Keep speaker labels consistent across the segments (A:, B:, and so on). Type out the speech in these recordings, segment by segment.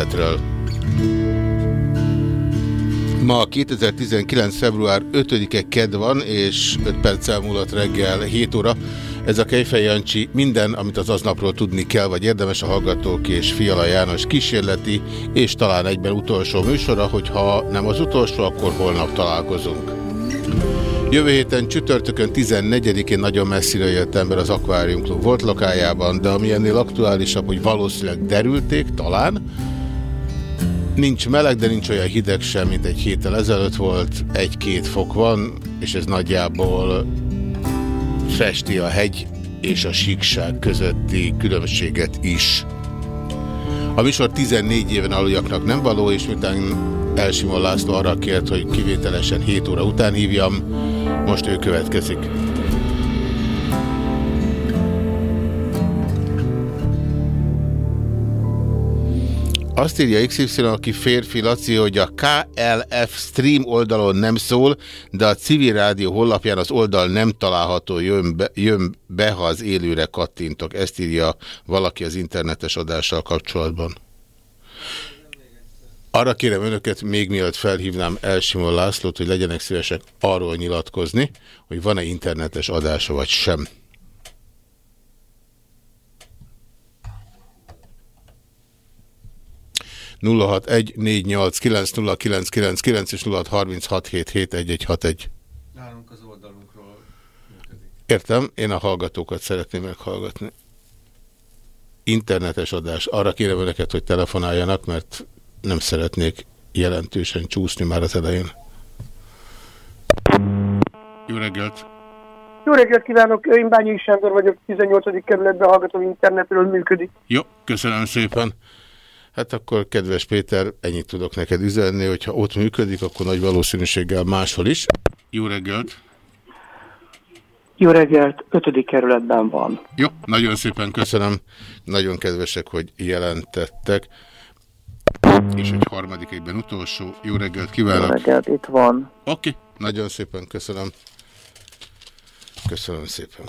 A: A helyzetről. Ma 2019. február 5-e ked van, és 5 perccel múlott reggel 7 óra. Ez a Kejfej Jancsi minden, amit az aznapról tudni kell, vagy érdemes a Hallgatók és Fiala János kísérleti, és talán egyben utolsó műsora, hogyha nem az utolsó, akkor holnap találkozunk. Jövő héten csütörtökön 14-én nagyon messziről jött ember az Aquarium Club volt lokájában, de ami ennél aktuálisabb, hogy valószínűleg derülték, talán. Nincs meleg, de nincs olyan hideg sem, mint egy héttel ezelőtt volt. Egy-két fok van, és ez nagyjából festi a hegy és a síkság közötti különbséget is. A műsor 14 éven aluljaknak nem való, és miután Elsimon László arra kért, hogy kivételesen 7 óra után hívjam, most ő következik. Azt írja XY, aki férfi Laci, hogy a KLF stream oldalon nem szól, de a civil rádió honlapján az oldal nem található, jön be, jön be ha az élőre kattintok. Ezt írja valaki az internetes adással kapcsolatban. Arra kérem önöket, még mielőtt felhívnám Elsimon Lászlót, hogy legyenek szívesek arról nyilatkozni, hogy van-e internetes adása vagy sem. Nulla és nulla
B: Nálunk az oldalunkról működik.
A: Értem, én a hallgatókat szeretném meghallgatni. Internetes adás. Arra kérem önöket, hogy telefonáljanak, mert nem szeretnék jelentősen csúszni már az elején. Jó reggelt!
C: Jó reggelt kívánok, én Bányi Sándor vagyok, 18. kerületben hallgatom internetről működik.
A: Jó, köszönöm szépen. Hát akkor, kedves Péter, ennyit tudok neked üzenni, hogyha ott működik, akkor nagy valószínűséggel máshol is. Jó reggelt!
C: Jó reggelt, 5. kerületben van.
A: Jó, nagyon szépen köszönöm. Nagyon kedvesek, hogy jelentettek. És egy harmadik egyben utolsó. Jó reggelt kívánok!
C: Jó reggelt, itt van.
A: Oké, okay. nagyon szépen köszönöm. Köszönöm szépen.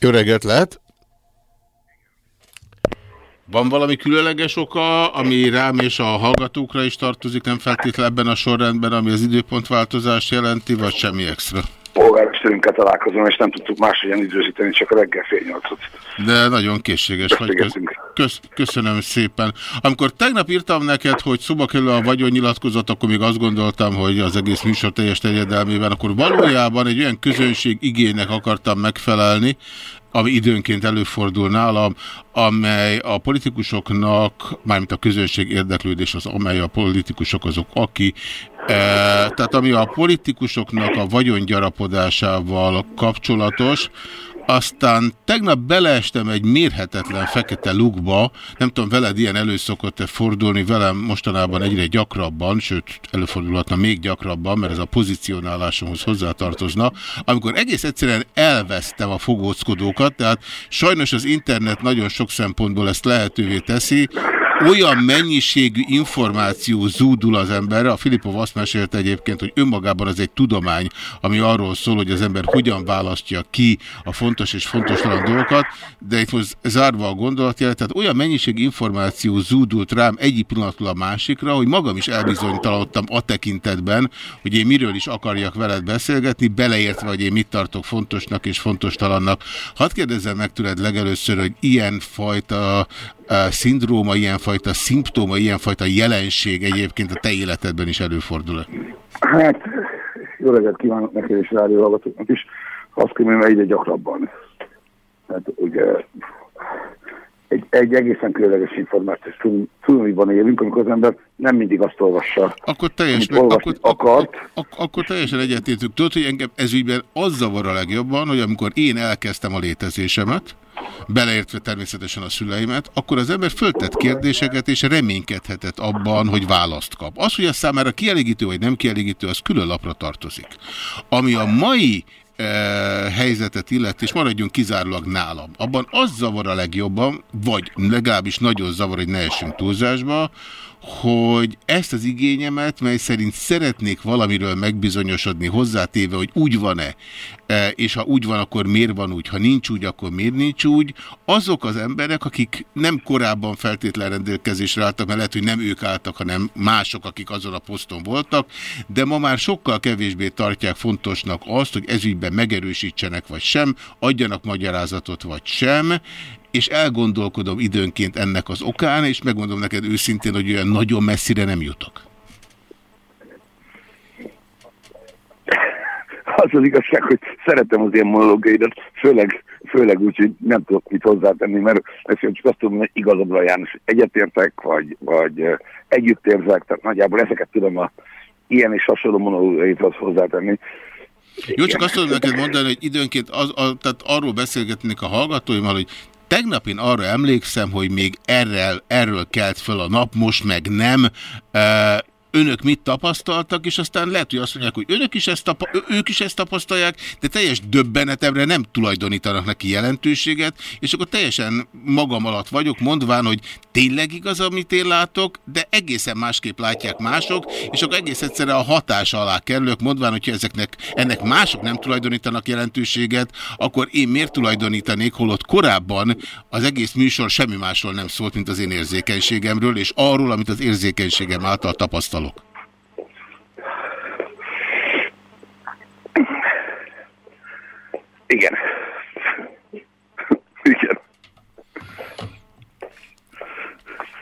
A: Jó reggelt lehet! Van valami különleges oka, ami rám és a hallgatókra is tartozik, nem feltétlenül ebben a sorrendben, ami az időpontváltozást jelenti, vagy semmi extra?
D: Polgármesterünkkel találkozom, és nem tudtuk máshogyan időzíteni, csak a reggel fél nyolcot.
A: De nagyon készséges vagy. Köz, köszönöm szépen. Amikor tegnap írtam neked, hogy szoba kerül a vagyonnyilatkozat, akkor még azt gondoltam, hogy az egész műsor teljes terjedelmében, akkor valójában egy olyan közönség igénynek akartam megfelelni, ami időnként előfordul nálam, amely a politikusoknak, mármint a közönség érdeklődés az, amely a politikusok azok, aki, e, tehát ami a politikusoknak a vagyongyarapodásával kapcsolatos, aztán tegnap beleestem egy mérhetetlen fekete lukba, nem tudom, veled ilyen elő szokott-e fordulni, velem mostanában egyre gyakrabban, sőt, előfordulhatna még gyakrabban, mert ez a pozícionálásomhoz hozzátartozna, amikor egész egyszerűen elvesztem a fogóckodókat, tehát sajnos az internet nagyon sok szempontból ezt lehetővé teszi, olyan mennyiségű információ zúdul az emberre, a Filipov azt mesélte egyébként, hogy önmagában az egy tudomány, ami arról szól, hogy az ember hogyan választja ki a fontos és fontostalan dolgokat, de itt most zárva a gondolatjelet, tehát olyan mennyiségű információ zúdult rám egyik pillanatról a másikra, hogy magam is elbizonytalanodtam a tekintetben, hogy én miről is akarjak veled beszélgetni, beleértve, hogy én mit tartok fontosnak és fontostalannak. Hadd kérdezzem meg tőled legelőször, hogy ilyen fajta szindróma, ilyenfajta szimptóma, ilyenfajta jelenség egyébként a te életedben is előfordul-e?
D: Hát, jó reggelt kívánok neked és rádióhallgatóknak is. Azt kérem, egyre gyakrabban. Hát ugye egy, egy egészen különleges információs tudományban élünk, amikor az ember nem mindig azt olvassa,
A: akkor teljesen,
D: amit akkor, akart.
A: Akkor, akkor, akkor teljesen egyetértünk. Tudod, hogy engem ezügyben az zavar a legjobban, hogy amikor én elkezdtem a létezésemet, beleértve természetesen a szüleimet, akkor az ember föltett kérdéseket és reménykedhetett abban, hogy választ kap. Az, hogy a számára kielégítő vagy nem kielégítő, az külön lapra tartozik. Ami a mai e, helyzetet illet, és maradjunk kizárólag nálam. Abban az zavar a legjobban, vagy legalábbis nagyon zavar, hogy ne essünk túlzásba, hogy ezt az igényemet, mely szerint szeretnék valamiről megbizonyosodni hozzátéve, hogy úgy van-e, e, és ha úgy van, akkor miért van úgy, ha nincs úgy, akkor miért nincs úgy, azok az emberek, akik nem korábban feltétlen rendelkezésre álltak, mert lehet, hogy nem ők álltak, hanem mások, akik azon a poszton voltak, de ma már sokkal kevésbé tartják fontosnak azt, hogy ezügyben megerősítsenek vagy sem, adjanak magyarázatot vagy sem, és elgondolkodom időnként ennek az okán, és megmondom neked őszintén, hogy olyan nagyon messzire nem jutok.
D: Az az igazság, hogy szeretem az ilyen monológiaidat, főleg, főleg úgy, hogy nem tudok mit hozzátenni, mert ezt csak azt tudom, hogy igazadra János, egyetértek, vagy, vagy együtt érzek, tehát nagyjából ezeket tudom a ilyen és hasonló monológiait hozzátenni.
A: Jó, csak azt tudom neked mondani, hogy időnként az, a, tehát arról beszélgetnék a hallgatóimmal, hogy Tegnap én arra emlékszem, hogy még erről, erről kelt föl a nap, most meg nem önök mit tapasztaltak, és aztán lehet, hogy azt mondják, hogy önök is ezt ők is ezt tapasztalják, de teljes döbbenetemre nem tulajdonítanak neki jelentőséget, és akkor teljesen magam alatt vagyok, mondván, hogy tényleg igaz, amit én látok, de egészen másképp látják mások, és akkor egész egyszerűen a hatás alá kerülök, mondván, hogyha ezeknek, ennek mások nem tulajdonítanak jelentőséget, akkor én miért tulajdonítanék, holott korábban az egész műsor semmi másról nem szólt, mint az én érzékenységemről, és arról, amit az érzékenységem által tapasztal tapasztalok?
D: Igen. Igen.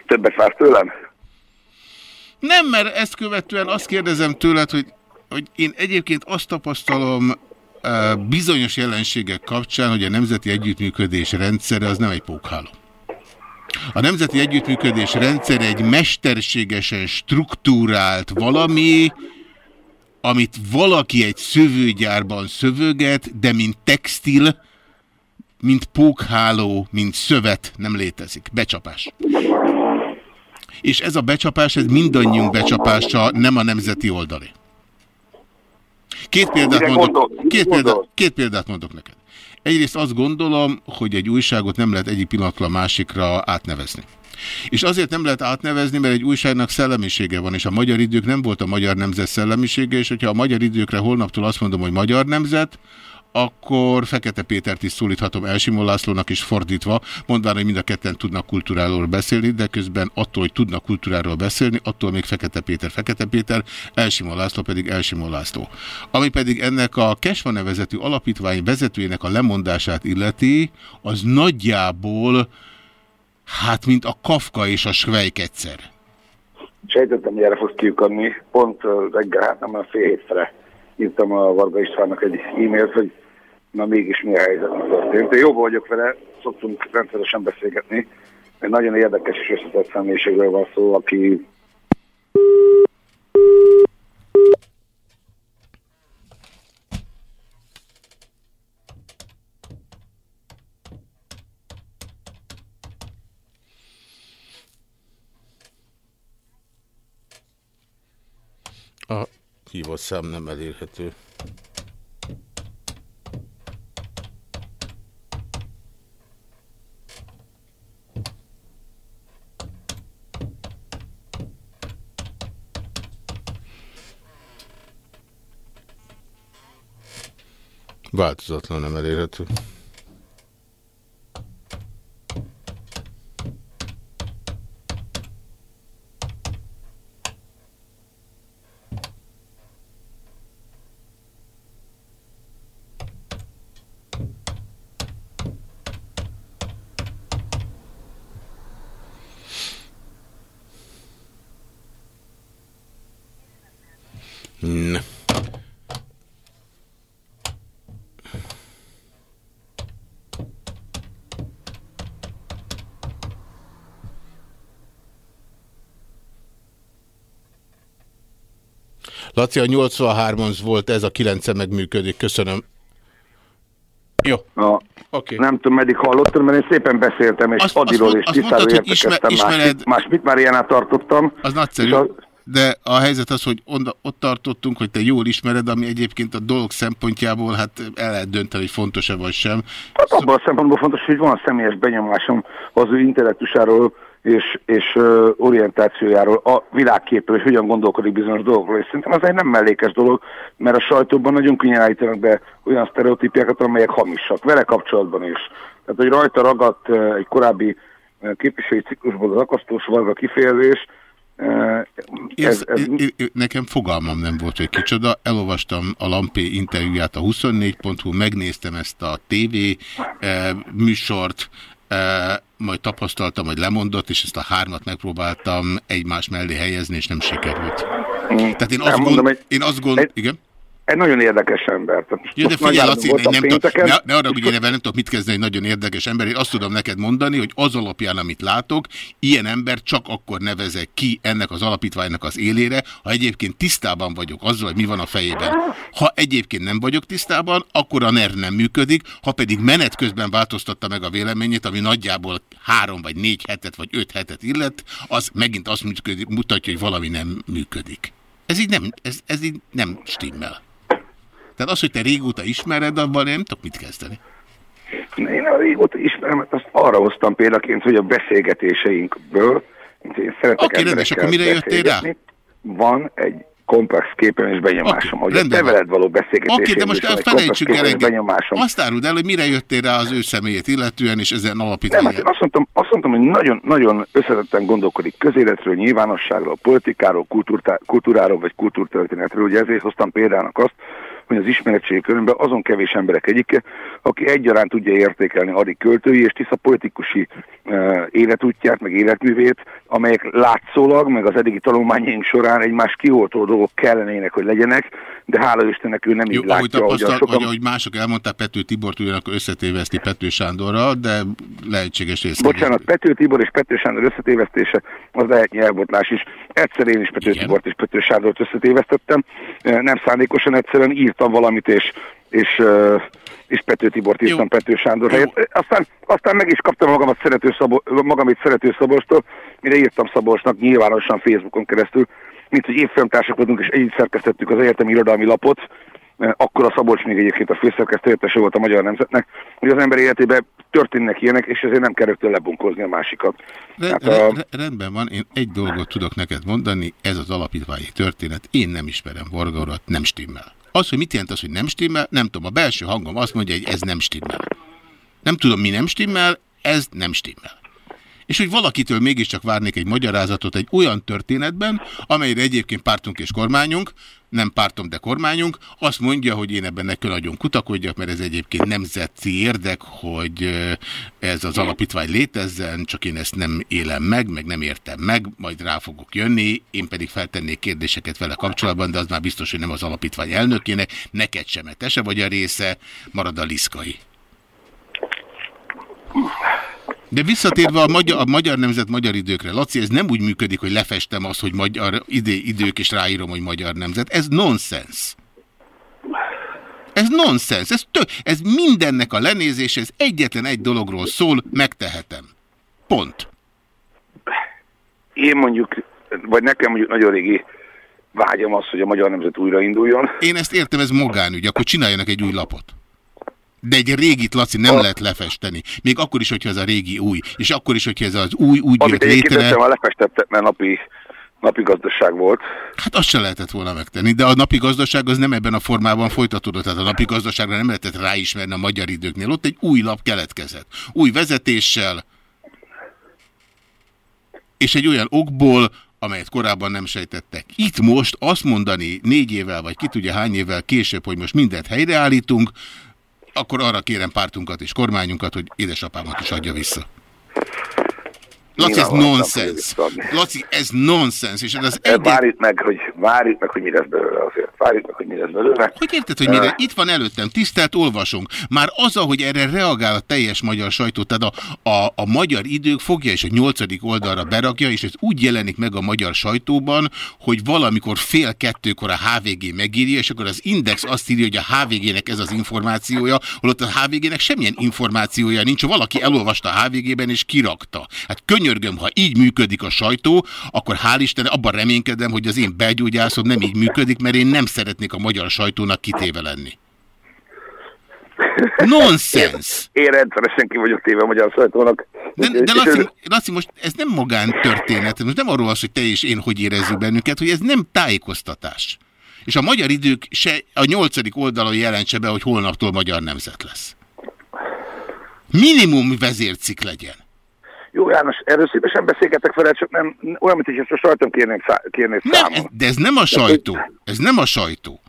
D: Többet vár tőlem?
A: Nem, mert ezt követően azt kérdezem tőled, hogy, hogy én egyébként azt tapasztalom bizonyos jelenségek kapcsán, hogy a nemzeti együttműködés rendszere az nem egy pókháló. A Nemzeti Együttműködés rendszer egy mesterségesen struktúrált valami, amit valaki egy szövőgyárban szövöget, de mint textil, mint pókháló, mint szövet nem létezik. Becsapás. És ez a becsapás, ez mindannyiunk becsapása, nem a nemzeti oldali. Két példát, mondok, két, példát, két példát mondok neked. Egyrészt azt gondolom, hogy egy újságot nem lehet egyik pillanatra másikra átnevezni. És azért nem lehet átnevezni, mert egy újságnak szellemisége van, és a magyar idők nem volt a magyar nemzet szellemisége, és hogyha a magyar időkre holnaptól azt mondom, hogy magyar nemzet, akkor Fekete Pétert is szólíthatom Elsimó Lászlónak is fordítva, mondván, hogy mind a ketten tudnak kultúráról beszélni, de közben attól, hogy tudnak kultúráról beszélni, attól még Fekete Péter Fekete Péter, Elsimó László pedig Elsimó László. Ami pedig ennek a Kesma nevezetű alapítvány vezetőjének a lemondását illeti, az nagyjából, hát mint a Kafka és a Svejk egyszer.
D: Sejtettem, hogy erre fogsz kiukadni. Pont reggel, hát nem a fél hétre írtam a Varga Istvánnak egy e-mailt, hogy na mégis mi a helyzet történt. Én jobban vagyok vele, szoktunk rendszeresen beszélgetni. Egy nagyon érdekes és összetett személyiségről van szó, aki
A: a hívott szám nem elérhető. Változatlan nem elérhető. Na. Laci, a 83-on volt ez, a 9 megműködik. Köszönöm. Jó.
D: A,
A: Oké.
D: Nem tudom, meddig hallottam, mert én szépen beszéltem, és
A: Azt-
D: Adiról
A: azt
D: és
A: azt mondtad, hogy ismer- ismered-
D: más mit már ilyenát tartottam.
A: Az nagyszerű.
D: És a-
A: De a helyzet az, hogy onda, ott tartottunk, hogy te jól ismered, ami egyébként a dolog szempontjából hát el lehet dönteni, hogy fontos-e vagy sem.
D: Hát abban a szempontból fontos, hogy van személyes benyomásom az ő intellektusáról és, és uh, orientációjáról, a világképről, hogy hogyan gondolkodik bizonyos dolgokról. És szerintem az egy nem mellékes dolog, mert a sajtóban nagyon könnyen állítanak be olyan sztereotípiákat, amelyek hamisak, vele kapcsolatban is. Tehát, hogy rajta ragadt uh, egy korábbi képviselői ciklusból az akasztós varga kifejezés, ez, ez,
A: nekem fogalmam nem volt, hogy kicsoda. Elolvastam a Lampé interjúját a 24.hu, megnéztem ezt a TV műsort, majd tapasztaltam, hogy lemondott, és ezt a hármat megpróbáltam egymás mellé helyezni, és nem sikerült. Tehát én azt,
D: Elmondom,
A: gond,
D: egy-
A: én azt gond,
D: egy-
A: igen?
D: Egy nagyon érdekes ember.
A: Jó, de figyelj, Laci,
D: voltam
A: nem tudom, ne, ne arra, hogy én nem tudok mit kezdeni, egy nagyon érdekes ember. Én azt tudom neked mondani, hogy az alapján, amit látok, ilyen ember csak akkor nevezek ki ennek az alapítványnak az élére, ha egyébként tisztában vagyok azzal, hogy mi van a fejében. Ha egyébként nem vagyok tisztában, akkor a NER nem működik, ha pedig menet közben változtatta meg a véleményét, ami nagyjából három vagy négy hetet vagy öt hetet illet, az megint azt mutatja, hogy valami nem működik. Ez így nem, ez, ez így nem stimmel. Tehát az, hogy te régóta ismered, abban nem tudok mit kezdeni.
D: Én a régóta ismerem, hát azt arra hoztam példaként, hogy a beszélgetéseinkből, mint én szeretek
A: Oké, rendes, akkor mire jöttél rá?
D: Van egy komplex képen és benyomásom,
A: Oké,
D: hogy a te veled való beszélgetésében
A: Oké, de most
D: is van egy komplex
A: felejtsük el engem.
D: benyomásom.
A: Azt áruld el, hogy mire jöttél rá az ő személyét illetően, és ezen
D: Nem,
A: alapítani.
D: hát én azt mondtam, azt mondtam, hogy nagyon, nagyon összetetten gondolkodik közéletről, nyilvánosságról, politikáról, kultúrtá- kultúráról vagy kultúrtörténetről. Ugye ezért hoztam példának azt, hogy az ismeretségi körünkben azon kevés emberek egyike, aki egyaránt tudja értékelni Ari költői és Tisza politikusi uh, életútját, meg életművét, amelyek látszólag, meg az eddigi tanulmányaink során egymás kioltó dolgok kellenének, hogy legyenek, de hála Istennek ő nem
A: Jó,
D: így
A: ahogy
D: látja, ahogyan
A: tapasztal,
D: sokan...
A: vagy ahogy mások elmondták, Pető Tibort ugyanakkor összetéveszti Pető Sándorral, de lehetséges rész.
D: Bocsánat, Pető Tibor és Pető Sándor összetévesztése, az lehet nyelvbotlás is. Egyszer én is Pető
A: Igen.
D: Tibort és Pető Sándort összetévesztettem. Eh, Nem szándékosan, egyszerűen írtam valamit, és, és, és Pető Tibort írtam
A: Jó.
D: Pető Sándor helyett. Aztán, aztán meg is kaptam magamat szerető Szabo, magamit szerető Szabolstól, mire írtam Szabolcsnak nyilvánosan Facebookon keresztül, mint hogy évfolyamtársak voltunk, és együtt szerkesztettük az egyetemi irodalmi lapot, akkor a Szabolcs még egyébként a főszerkesztő helyettese volt a Magyar Nemzetnek, hogy az ember életében történnek ilyenek, és ezért nem kell rögtön lebunkozni a másikat.
A: Re,
D: Hát a-
A: re, rendben van, én egy dolgot tudok neked mondani, ez az alapítványi történet. Én nem ismerem Varga urat, nem stimmel. Az, hogy mit jelent az, hogy nem stimmel, nem tudom. A belső hangom azt mondja, hogy ez nem stimmel. Nem tudom, mi nem stimmel, ez nem stimmel. És hogy valakitől mégiscsak várnék egy magyarázatot egy olyan történetben, amelyre egyébként pártunk és kormányunk, nem pártom, de kormányunk, azt mondja, hogy én ebben ne kell nagyon kutakodjak, mert ez egyébként nemzeti érdek, hogy ez az alapítvány létezzen, csak én ezt nem élem meg, meg nem értem meg, majd rá fogok jönni, én pedig feltennék kérdéseket vele kapcsolatban, de az már biztos, hogy nem az alapítvány elnökének, neked sem, te se vagy a része, marad a liszkai. De visszatérve a magyar, a magyar nemzet magyar időkre, Laci, ez nem úgy működik, hogy lefestem azt, hogy magyar idő, idők, és ráírom, hogy magyar nemzet. Ez nonsens. Ez nonsens. Ez, tö ez mindennek a lenézése, ez egyetlen egy dologról szól, megtehetem. Pont.
D: Én mondjuk, vagy nekem mondjuk nagyon régi vágyam az, hogy a magyar nemzet újrainduljon.
A: Én ezt értem, ez magánügy, akkor csináljanak egy új lapot. De egy régit, Laci, nem
D: A-
A: lehet lefesteni. Még akkor is, hogyha ez a régi új. És akkor is, hogyha ez az új úgy
D: Amit
A: jött létre.
D: tettem a lefestettetlen napi napi gazdaság volt.
A: Hát azt se lehetett volna megtenni, de a napi gazdaság az nem ebben a formában folytatódott. Tehát a napi gazdaságra nem lehetett ráismerni a magyar időknél. Ott egy új lap keletkezett. Új vezetéssel, és egy olyan okból, amelyet korábban nem sejtettek. Itt most azt mondani négy évvel, vagy ki tudja hány évvel később, hogy most mindent helyreállítunk, akkor arra kérem pártunkat és kormányunkat, hogy édesapámat is adja vissza. Laci, ez nonsens. Laci, ez nonsens. És ez
D: egy... Várjuk meg, hogy várjuk meg, hogy mi lesz belőle azért. Várjuk meg, hogy mi lesz belőle.
A: Hogy érted, hogy mire? Itt van előttem, tisztelt olvasunk. Már az, hogy erre reagál a teljes magyar sajtó, tehát a, a, a magyar idők fogja és a nyolcadik oldalra berakja, és ez úgy jelenik meg a magyar sajtóban, hogy valamikor fél kettőkor a HVG megírja, és akkor az Index azt írja, hogy a HVG-nek ez az információja, holott a HVG-nek semmilyen információja nincs, valaki elolvasta a HVG-ben és kirakta. Hát könnyű könyörgöm, ha így működik a sajtó, akkor hál' Isten, abban reménykedem, hogy az én belgyógyászom nem így működik, mert én nem szeretnék a magyar sajtónak kitéve lenni. Nonsens!
D: Én, én rendszeresen ki vagyok téve a magyar sajtónak.
A: De, de Laci, Laci, most ez nem magántörténet, most nem arról az, hogy te és én hogy érezzük bennünket, hogy ez nem tájékoztatás. És a magyar idők se a nyolcadik oldalon jelentse be, hogy holnaptól magyar nemzet lesz. Minimum vezércik legyen.
D: Jó János, erről szívesen beszélgetek vele, csak nem olyan, mint hogy ezt a sajton kérnék, szá kérnék
A: nem, számon. De ez nem a sajtó. Ez nem a sajtó.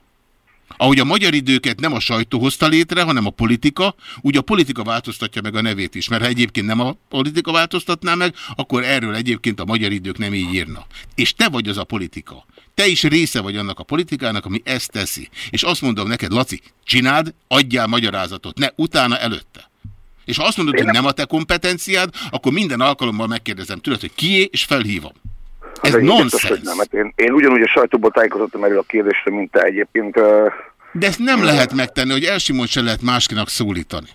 A: Ahogy a magyar időket nem a sajtó hozta létre, hanem a politika, úgy a politika változtatja meg a nevét is. Mert ha egyébként nem a politika változtatná meg, akkor erről egyébként a magyar idők nem így írna. És te vagy az a politika. Te is része vagy annak a politikának, ami ezt teszi. És azt mondom neked, Laci, csináld, adjál magyarázatot. Ne utána, előtte. És ha azt mondod, hogy nem a te kompetenciád, akkor minden alkalommal megkérdezem tőled, hogy kié, és felhívom. Ez nonsens. Nem,
D: hát én, én ugyanúgy a sajtóból tájékozottam erről a kérdésre, mint te egyébként. Uh...
A: De ezt nem lehet megtenni, hogy Elsimont se lehet máskinak szólítani.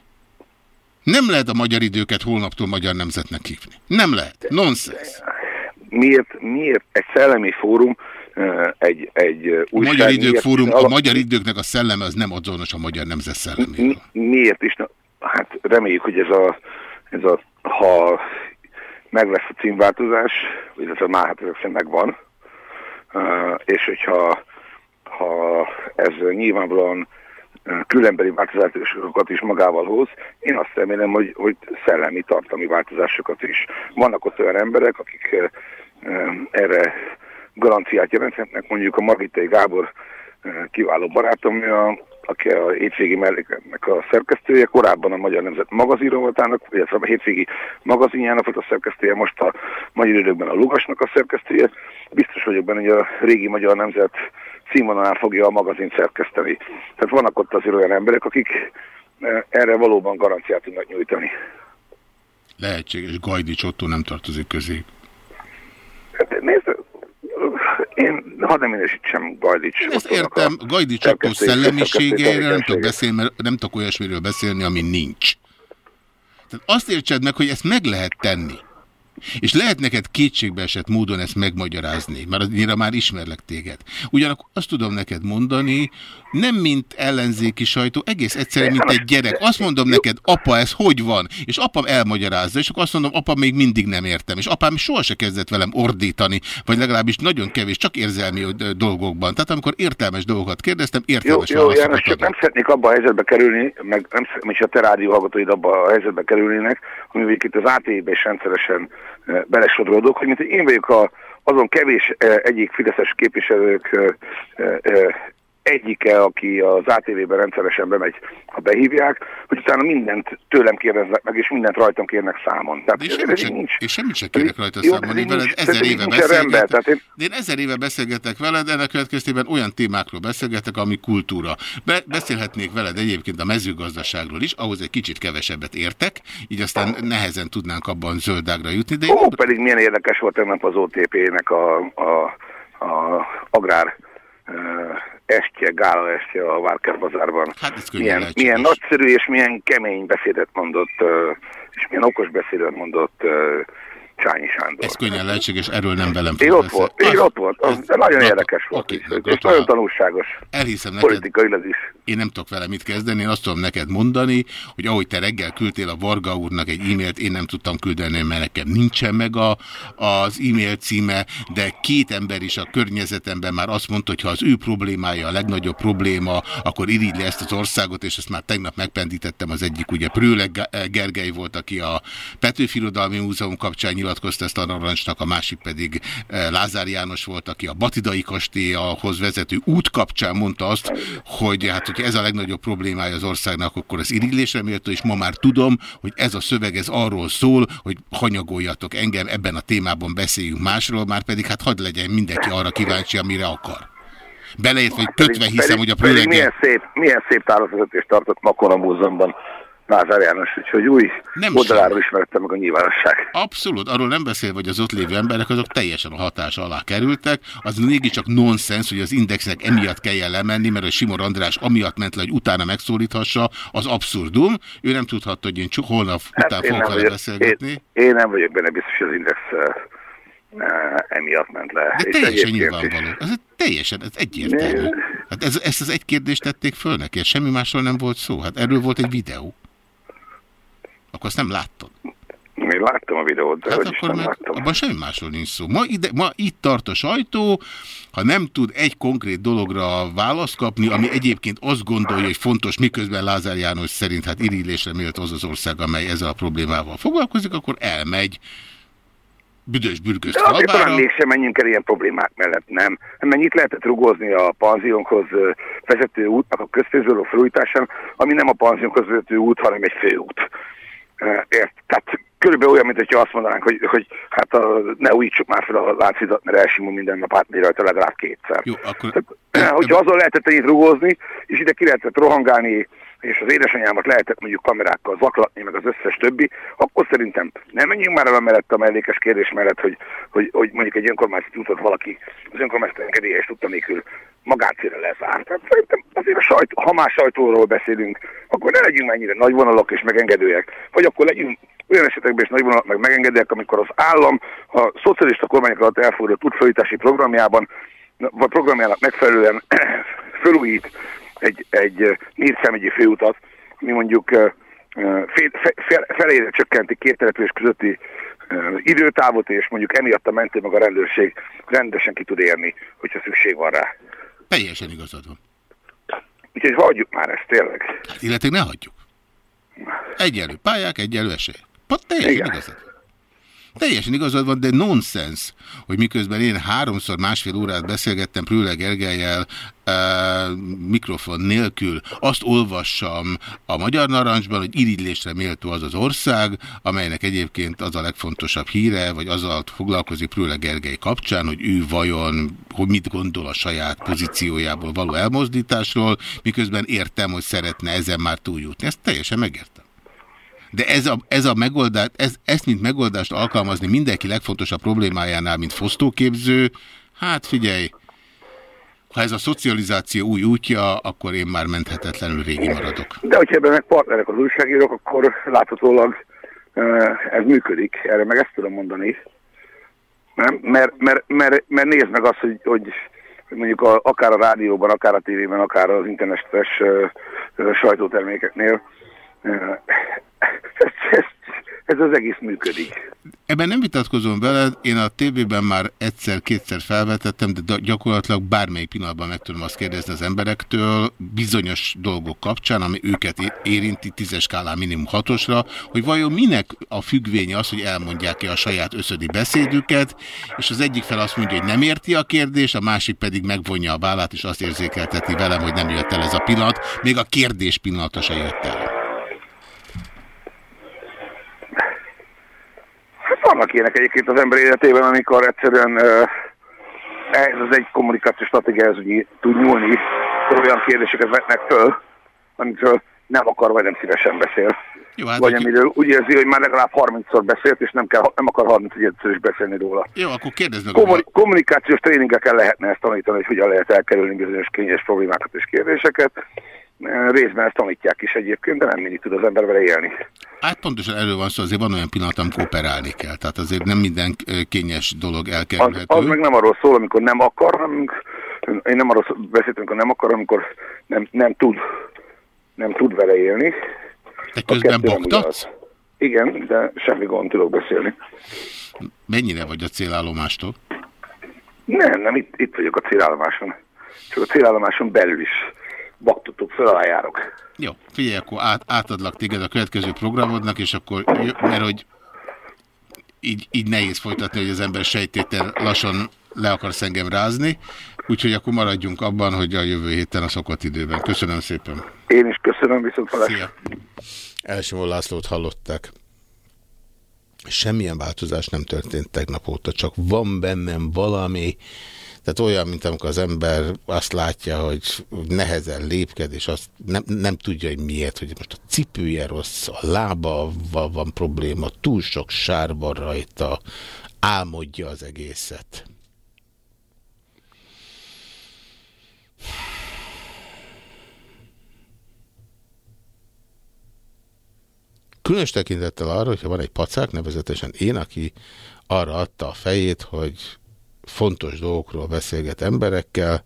A: Nem lehet a magyar időket holnaptól magyar nemzetnek hívni. Nem lehet. Nonsens.
D: Miért, miért egy szellemi fórum, egy, egy
A: újság... A Magyar Idők Fórum, a Magyar Időknek a szelleme az nem azonos a magyar nemzet szellemével.
D: Miért is? Hát reméljük, hogy ez a, ez a ha meg lesz a címváltozás, illetve már hát ezek megvan, és hogyha ha ez nyilvánvalóan különbeli változásokat is magával hoz, én azt remélem, hogy, hogy szellemi, tartalmi változásokat is. Vannak ott olyan emberek, akik erre garanciát jelenthetnek, mondjuk a Margitai Gábor kiváló barátom, a aki a hétvégi melléknek a szerkesztője, korábban a Magyar Nemzet magazinrovatának, illetve a hétvégi magazinjának volt a szerkesztője, most a Magyar Időkben a Lugasnak a szerkesztője. Biztos vagyok benne, hogy a régi Magyar Nemzet színvonalán fogja a magazin szerkeszteni. Tehát vannak ott azért olyan emberek, akik e, erre valóban garanciát tudnak nyújtani.
A: Lehetséges, Gajdi Csottó nem tartozik közé.
D: Hát, nézd, én hadd nem minősítsem Gajdics.
A: Én ezt értem, Gajdics akkor szellemiségeire nem tudok beszélni, mert nem tudok olyasmiről beszélni, ami nincs. Tehát azt értsed meg, hogy ezt meg lehet tenni. És lehet neked kétségbe esett módon ezt megmagyarázni, mert annyira már ismerlek téged. Ugyanakkor azt tudom neked mondani, nem mint ellenzéki sajtó, egész egyszerűen, mint egy gyerek. Azt mondom neked, apa, ez hogy van? És apám elmagyarázza, és akkor azt mondom, apa, még mindig nem értem. És apám sohasem kezdett velem ordítani, vagy legalábbis nagyon kevés, csak érzelmi dolgokban. Tehát amikor értelmes dolgokat kérdeztem, értelmes
D: jó, jó, János, csak nem szeretnék abba a helyzetbe kerülni, meg nem hogy a te rádió abba a helyzetbe kerülnének, ami itt az ATV-be is rendszeresen belesodródok, hogy mint én vagyok a, azon kevés egyik fideszes képviselők egyike, aki az ATV-ben rendszeresen bemegy, ha behívják, hogy utána mindent tőlem kérdeznek meg, és mindent rajtam kérnek számon.
A: Tehát és, semmit se, nincs. és semmit se kérek rajta jó, számon. Én veled ezer éve beszélgetek. Tehát én... Én ezer éve beszélgetek veled, ennek következtében olyan témákról beszélgetek, ami kultúra. Be beszélhetnék veled egyébként a mezőgazdaságról is, ahhoz egy kicsit kevesebbet értek, így aztán nehezen tudnánk abban zöldágra jutni.
D: De Ó, én... pedig milyen érdekes volt tegnap az OTP-nek a, a, a agrár estje, gála estje a Várker bazárban.
A: Hát
D: milyen, milyen nagyszerű és milyen kemény beszédet mondott, és milyen okos beszédet mondott Csányi Sándor.
A: Ez könnyen lehetséges, erről nem velem
D: Én ott, volt, én
A: Az-
D: ott volt, az,
A: ez-
D: de nagyon
A: grat-
D: érdekes volt.
A: oké,
D: is, és
A: gratulálok.
D: nagyon tanulságos.
A: Elhiszem neked,
D: Politikailag is.
A: én nem tudok vele mit kezdeni, én azt tudom neked mondani, hogy ahogy te reggel küldtél a Varga úrnak egy e-mailt, én nem tudtam küldeni, mert nekem nincsen meg a, az e-mail címe, de két ember is a környezetemben már azt mondta, hogy ha az ő problémája a legnagyobb probléma, akkor irigyli ezt az országot, és ezt már tegnap megpendítettem az egyik, ugye Prőle Gergely volt, aki a Petőfi Múzeum kapcsán nyilatkozta ezt a narancsnak, a másik pedig eh, Lázár János volt, aki a Batidai kastélyhoz vezető út kapcsán mondta azt, hogy hát, hogyha ez a legnagyobb problémája az országnak, akkor az irigylésre méltó, és ma már tudom, hogy ez a szöveg ez arról szól, hogy hanyagoljatok engem, ebben a témában beszéljünk másról, már pedig hát hadd legyen mindenki arra kíváncsi, amire akar. Beleértve, hogy kötve hiszem,
D: pedig-
A: hogy a
D: pedig
A: Prőle
D: milyen szép, milyen szép tározatvezetést tartott Makon a múzeumban Lázár János, úgyhogy új
A: Nem
D: oldaláról ismerette meg a nyilvánosság.
A: Abszolút, arról nem beszél, hogy az ott lévő emberek azok teljesen a hatás alá kerültek, az mégiscsak nonsens, hogy az indexnek emiatt kelljen lemenni, mert a Simor András amiatt ment le, hogy utána megszólíthassa, az abszurdum. Ő nem tudhatta, hogy én csak holnap után
D: Hát én
A: fogok vele
D: vagyok,
A: beszélgetni.
D: én, én nem vagyok benne biztos, hogy az Index emiatt ment le.
A: De teljesen nyilvánvaló. Ez teljesen, ez egyértelmű. Hát ez, ezt az egy kérdést tették föl neki, és semmi másról nem volt szó. Hát erről volt egy videó. Akkor azt nem láttad.
D: Én láttam a videót, de
A: Hát
D: hogy is
A: akkor
D: nem láttam.
A: abban semmi másról nincs szó. Ma, ide, ma itt tart a sajtó, ha nem tud egy konkrét dologra választ kapni, ami egyébként azt gondolja, hogy fontos, miközben Lázár János szerint hát irigylésre mélt az az ország, amely ezzel a problémával foglalkozik, akkor elmegy büdös bürgős
D: De azért talán mégsem menjünk el ilyen problémák mellett, nem. Mennyit lehetett rugózni a panziónkhoz vezető útnak a közpénzből felújításán, ami nem a panziónkhoz vezető út, hanem egy főút. Ért? Tehát körülbelül olyan, mint hogyha azt mondanánk, hogy, hogy hát a, ne újítsuk már fel a láncidat, mert elsimul minden nap átmegy rajta legalább kétszer.
A: Jó, akkor...
D: Tehát, hogyha azon lehetett ennyit rugózni, és ide ki lehetett rohangálni, és az édesanyámat lehetett mondjuk kamerákkal zaklatni, meg az összes többi, akkor szerintem nem menjünk már el mellett a mellékes kérdés mellett, hogy, hogy, hogy mondjuk egy önkormányzati útot valaki az önkormányzati engedélye és tudta nélkül magáncélre lezárt. Tehát szerintem azért a sajtó, ha már sajtóról beszélünk, akkor ne legyünk mennyire nagyvonalak és megengedőek, vagy akkor legyünk olyan esetekben is nagyvonalak meg megengedőek, amikor az állam a szocialista kormányok alatt elfogadott útfelújítási programjában vagy programjának megfelelően felújít egy, egy Népszámegyi főutat, mi mondjuk fél, fe- felére csökkenti két település közötti időtávot, és mondjuk emiatt a mentő meg a rendőrség rendesen ki tud érni, hogyha szükség van rá.
A: Teljesen igazad van.
D: Úgyhogy hagyjuk már ezt tényleg.
A: Hát illetve ne hagyjuk. Egyenlő pályák, egyenlő esély. Pont teljesen
D: Igen.
A: igazad. van. Teljesen igazad van, de nonsens, hogy miközben én háromszor másfél órát beszélgettem Prőle Gergelyel e, mikrofon nélkül, azt olvassam a Magyar Narancsban, hogy irigylésre méltó az az ország, amelynek egyébként az a legfontosabb híre, vagy azzal foglalkozik Prőle Gergely kapcsán, hogy ő vajon, hogy mit gondol a saját pozíciójából való elmozdításról, miközben értem, hogy szeretne ezen már túljutni. Ezt teljesen megértem. De ez a, ez a megoldás, ez, ezt mint megoldást alkalmazni mindenki legfontosabb problémájánál, mint fosztóképző, hát figyelj, ha ez a szocializáció új útja, akkor én már menthetetlenül régi maradok.
D: De hogyha ebben meg partnerek az újságírók, akkor láthatólag ez működik. Erre meg ezt tudom mondani. Nem? Mert, mert, mert, mert nézd meg azt, hogy, hogy mondjuk a, akár a rádióban, akár a tévében, akár az internetes sajtótermékeknél ez, az egész működik.
A: Ebben nem vitatkozom veled, én a tévében már egyszer-kétszer felvetettem, de gyakorlatilag bármelyik pillanatban meg tudom azt kérdezni az emberektől bizonyos dolgok kapcsán, ami őket érinti tízes skálán minimum hatosra, hogy vajon minek a függvénye az, hogy elmondják-e a saját összödi beszédüket, és az egyik fel azt mondja, hogy nem érti a kérdés, a másik pedig megvonja a vállát, és azt érzékelteti velem, hogy nem jött el ez a pillanat, még a kérdés pillanata se jött el.
D: Hát vannak ilyenek egyébként az ember életében, amikor egyszerűen ez az egy kommunikációs stratégiához úgy tud nyúlni, olyan kérdéseket vetnek föl, amikről nem akar vagy nem szívesen beszél.
A: Jó, hát
D: vagy
A: aki-
D: amiről úgy érzi, hogy már legalább 30-szor beszélt, és nem, kell, nem akar 31-ször is beszélni róla.
A: Jó, akkor kérdezd meg. a-
D: Kommuni- kommunikációs tréningekkel lehetne ezt tanítani, hogy hogyan lehet elkerülni bizonyos kényes problémákat és kérdéseket. Részben ezt tanítják is egyébként, de nem mindig tud az ember vele élni.
A: Hát pontosan erről van szó, azért van olyan pillanat, amikor operálni kell. Tehát azért nem minden kényes dolog elkerülhető.
D: Az, az meg nem arról szól, amikor nem akar, hanem én nem arról beszéltem, amikor nem akar, amikor nem, nem tud nem tud vele élni.
A: Te közben boktatsz?
D: Igen, de semmi gond, tudok beszélni.
A: Mennyire vagy a célállomástól?
D: Nem, nem, itt, itt vagyok a célállomáson. Csak a célállomáson belül is baktatok fel, alá járok.
A: Jó, figyelj, akkor át, átadlak téged a következő programodnak, és akkor, mert hogy így, így nehéz folytatni, hogy az ember sejtétel lassan le akarsz engem rázni, úgyhogy akkor maradjunk abban, hogy a jövő héten a szokott időben. Köszönöm szépen.
D: Én is köszönöm, viszont
A: Szia. Elsimó Lászlót hallották. Semmilyen változás nem történt tegnap óta, csak van bennem valami, tehát olyan, mint amikor az ember azt látja, hogy nehezen lépked, és azt nem, nem tudja, hogy miért, hogy most a cipője rossz, a lába van probléma, túl sok sár van rajta, álmodja az egészet. Különös tekintettel arra, hogyha van egy pacák, nevezetesen én, aki arra adta a fejét, hogy fontos dolgokról beszélget emberekkel,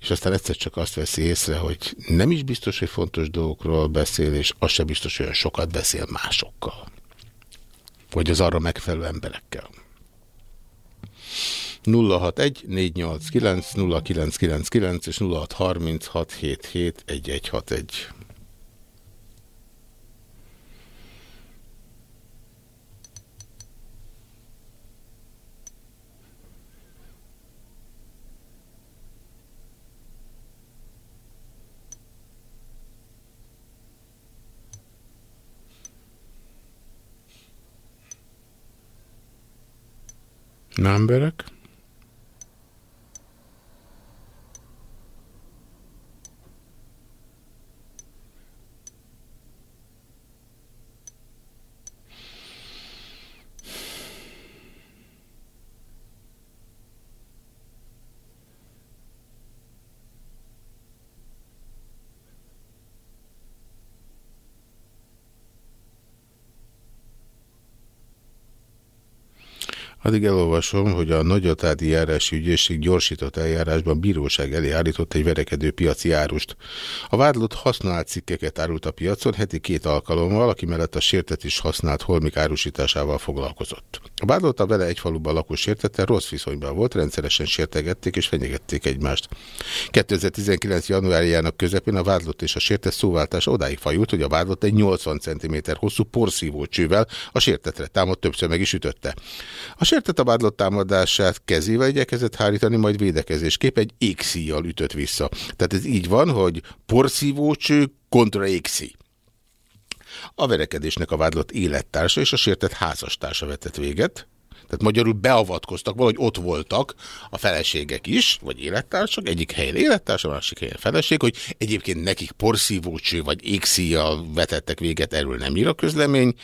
A: és aztán egyszer csak azt veszi észre, hogy nem is biztos, hogy fontos dolgokról beszél, és az sem biztos, hogy olyan sokat beszél másokkal. Vagy az arra megfelelő emberekkel. 061 489 0999 és 0636 emberek? Addig elolvasom, hogy a Nagyatádi járási ügyészség gyorsított eljárásban bíróság elé állított egy verekedő piaci árust. A vádlott használt cikkeket árult a piacon heti két alkalommal, aki mellett a sértet is használt holmik árusításával foglalkozott. A vádlott a vele egy faluban lakó sértete rossz viszonyban volt, rendszeresen sértegették és fenyegették egymást. 2019. januárjának közepén a vádlott és a sértet szóváltás odáig fajult, hogy a vádlott egy 80 cm hosszú porszívó csővel a sértetre támadt többször meg is ütötte. A sértett a vádlott támadását kezével igyekezett hárítani, majd védekezésképp egy égszíjjal ütött vissza. Tehát ez így van, hogy porszívócső kontra égszíj. A verekedésnek a vádlott élettársa és a sértett házastársa vetett véget, tehát magyarul beavatkoztak, valahogy ott voltak a feleségek is, vagy élettársak, egyik helyen élettársa, másik helyen feleség, hogy egyébként nekik porszívócső vagy égszíjjal vetettek véget, erről nem ír a közlemény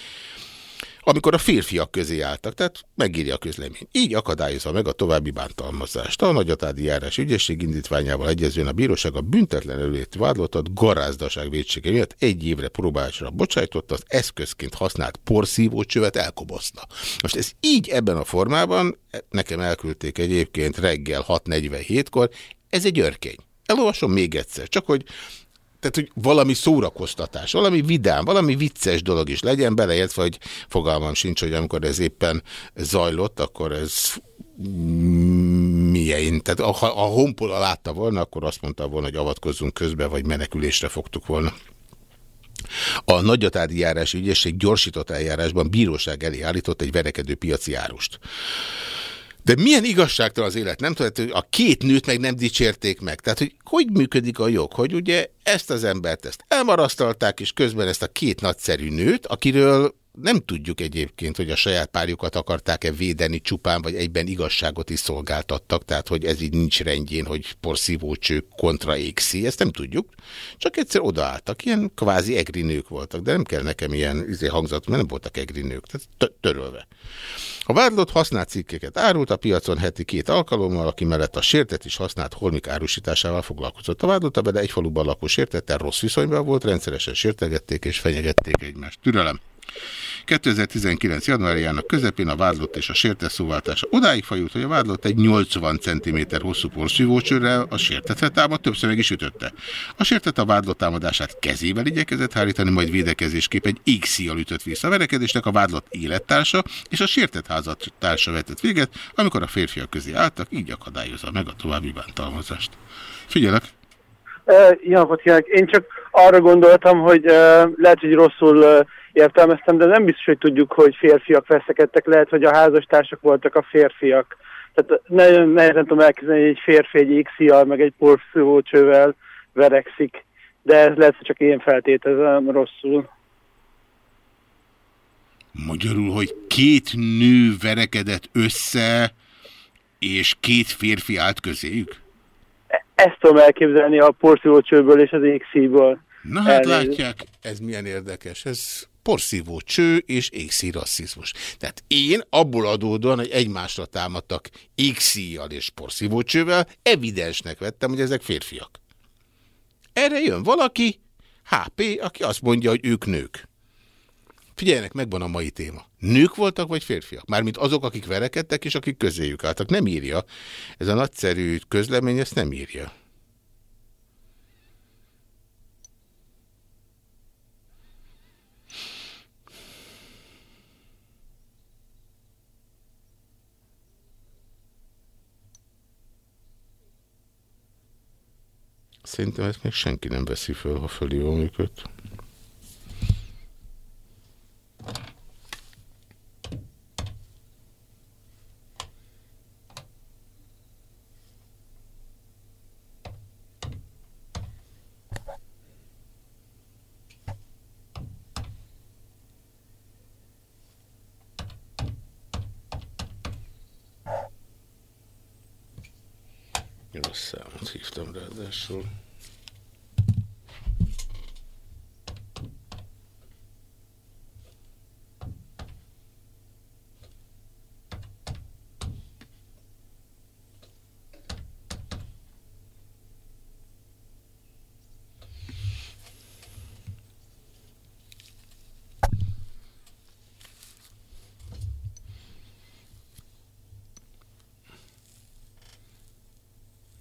A: amikor a férfiak közé álltak, tehát megírja a közlemény. Így akadályozva meg a további bántalmazást. A nagyatádi járás ügyesség indítványával egyezően a bíróság a büntetlen előtt vádlottat garázdaság védsége miatt egy évre próbálásra bocsájtott, az eszközként használt porszívó csövet elkobozta. Most ez így ebben a formában, nekem elküldték egyébként reggel 6.47-kor, ez egy örkény. Elolvasom még egyszer, csak hogy tehát, hogy valami szórakoztatás, valami vidám, valami vicces dolog is legyen, beleértve, hogy fogalmam sincs, hogy amikor ez éppen zajlott, akkor ez milyen. Tehát ha a honpola látta volna, akkor azt mondta volna, hogy avatkozzunk közbe, vagy menekülésre fogtuk volna. A nagyatádi járás ügyesség gyorsított eljárásban bíróság elé állított egy verekedő piaci árust. De milyen igazságtalan az élet, nem tudod, hogy a két nőt meg nem dicsérték meg. Tehát, hogy hogy működik a jog, hogy ugye ezt az embert ezt elmarasztalták, és közben ezt a két nagyszerű nőt, akiről nem tudjuk egyébként, hogy a saját párjukat akarták-e védeni csupán, vagy egyben igazságot is szolgáltattak, tehát hogy ez így nincs rendjén, hogy porszívócső kontra égszí, ezt nem tudjuk. Csak egyszer odaálltak, ilyen kvázi egri nők voltak, de nem kell nekem ilyen izé hangzat, mert nem voltak egri nők, tehát törölve. A vádlott használt cikkeket árult a piacon heti két alkalommal, aki mellett a sértet is használt holmik árusításával foglalkozott. A vádlott a egy faluban lakó sértettel rossz viszonyban volt, rendszeresen sértegették és fenyegették egymást. Türelem. 2019. januárjának közepén a vádlott és a sértett szóváltása odáig fajult, hogy a vádlott egy 80 cm hosszú porszívócsőrrel a sértetre támad, többször meg is ütötte. A sértett a vádlott támadását kezével igyekezett hárítani, majd védekezésképp egy x ütött vissza a verekedésnek a vádlott élettársa és a sértett házatársa vetett véget, amikor a férfiak közé álltak, így akadályozza meg a további bántalmazást. Figyelek!
C: Uh, ja, én csak arra gondoltam, hogy lehet, hogy rosszul értelmeztem, de nem biztos, hogy tudjuk, hogy férfiak veszekedtek, lehet, hogy a házastársak voltak a férfiak. Tehát nagyon nehezen tudom elképzelni, hogy egy férfi egy x meg egy porszívócsővel verekszik, de ez lehet, hogy csak én feltételezem rosszul.
A: Magyarul, hogy két nő verekedett össze, és két férfi állt közéjük?
C: E- ezt tudom elképzelni a porszívócsőből és az égszíjból.
A: Na hát Elnézést. látják, ez milyen érdekes. Ez porszívó cső és égszí rasszizmus. Tehát én abból adódóan, hogy egymásra támadtak égszíjjal és porszívó csővel, evidensnek vettem, hogy ezek férfiak. Erre jön valaki, HP, aki azt mondja, hogy ők nők. Figyeljenek, megvan a mai téma. Nők voltak, vagy férfiak? Mármint azok, akik verekedtek, és akik közéjük álltak. Nem írja. Ez a nagyszerű közlemény ezt nem írja. Szerintem ezt még senki nem veszi föl, ha fölhívom őket. Rossz számot hívtam ráadásul.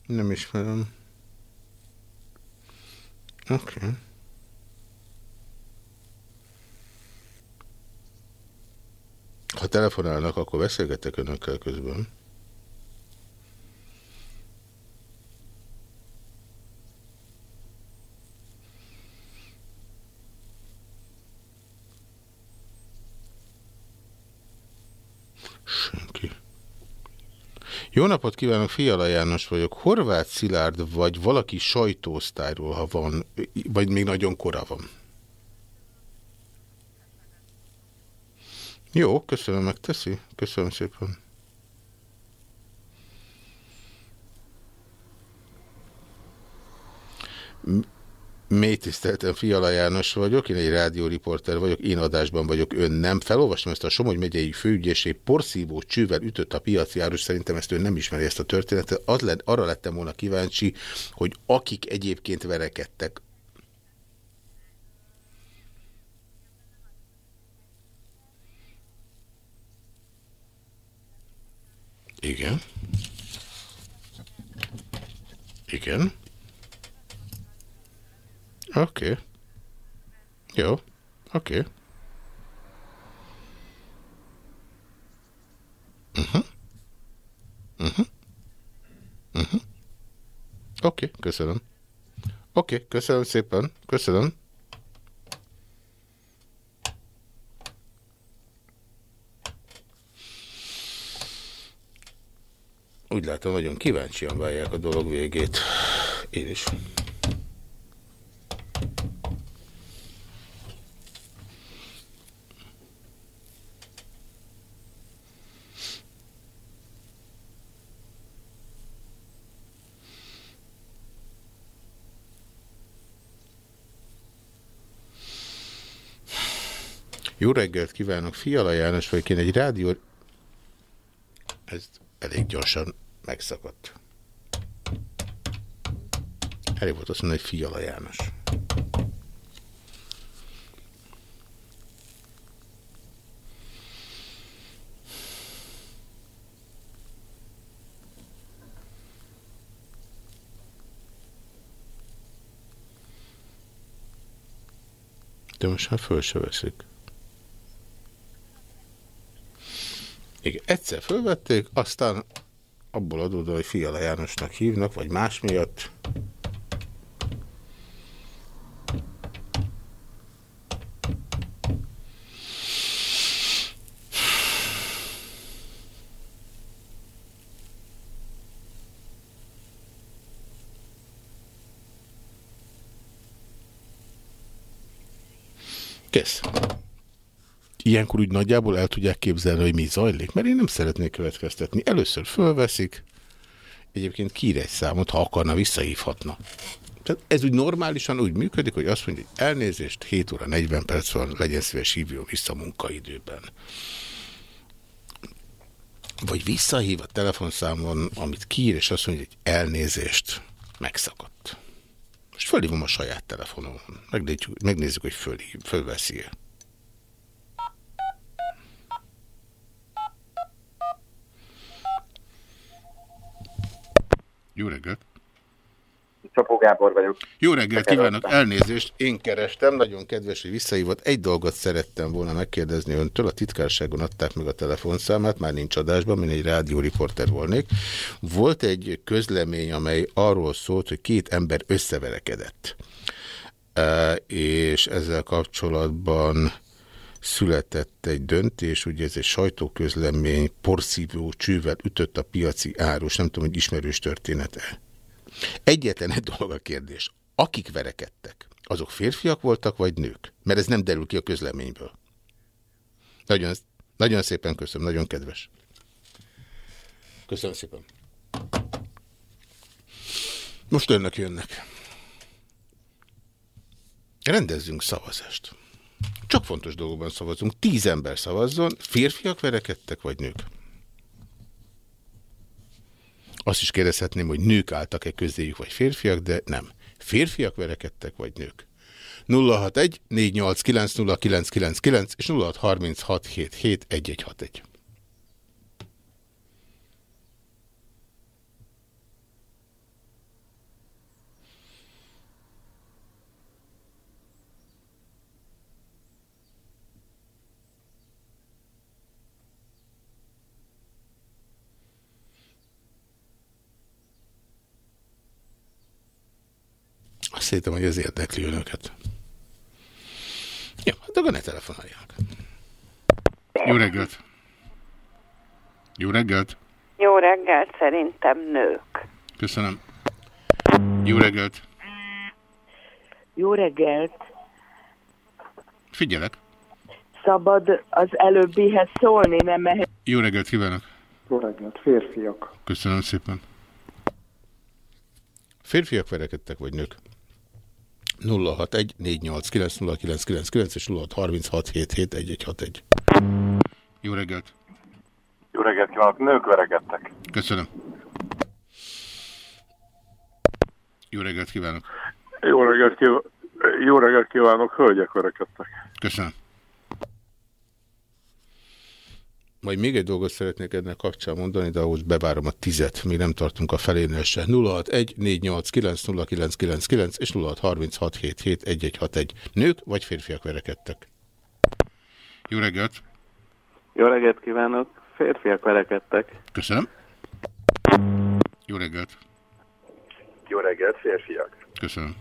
A: Nem ismerem. Okay. Ha telefonálnak, akkor beszélgetek önökkel közben. Jó napot kívánok, Fiala János vagyok. Horváth Szilárd vagy valaki sajtóosztályról, ha van, vagy még nagyon kora van. Jó, köszönöm, megteszi. Köszönöm szépen. Mély tiszteltem, Fiala János vagyok, én egy rádióriporter vagyok, én adásban vagyok, ön nem. Felolvastam ezt a Somogy megyei főügyészség porszívó csővel ütött a piaci szerintem ezt ön nem ismeri ezt a történetet. Az lett, arra lettem volna kíváncsi, hogy akik egyébként verekedtek, Igen. Igen. Oké. Okay. Jó. Oké. Okay. Uh -huh. Uh -huh. Uh -huh. Oké, okay, köszönöm. Oké, okay, köszönöm szépen. Köszönöm. Úgy látom, nagyon kíváncsian várják a dolog végét. Én is. Jó reggelt kívánok, Fiala János vagyok, én egy rádió... Ez elég gyorsan megszakadt. Elég volt azt mondani, hogy Fiala János. De most már föl se veszik. Igen, egyszer fölvették, aztán abból adódóan, hogy Fiala Jánosnak hívnak, vagy más miatt. Kész. Ilyenkor úgy nagyjából el tudják képzelni, hogy mi zajlik, mert én nem szeretnék következtetni. Először fölveszik, egyébként kír egy számot, ha akarna, visszahívhatna. Tehát ez úgy normálisan úgy működik, hogy azt mondja, hogy elnézést, 7 óra 40 perc van, legyen szíves hívjon vissza munkaidőben. Vagy visszahív a telefonszámon, amit kír, és azt mondja, hogy elnézést, megszakadt. Most fölhívom a saját telefonomon. Megnézzük, megnézzük hogy fölhív, fölveszi-e. Jó reggelt!
E: Csapó Gábor vagyok.
A: Jó reggelt kívánok, elnézést, én kerestem, nagyon kedves, hogy visszahívott. Egy dolgot szerettem volna megkérdezni öntől, a titkárságon adták meg a telefonszámát, már nincs adásban, mint egy rádióriporter volnék. Volt egy közlemény, amely arról szólt, hogy két ember összeverekedett. És ezzel kapcsolatban született egy döntés, ugye ez egy sajtóközlemény, porszívó csővel ütött a piaci árus, nem tudom, hogy ismerős története. Egyetlen egy dolog a kérdés. Akik verekedtek, azok férfiak voltak, vagy nők? Mert ez nem derül ki a közleményből. Nagyon, nagyon szépen köszönöm, nagyon kedves. Köszönöm szépen. Most önnek jönnek. Rendezzünk szavazást. Csak fontos dolgokban szavazunk. Tíz ember szavazzon, férfiak verekedtek, vagy nők? Azt is kérdezhetném, hogy nők álltak-e közéjük, vagy férfiak, de nem. Férfiak verekedtek, vagy nők? 061 489 és 0636771161. Azt hittem, hogy ez érdekli önöket. Jó, hát akkor ne telefonáljanak. Jó reggelt! Jó reggelt!
F: Jó reggelt, szerintem nők.
A: Köszönöm. Jó reggelt!
F: Jó reggelt!
A: Figyelek!
F: Szabad az előbbihez szólni, nem mehet.
A: Jó reggelt kívánok!
G: Jó reggelt, férfiak.
A: Köszönöm szépen. Férfiak verekedtek, vagy nők? 061 489 és 0636771161. Jó reggelt!
H: Jó reggelt kívánok! Nők verekedtek.
A: Köszönöm. Jó reggelt kívánok!
H: Jó reggelt, kívánok. Jó reggelt kívánok! Hölgyek verekedtek.
A: Köszönöm. Majd még egy dolgot szeretnék ennek kapcsán mondani, de ahhoz bevárom a tizet, mi nem tartunk a felénél se. 061 489 és 0636771161. Nők vagy férfiak verekedtek? Jó reggelt!
I: Jó reggelt kívánok! Férfiak verekedtek.
A: Köszönöm. Jó reggelt!
H: Jó reggelt, férfiak!
A: Köszönöm.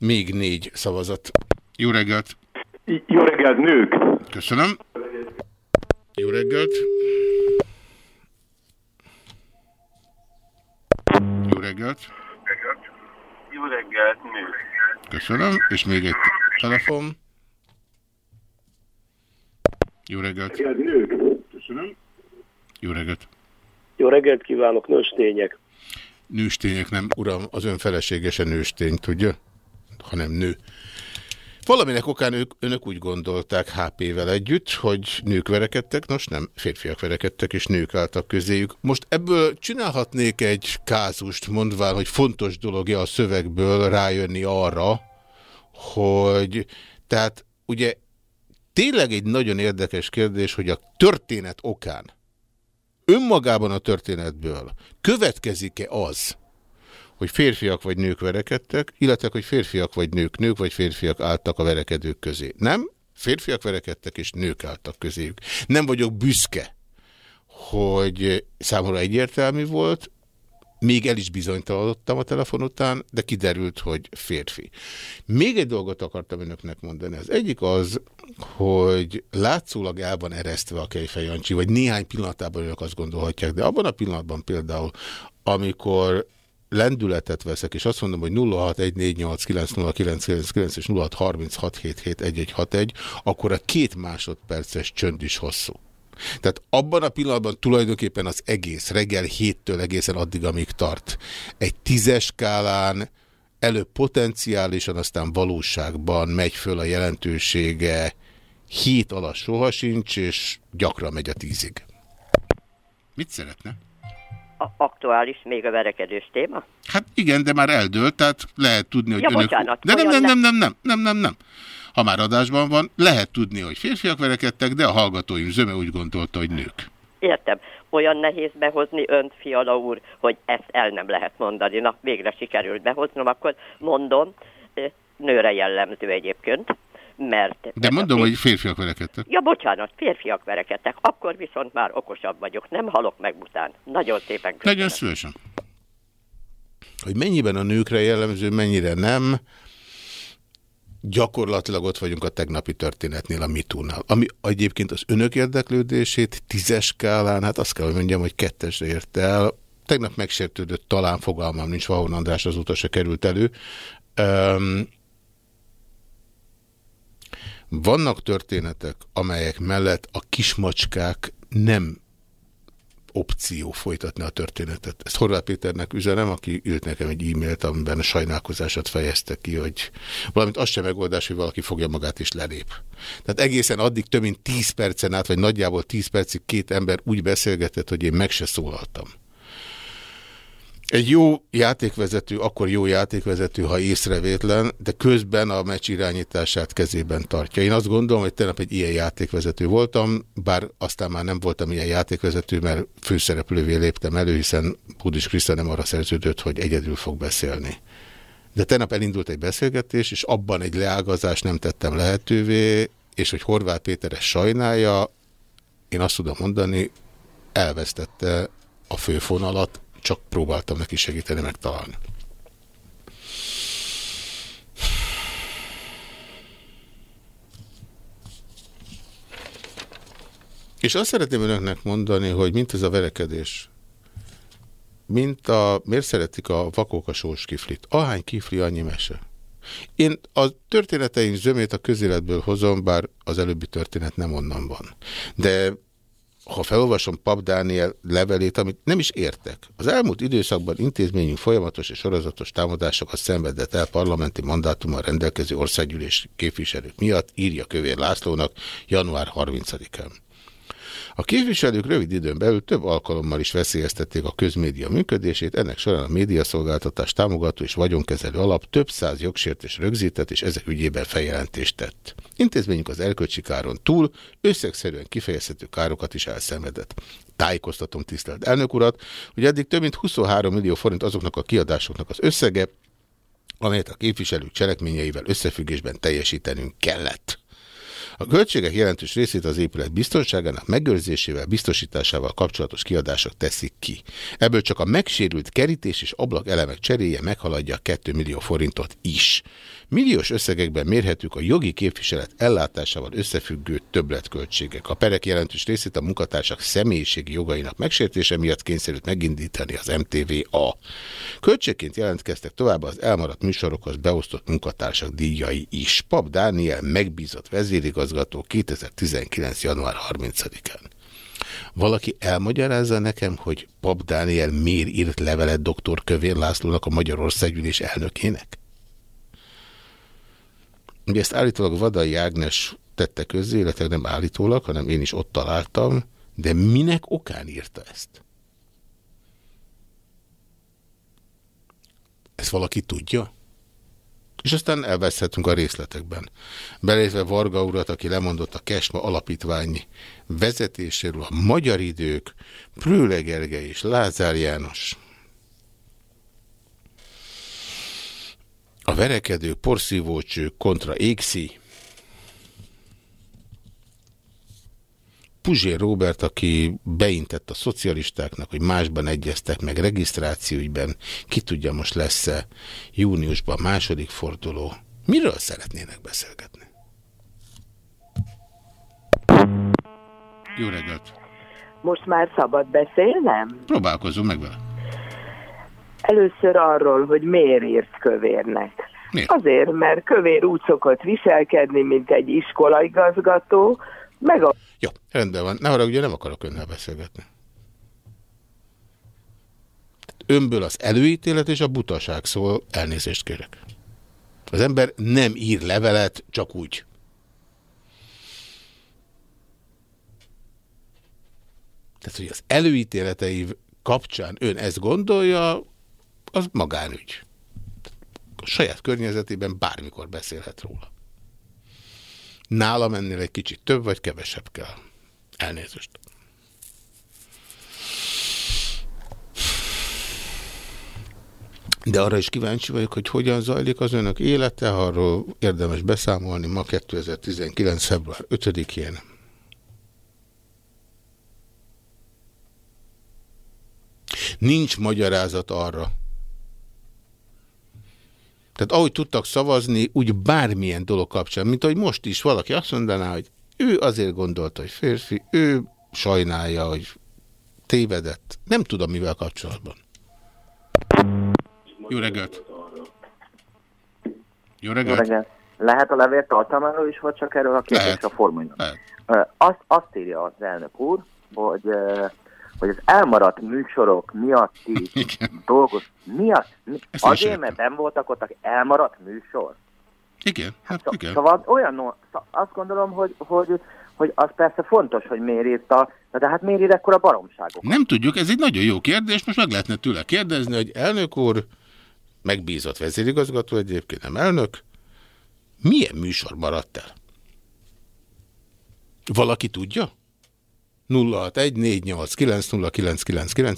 A: Még négy szavazat. Jó reggelt!
H: Jó reggelt, nők!
A: Köszönöm. Jó reggelt! Jó reggelt!
H: Jó reggelt, nők!
A: Köszönöm. És még egy telefon. Jó reggelt!
H: Nők! Köszönöm.
A: Jó reggelt!
J: Jó reggelt kívánok, nőstények!
A: Nőstények nem, uram, az ön feleségesen nőstény, tudja? Hanem nő. Valaminek okán ők, önök úgy gondolták HP-vel együtt, hogy nők verekedtek, nos nem, férfiak verekedtek, és nők álltak közéjük. Most ebből csinálhatnék egy kázust, mondván, hogy fontos dologja a szövegből rájönni arra, hogy tehát ugye tényleg egy nagyon érdekes kérdés, hogy a történet okán, önmagában a történetből következik-e az, hogy férfiak vagy nők verekedtek, illetve hogy férfiak vagy nők, nők vagy férfiak álltak a verekedők közé. Nem, férfiak verekedtek és nők álltak közéjük. Nem vagyok büszke, hogy számomra egyértelmű volt, még el is bizonytalanodtam a telefon után, de kiderült, hogy férfi. Még egy dolgot akartam önöknek mondani. Az egyik az, hogy látszólag el van eresztve a Kejfej Jancsi, vagy néhány pillanatában önök azt gondolhatják, de abban a pillanatban például, amikor lendületet veszek, és azt mondom, hogy 0614890999 és 0636771161, akkor a két másodperces csönd is hosszú. Tehát abban a pillanatban tulajdonképpen az egész, reggel héttől egészen addig, amíg tart. Egy tízes skálán előbb potenciálisan, aztán valóságban megy föl a jelentősége, hét alatt soha sincs, és gyakran megy a tízig. Mit szeretne?
K: Aktuális még a verekedős téma?
A: Hát igen, de már eldőlt, tehát lehet tudni, hogy
K: ja,
A: önök...
K: Bocsánat,
A: de nem, nem, nem, nem, nem, nem, nem, nem ha már adásban van, lehet tudni, hogy férfiak verekedtek, de a hallgatóim zöme úgy gondolta, hogy nők.
K: Értem. Olyan nehéz behozni önt, Fiala úr, hogy ezt el nem lehet mondani. Na, végre sikerült behoznom, akkor mondom, nőre jellemző egyébként, mert...
A: De mondom, hogy férfiak verekedtek.
K: Ja, bocsánat, férfiak verekedtek. Akkor viszont már okosabb vagyok. Nem halok meg után. Nagyon szépen köszönöm.
A: Nagyon szívesen. Hogy mennyiben a nőkre jellemző, mennyire nem, gyakorlatilag ott vagyunk a tegnapi történetnél, a mitúnál. Ami egyébként az önök érdeklődését tízes skálán, hát azt kell, hogy mondjam, hogy kettesre ért el. Tegnap megsértődött, talán fogalmam nincs, Vahon András azóta se került elő. Um, vannak történetek, amelyek mellett a kismacskák nem opció folytatni a történetet. Ezt Horváth Péternek üzenem, aki írt nekem egy e-mailt, amiben a sajnálkozását fejezte ki, hogy valamint az sem megoldás, hogy valaki fogja magát és lelép. Tehát egészen addig több mint 10 percen át, vagy nagyjából 10 percig két ember úgy beszélgetett, hogy én meg se szólaltam. Egy jó játékvezető, akkor jó játékvezető, ha észrevétlen, de közben a meccs irányítását kezében tartja. Én azt gondolom, hogy tegnap egy ilyen játékvezető voltam, bár aztán már nem voltam ilyen játékvezető, mert főszereplővé léptem elő, hiszen Budis Kriszta nem arra szerződött, hogy egyedül fog beszélni. De tegnap elindult egy beszélgetés, és abban egy leágazást nem tettem lehetővé, és hogy Horváth Péter ezt sajnálja, én azt tudom mondani, elvesztette a főfonalat, csak próbáltam neki segíteni megtalálni. És azt szeretném önöknek mondani, hogy mint ez a verekedés, mint a, miért szeretik a vakok a sós kiflit? Ahány kifli, annyi mese. Én a történeteim zömét a közéletből hozom, bár az előbbi történet nem onnan van. De ha felolvasom Pap Dániel levelét, amit nem is értek. Az elmúlt időszakban intézményünk folyamatos és sorozatos támadásokat szenvedett el parlamenti mandátummal rendelkező országgyűlés képviselők miatt, írja Kövér Lászlónak január 30-án. A képviselők rövid időn belül több alkalommal is veszélyeztették a közmédia működését, ennek során a médiaszolgáltatás támogató és vagyonkezelő alap több száz jogsértés rögzített és ezek ügyében feljelentést tett. Intézményünk az elkölcsi káron túl összegszerűen kifejezhető károkat is elszenvedett. Tájékoztatom tisztelt elnök urat, hogy eddig több mint 23 millió forint azoknak a kiadásoknak az összege, amelyet a képviselők cselekményeivel összefüggésben teljesítenünk kellett. A költségek jelentős részét az épület biztonságának megőrzésével, biztosításával kapcsolatos kiadások teszik ki. Ebből csak a megsérült kerítés és ablak elemek cseréje meghaladja a 2 millió forintot is. Milliós összegekben mérhetők a jogi képviselet ellátásával összefüggő többletköltségek. A perek jelentős részét a munkatársak személyiségi jogainak megsértése miatt kényszerült megindítani az MTVA. Költségként jelentkeztek tovább az elmaradt műsorokhoz beosztott munkatársak díjai is. Pap Dániel megbízott vezérigazgató 2019. január 30-án. Valaki elmagyarázza nekem, hogy Pap Dániel miért írt levelet dr. Kövér Lászlónak a Magyarországgyűlés elnökének? Ugye ezt állítólag Vadai Ágnes tette közzé, illetve nem állítólag, hanem én is ott találtam, de minek okán írta ezt? Ezt valaki tudja? És aztán elveszhetünk a részletekben. Belétve Varga urat, aki lemondott a Kesma alapítvány vezetéséről, a Magyar Idők, Prőle Gergely és Lázár János. Verekedő porszívócső kontra égszi. Puzsér Robert, aki beintett a szocialistáknak, hogy másban egyeztek meg regisztrációügyben, ki tudja most lesz-e júniusban második forduló. Miről szeretnének beszélgetni? Jó reggelt!
F: Most már szabad beszélnem?
A: Próbálkozom meg vele.
F: Először arról, hogy miért írt kövérnek.
A: Miért?
F: Azért, mert kövér úgy szokott viselkedni, mint egy iskolaigazgató, meg a...
A: Jó, rendben van. Ne haragudja, nem akarok önnel beszélgetni. Önből az előítélet és a butaság szól, elnézést kérek. Az ember nem ír levelet csak úgy. Tehát, hogy az előítéletei kapcsán ön ezt gondolja, az magánügy. A saját környezetében bármikor beszélhet róla. Nálam ennél egy kicsit több vagy kevesebb kell. Elnézést. De arra is kíváncsi vagyok, hogy hogyan zajlik az önök élete, arról érdemes beszámolni ma 2019. február 5-én. Nincs magyarázat arra. Tehát ahogy tudtak szavazni, úgy bármilyen dolog kapcsán, mint ahogy most is valaki azt mondaná, hogy ő azért gondolta, hogy férfi, ő sajnálja, hogy tévedett. Nem tudom, mivel kapcsolatban. Jó reggelt! Jó reggelt!
E: Jó reggelt. Lehet a levél tartalmáról is, vagy csak erről a kérdés a formulnak? Azt, azt írja az elnök úr, hogy hogy az elmaradt műsorok miatti dolgok miatt, mi, azért, mert nem voltak ott elmaradt műsor.
A: Igen, hát
E: so,
A: igen.
E: Szóval olyan, azt gondolom, hogy, hogy, hogy az persze fontos, hogy miért írta, de hát miért ír ekkora baromságok?
A: Nem tudjuk, ez egy nagyon jó kérdés, most meg lehetne tőle kérdezni, hogy elnök úr, megbízott vezérigazgató egyébként, nem elnök, milyen műsor maradt el? Valaki tudja? 061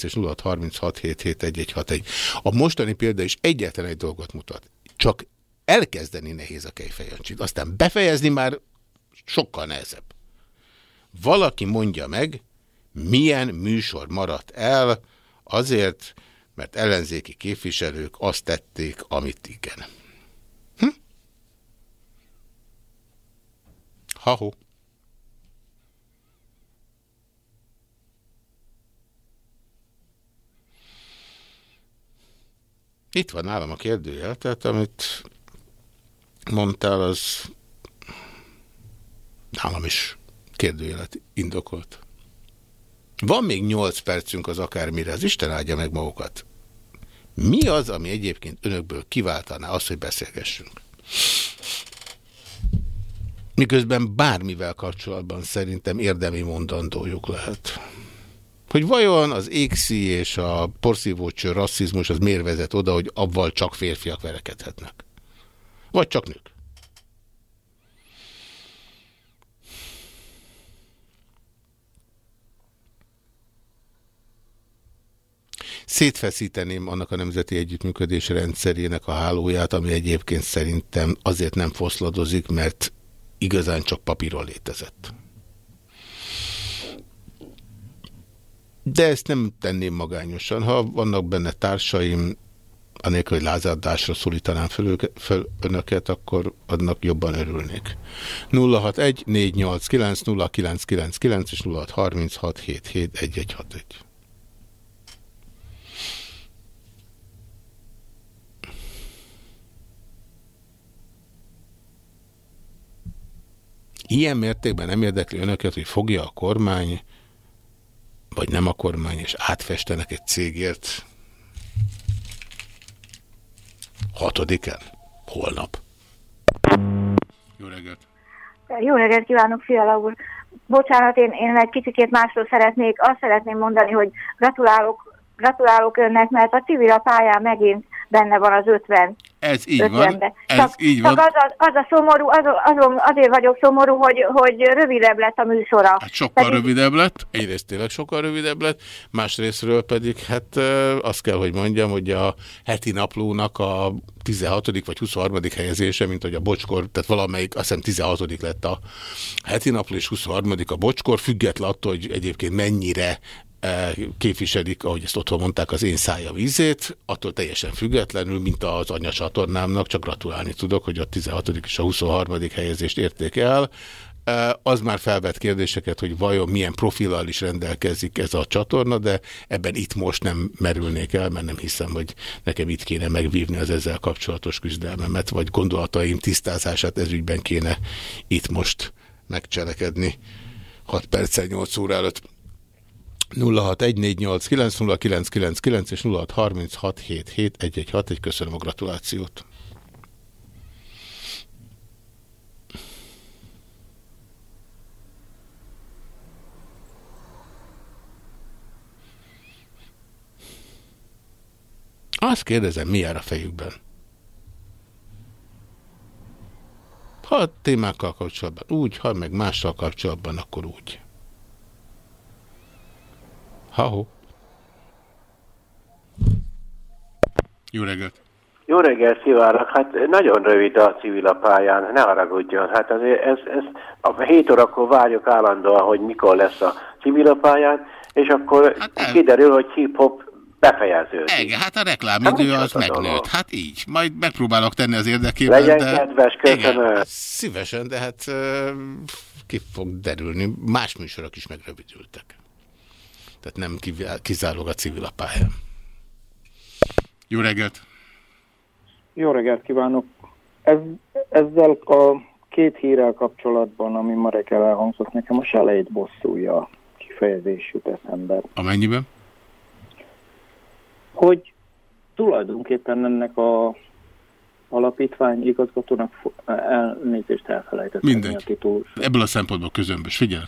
A: és 0636771161. A mostani példa is egyetlen egy dolgot mutat. Csak elkezdeni nehéz a kejfejancsit, aztán befejezni már sokkal nehezebb. Valaki mondja meg, milyen műsor maradt el, azért, mert ellenzéki képviselők azt tették, amit igen. Hm? Ha-ho. Itt van nálam a kérdőjel, tehát amit mondtál, az nálam is kérdőjelet indokolt. Van még 8 percünk az akármire, az Isten áldja meg magukat. Mi az, ami egyébként önökből kiváltaná azt, hogy beszélgessünk? Miközben bármivel kapcsolatban szerintem érdemi mondandójuk lehet. Hogy vajon az égszi és a porszívócső rasszizmus az miért vezet oda, hogy abval csak férfiak verekedhetnek? Vagy csak nők? Szétfeszíteném annak a nemzeti együttműködés rendszerének a hálóját, ami egyébként szerintem azért nem foszladozik, mert igazán csak papíron létezett. De ezt nem tenném magányosan. Ha vannak benne társaim, anélkül, hogy lázadásra szólítanám őke, fel önöket, akkor adnak jobban örülnék. 061 489 0999 és 0636 771161. Ilyen mértékben nem érdekli önöket, hogy fogja a kormány vagy nem a kormány, és átfestenek egy cégért hatodikán, holnap. Jó reggelt!
L: Jó reggelt kívánok, Fiala úr! Bocsánat, én, én egy kicsit másról szeretnék. Azt szeretném mondani, hogy gratulálok, gratulálok önnek, mert a civil a pályán megint benne van az 50
A: Ez így van. Ez
L: csak,
A: így
L: csak
A: van.
L: Az, a, az a szomorú, az, azon, azért vagyok szomorú, hogy, hogy rövidebb lett a műsora.
A: Hát sokkal Pedig... rövidebb lett, egyrészt tényleg sokkal rövidebb lett, másrésztről pedig hát azt kell, hogy mondjam, hogy a heti naplónak a 16. vagy 23. helyezése, mint hogy a bocskor, tehát valamelyik, azt hiszem 16. lett a heti napló, és 23. a bocskor, független attól, hogy egyébként mennyire képviselik, ahogy ezt otthon mondták, az én szája vízét, attól teljesen függetlenül, mint az anyacsatornámnak, csak gratulálni tudok, hogy a 16. és a 23. helyezést érték el. Az már felvett kérdéseket, hogy vajon milyen profillal is rendelkezik ez a csatorna, de ebben itt most nem merülnék el, mert nem hiszem, hogy nekem itt kéne megvívni az ezzel kapcsolatos küzdelmemet, vagy gondolataim tisztázását ezügyben kéne itt most megcselekedni 6 perccel 8 óra előtt. 0614890999 és 0636771161. Köszönöm a gratulációt. Azt kérdezem, mi jár a fejükben? Ha a témákkal kapcsolatban úgy, ha meg mással kapcsolatban, akkor úgy. Ha-ho. Jó reggelt!
J: Jó reggelt kívánok! Hát nagyon rövid a civil a pályán, ne haragudjon. Hát azért ez, ez a 7 órakor várjuk állandóan, hogy mikor lesz a civil a pályán, és akkor hát kiderül, hogy hip-hop befejeződik.
A: Igen, hát a reklámidő hát az megnőtt. Hát így. Majd megpróbálok tenni az érdekében.
J: Legyen de... kedves, köszönöm. Hát
A: szívesen, de hát ki fog derülni. Más műsorok is megrövidültek. Tehát nem kizárólag a civil a pályán. Jó reggelt!
G: Jó reggelt kívánok! Ez, ezzel a két hírrel kapcsolatban, ami ma reggel elhangzott, nekem a selejt bosszúja kifejezés jut eszembe.
A: Amennyiben?
G: Hogy tulajdonképpen ennek a alapítvány igazgatónak elnézést elfelejtett.
A: Mindegy. Ebből a szempontból közömbös. Figyelj!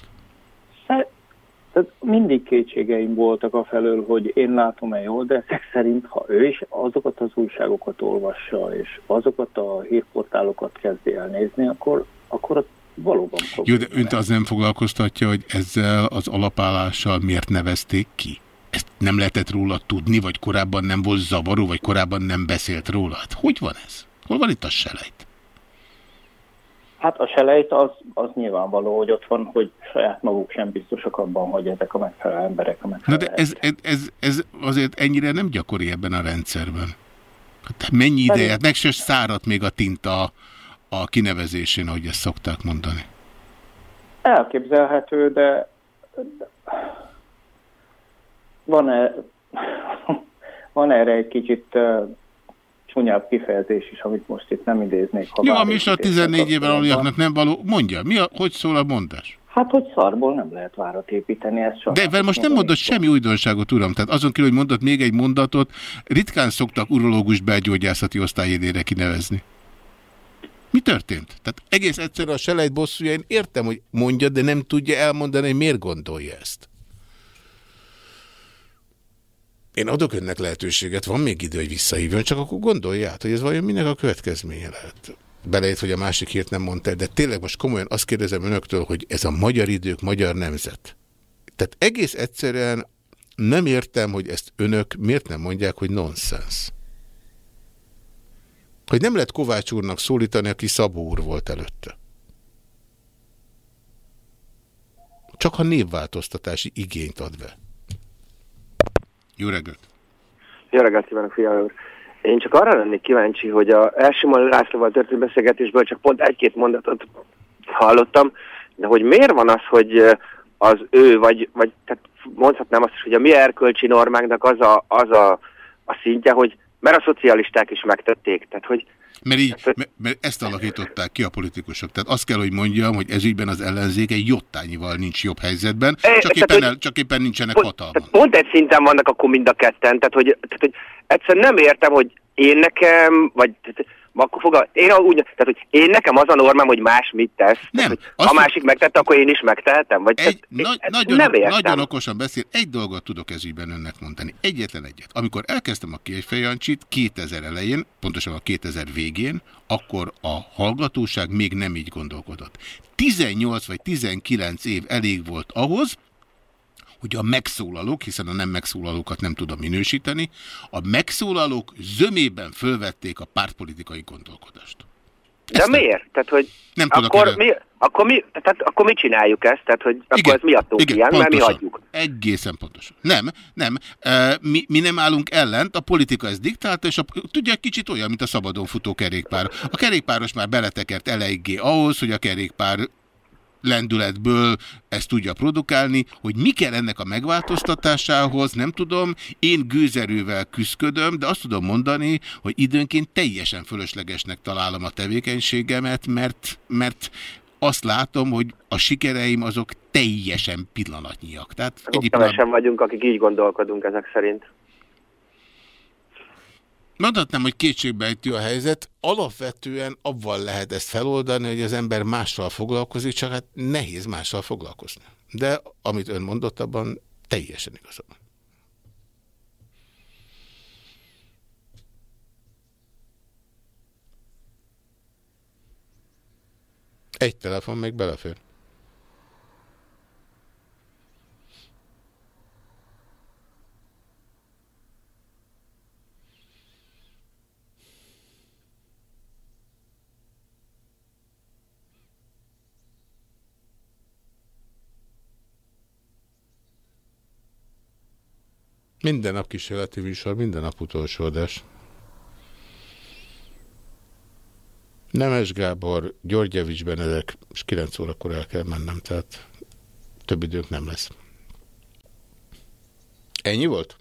G: Tehát mindig kétségeim voltak a felől, hogy én látom-e jól, de ezek szerint, ha ő is azokat az újságokat olvassa, és azokat a hírportálokat kezdi elnézni, akkor, akkor valóban
A: Jó, de önt az nem foglalkoztatja, hogy ezzel az alapállással miért nevezték ki? Ezt nem lehetett róla tudni, vagy korábban nem volt zavaró, vagy korábban nem beszélt róla? Hát hogy van ez? Hol van itt a selejt?
G: Hát a selejt az, az nyilvánvaló, hogy ott van, hogy saját maguk sem biztosak abban, hogy ezek a megfelelő emberek a megfelelő.
A: Na de ez, ez, ez, ez azért ennyire nem gyakori ebben a rendszerben. Hát mennyi ideje? Hát meg se száradt még a tinta a kinevezésén, ahogy ezt szokták mondani.
G: Elképzelhető, de, de van-e van erre egy kicsit csúnyább kifejezés is, amit most itt nem idéznék. Ha
A: Jó, ami is a 14 éven aluljaknak nem való. Mondja, mi a, hogy szól a mondás?
G: Hát, hogy szarból nem lehet várat építeni, ez soha.
A: De mert most nem mondott semmi újdonságot, uram. Tehát azon kívül, hogy mondott még egy mondatot, ritkán szoktak urológus belgyógyászati osztályénére kinevezni. Mi történt? Tehát egész egyszerűen a selejt bosszúja, én értem, hogy mondja, de nem tudja elmondani, hogy miért gondolja ezt. Én adok önnek lehetőséget, van még idő, hogy visszahívjon, csak akkor gondolja át, hogy ez vajon minek a következménye lehet. Belejött, hogy a másik hírt nem mondta, de tényleg most komolyan azt kérdezem önöktől, hogy ez a magyar idők, magyar nemzet. Tehát egész egyszerűen nem értem, hogy ezt önök miért nem mondják, hogy nonsens. Hogy nem lehet Kovács úrnak szólítani, aki Szabó úr volt előtte. Csak ha névváltoztatási igényt ad be. Jó reggelt!
J: Jó reggelt kívánok, úr! Én csak arra lennék kíváncsi, hogy a Elsimon Lászlóval történt beszélgetésből csak pont egy-két mondatot hallottam, de hogy miért van az, hogy az ő, vagy, vagy tehát mondhatnám azt is, hogy a mi erkölcsi normáknak az a, az a, a szintje, hogy mert a szocialisták is megtették. Tehát, hogy
A: mert, így, mert ezt alakították ki a politikusok. Tehát azt kell, hogy mondjam, hogy ez ügyben az ellenzék egy jottányival nincs jobb helyzetben, csak, éppen, tehát, el, csak éppen nincsenek pont, hatalma.
J: Pont egy szinten vannak akkor mind a ketten, tehát hogy, tehát, hogy egyszer nem értem, hogy én nekem, vagy tehát, akkor fogal... én úgy, tehát, hogy én nekem az a normám, hogy más mit tesz.
A: Nem.
J: Tehát, hogy ha másik megtette, akkor én is megtehetem? Vagy
A: egy,
J: tehát,
A: na, nagyon,
J: nem értem.
A: nagyon okosan beszél. Egy dolgot tudok ez ügyben önnek mondani. Egyetlen egyet. Amikor elkezdtem a Kéfejancsit 2000 elején, pontosan a 2000 végén, akkor a hallgatóság még nem így gondolkodott. 18 vagy 19 év elég volt ahhoz, hogy a megszólalók, hiszen a nem megszólalókat nem tudom minősíteni, a megszólalók zömében fölvették a pártpolitikai gondolkodást.
J: De Ezt miért? Tehát, hogy
A: nem
J: akkor, mi, akkor, mi, tehát, akkor mi csináljuk ezt? Tehát, hogy igen, akkor ez miattunk igen, ilyen, pontosan, mert mi hagyjuk.
A: Egészen pontosan. Nem, nem. Mi, mi nem állunk ellent, a politika ezt diktálta, és a, tudja, kicsit olyan, mint a szabadon futó kerékpár. A kerékpáros már beletekert eléggé ahhoz, hogy a kerékpár lendületből ezt tudja produkálni, hogy mi kell ennek a megváltoztatásához, nem tudom, én gőzerővel küzdködöm, de azt tudom mondani, hogy időnként teljesen fölöslegesnek találom a tevékenységemet, mert, mert azt látom, hogy a sikereim azok teljesen pillanatnyiak. Tehát
J: Kevesen vagyunk, akik így gondolkodunk ezek szerint.
A: Mondhatnám, hogy kétségbejtő a helyzet. Alapvetően abban lehet ezt feloldani, hogy az ember mással foglalkozik, csak hát nehéz mással foglalkozni. De amit ön mondott, abban teljesen igazam. Egy telefon még belefér. Minden nap kísérleti műsor, minden nap utolsó adás. Nemes Gábor, Györgyevics Benedek, és 9 órakor el kell mennem, tehát több időnk nem lesz. Ennyi volt?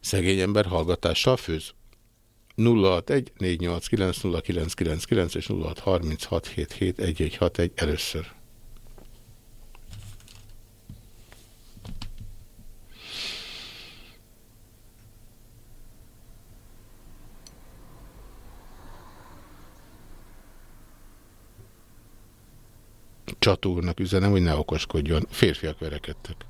A: Szegény ember hallgatással főz. 061 489 és 0636771161 először. Csatúrnak üzenem, hogy ne okoskodjon. Férfiak verekedtek.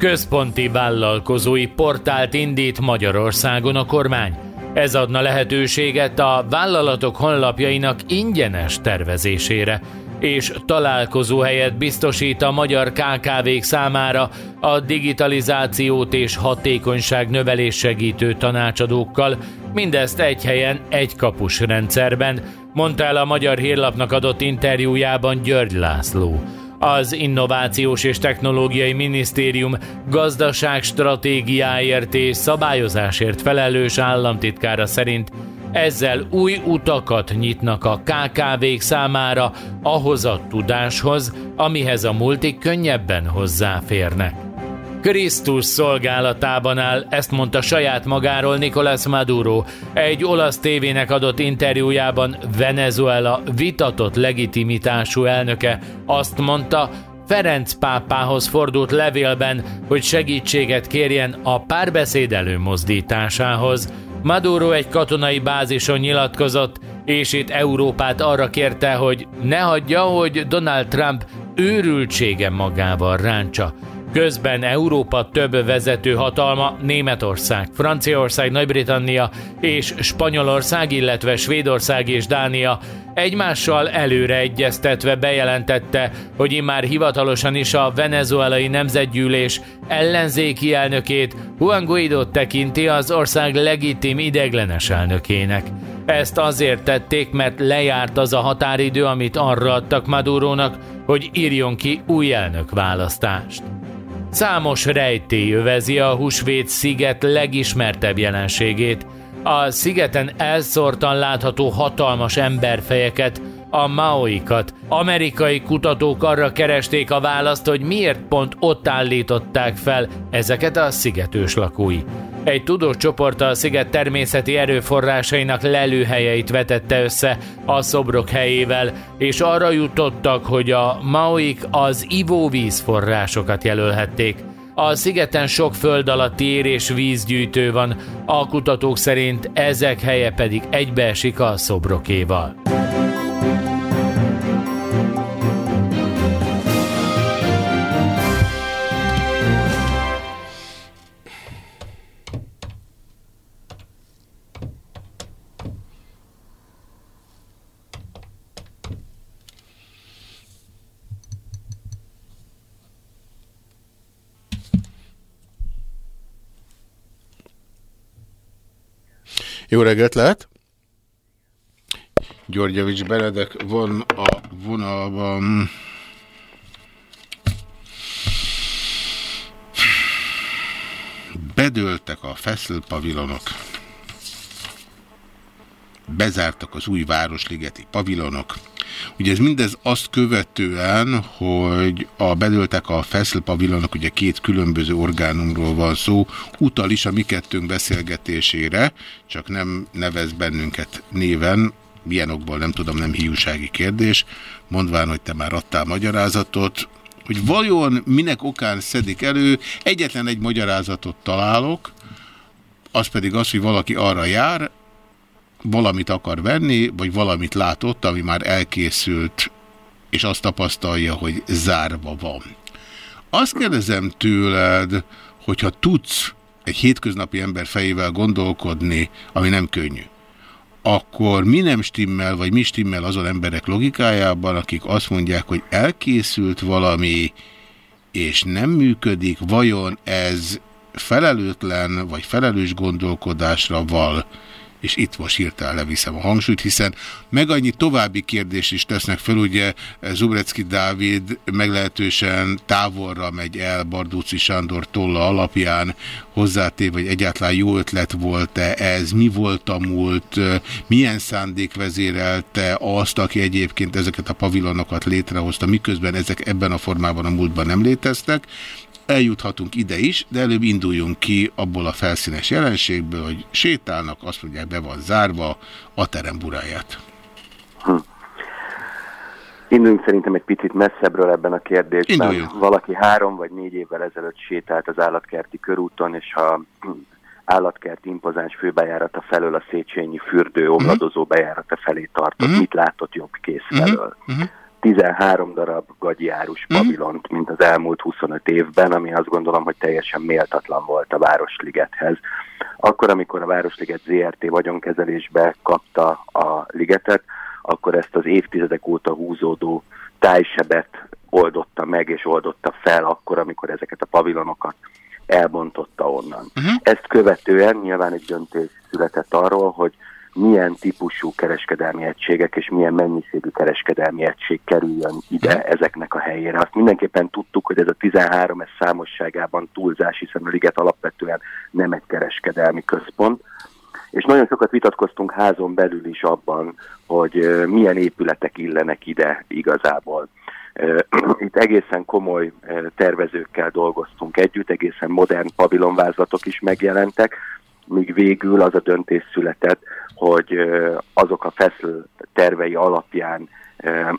M: Központi vállalkozói portált indít Magyarországon a kormány. Ez adna lehetőséget a vállalatok honlapjainak ingyenes tervezésére, és találkozóhelyet biztosít a magyar KKV-k számára a digitalizációt és hatékonyság növelés segítő tanácsadókkal, mindezt egy helyen, egy kapus rendszerben, mondta el a Magyar Hírlapnak adott interjújában György László. Az Innovációs és Technológiai Minisztérium gazdaságstratégiáért és szabályozásért felelős államtitkára szerint ezzel új utakat nyitnak a KKV-k számára ahhoz a tudáshoz, amihez a multik könnyebben hozzáférnek. Krisztus szolgálatában áll, ezt mondta saját magáról Nicolás Maduro. Egy olasz tévének adott interjújában Venezuela vitatott legitimitású elnöke azt mondta, Ferenc pápához fordult levélben, hogy segítséget kérjen a párbeszéd előmozdításához. Maduro egy katonai bázison nyilatkozott, és itt Európát arra kérte, hogy ne hagyja, hogy Donald Trump őrültsége magával ráncsa. Közben Európa több vezető hatalma, Németország, Franciaország, Nagy-Britannia és Spanyolország, illetve Svédország és Dánia egymással előre egyeztetve bejelentette, hogy immár hivatalosan is a venezuelai nemzetgyűlés ellenzéki elnökét Juan Guaidó tekinti az ország legitim ideglenes elnökének. Ezt azért tették, mert lejárt az a határidő, amit arra adtak Madurónak, hogy írjon ki új elnök választást. Számos rejtély övezi a Húsvét sziget legismertebb jelenségét. A szigeten elszórtan látható hatalmas emberfejeket, a maoikat. Amerikai kutatók arra keresték a választ, hogy miért pont ott állították fel ezeket a szigetős lakói. Egy tudós csoport a sziget természeti erőforrásainak lelőhelyeit vetette össze a szobrok helyével, és arra jutottak, hogy a maoik az ivóvíz forrásokat jelölhették. A szigeten sok föld alatti ér és vízgyűjtő van, a kutatók szerint ezek helye pedig egybeesik a szobrokéval.
A: Jó reggelt lehet! Györgyevics Benedek van a vonalban. Bedőltek a feszülpavilonok. Bezártak az új városligeti pavilonok. Ugye ez mindez azt követően, hogy a bedöltek a Feszl pavilonok, ugye két különböző orgánumról van szó, utal is a mi kettőnk beszélgetésére, csak nem nevez bennünket néven, milyen okból nem tudom, nem hiúsági kérdés, mondván, hogy te már adtál magyarázatot, hogy vajon minek okán szedik elő, egyetlen egy magyarázatot találok, az pedig az, hogy valaki arra jár, valamit akar venni, vagy valamit látott, ami már elkészült, és azt tapasztalja, hogy zárva van. Azt kérdezem tőled, hogyha tudsz egy hétköznapi ember fejével gondolkodni, ami nem könnyű, akkor mi nem stimmel, vagy mi stimmel azon emberek logikájában, akik azt mondják, hogy elkészült valami, és nem működik, vajon ez felelőtlen, vagy felelős gondolkodásra val, és itt most hirtelen leviszem a hangsúlyt, hiszen meg annyi további kérdést is tesznek fel, ugye Zubrecki Dávid meglehetősen távolra megy el Bardóci Sándor tolla alapján, hozzátéve, hogy egyáltalán jó ötlet volt-e ez, mi volt a múlt, milyen szándék vezérelte azt, aki egyébként ezeket a pavilonokat létrehozta, miközben ezek ebben a formában a múltban nem léteztek, eljuthatunk ide is, de előbb induljunk ki abból a felszínes jelenségből, hogy sétálnak, azt mondják, be van zárva a terem buráját. Hm.
N: Induljunk szerintem egy picit messzebbről ebben a kérdésben.
A: Induljunk.
N: Valaki három vagy négy évvel ezelőtt sétált az állatkerti körúton, és ha állatkerti impozáns főbejárata felől a Széchenyi fürdő omladozó bejárata felé tartott, uh -huh. mit látott jobb kész felől. Uh -huh. 13 darab gagyiárus mhm. pavilont, mint az elmúlt 25 évben, ami azt gondolom, hogy teljesen méltatlan volt a Városligethez. Akkor, amikor a Városliget ZRT vagyonkezelésbe kapta a ligetet, akkor ezt az évtizedek óta húzódó tájsebet oldotta meg és oldotta fel akkor, amikor ezeket a pavilonokat elbontotta onnan. Uh -huh. Ezt követően nyilván egy döntés született arról, hogy milyen típusú kereskedelmi egységek és milyen mennyiségű kereskedelmi egység kerüljön ide ezeknek a helyére. Azt mindenképpen tudtuk, hogy ez a 13 ez számosságában túlzás, hiszen a liget alapvetően nem egy kereskedelmi központ. És nagyon sokat vitatkoztunk házon belül is abban, hogy milyen épületek illenek ide igazából. Itt egészen komoly tervezőkkel dolgoztunk együtt, egészen modern pavilonvázlatok is megjelentek, míg végül az a döntés született, hogy azok a feszl tervei alapján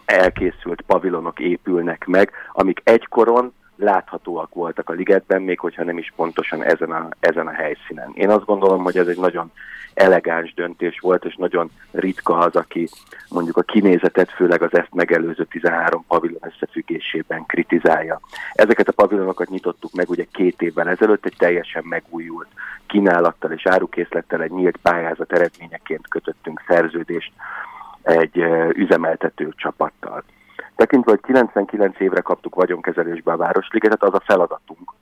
N: elkészült pavilonok épülnek meg, amik egykoron láthatóak voltak a ligetben, még hogyha nem is pontosan ezen a, ezen a helyszínen. Én azt gondolom, hogy ez egy nagyon elegáns döntés volt, és nagyon ritka az, aki mondjuk a kinézetet, főleg az ezt megelőző 13 pavilon összefüggésében kritizálja. Ezeket a pavilonokat nyitottuk meg ugye két évvel ezelőtt, egy teljesen megújult kínálattal és árukészlettel egy nyílt pályázat eredményeként kötöttünk szerződést egy üzemeltető csapattal. Tekintve, hogy 99 évre kaptuk vagyonkezelésbe a Városligetet, az a feladatunk,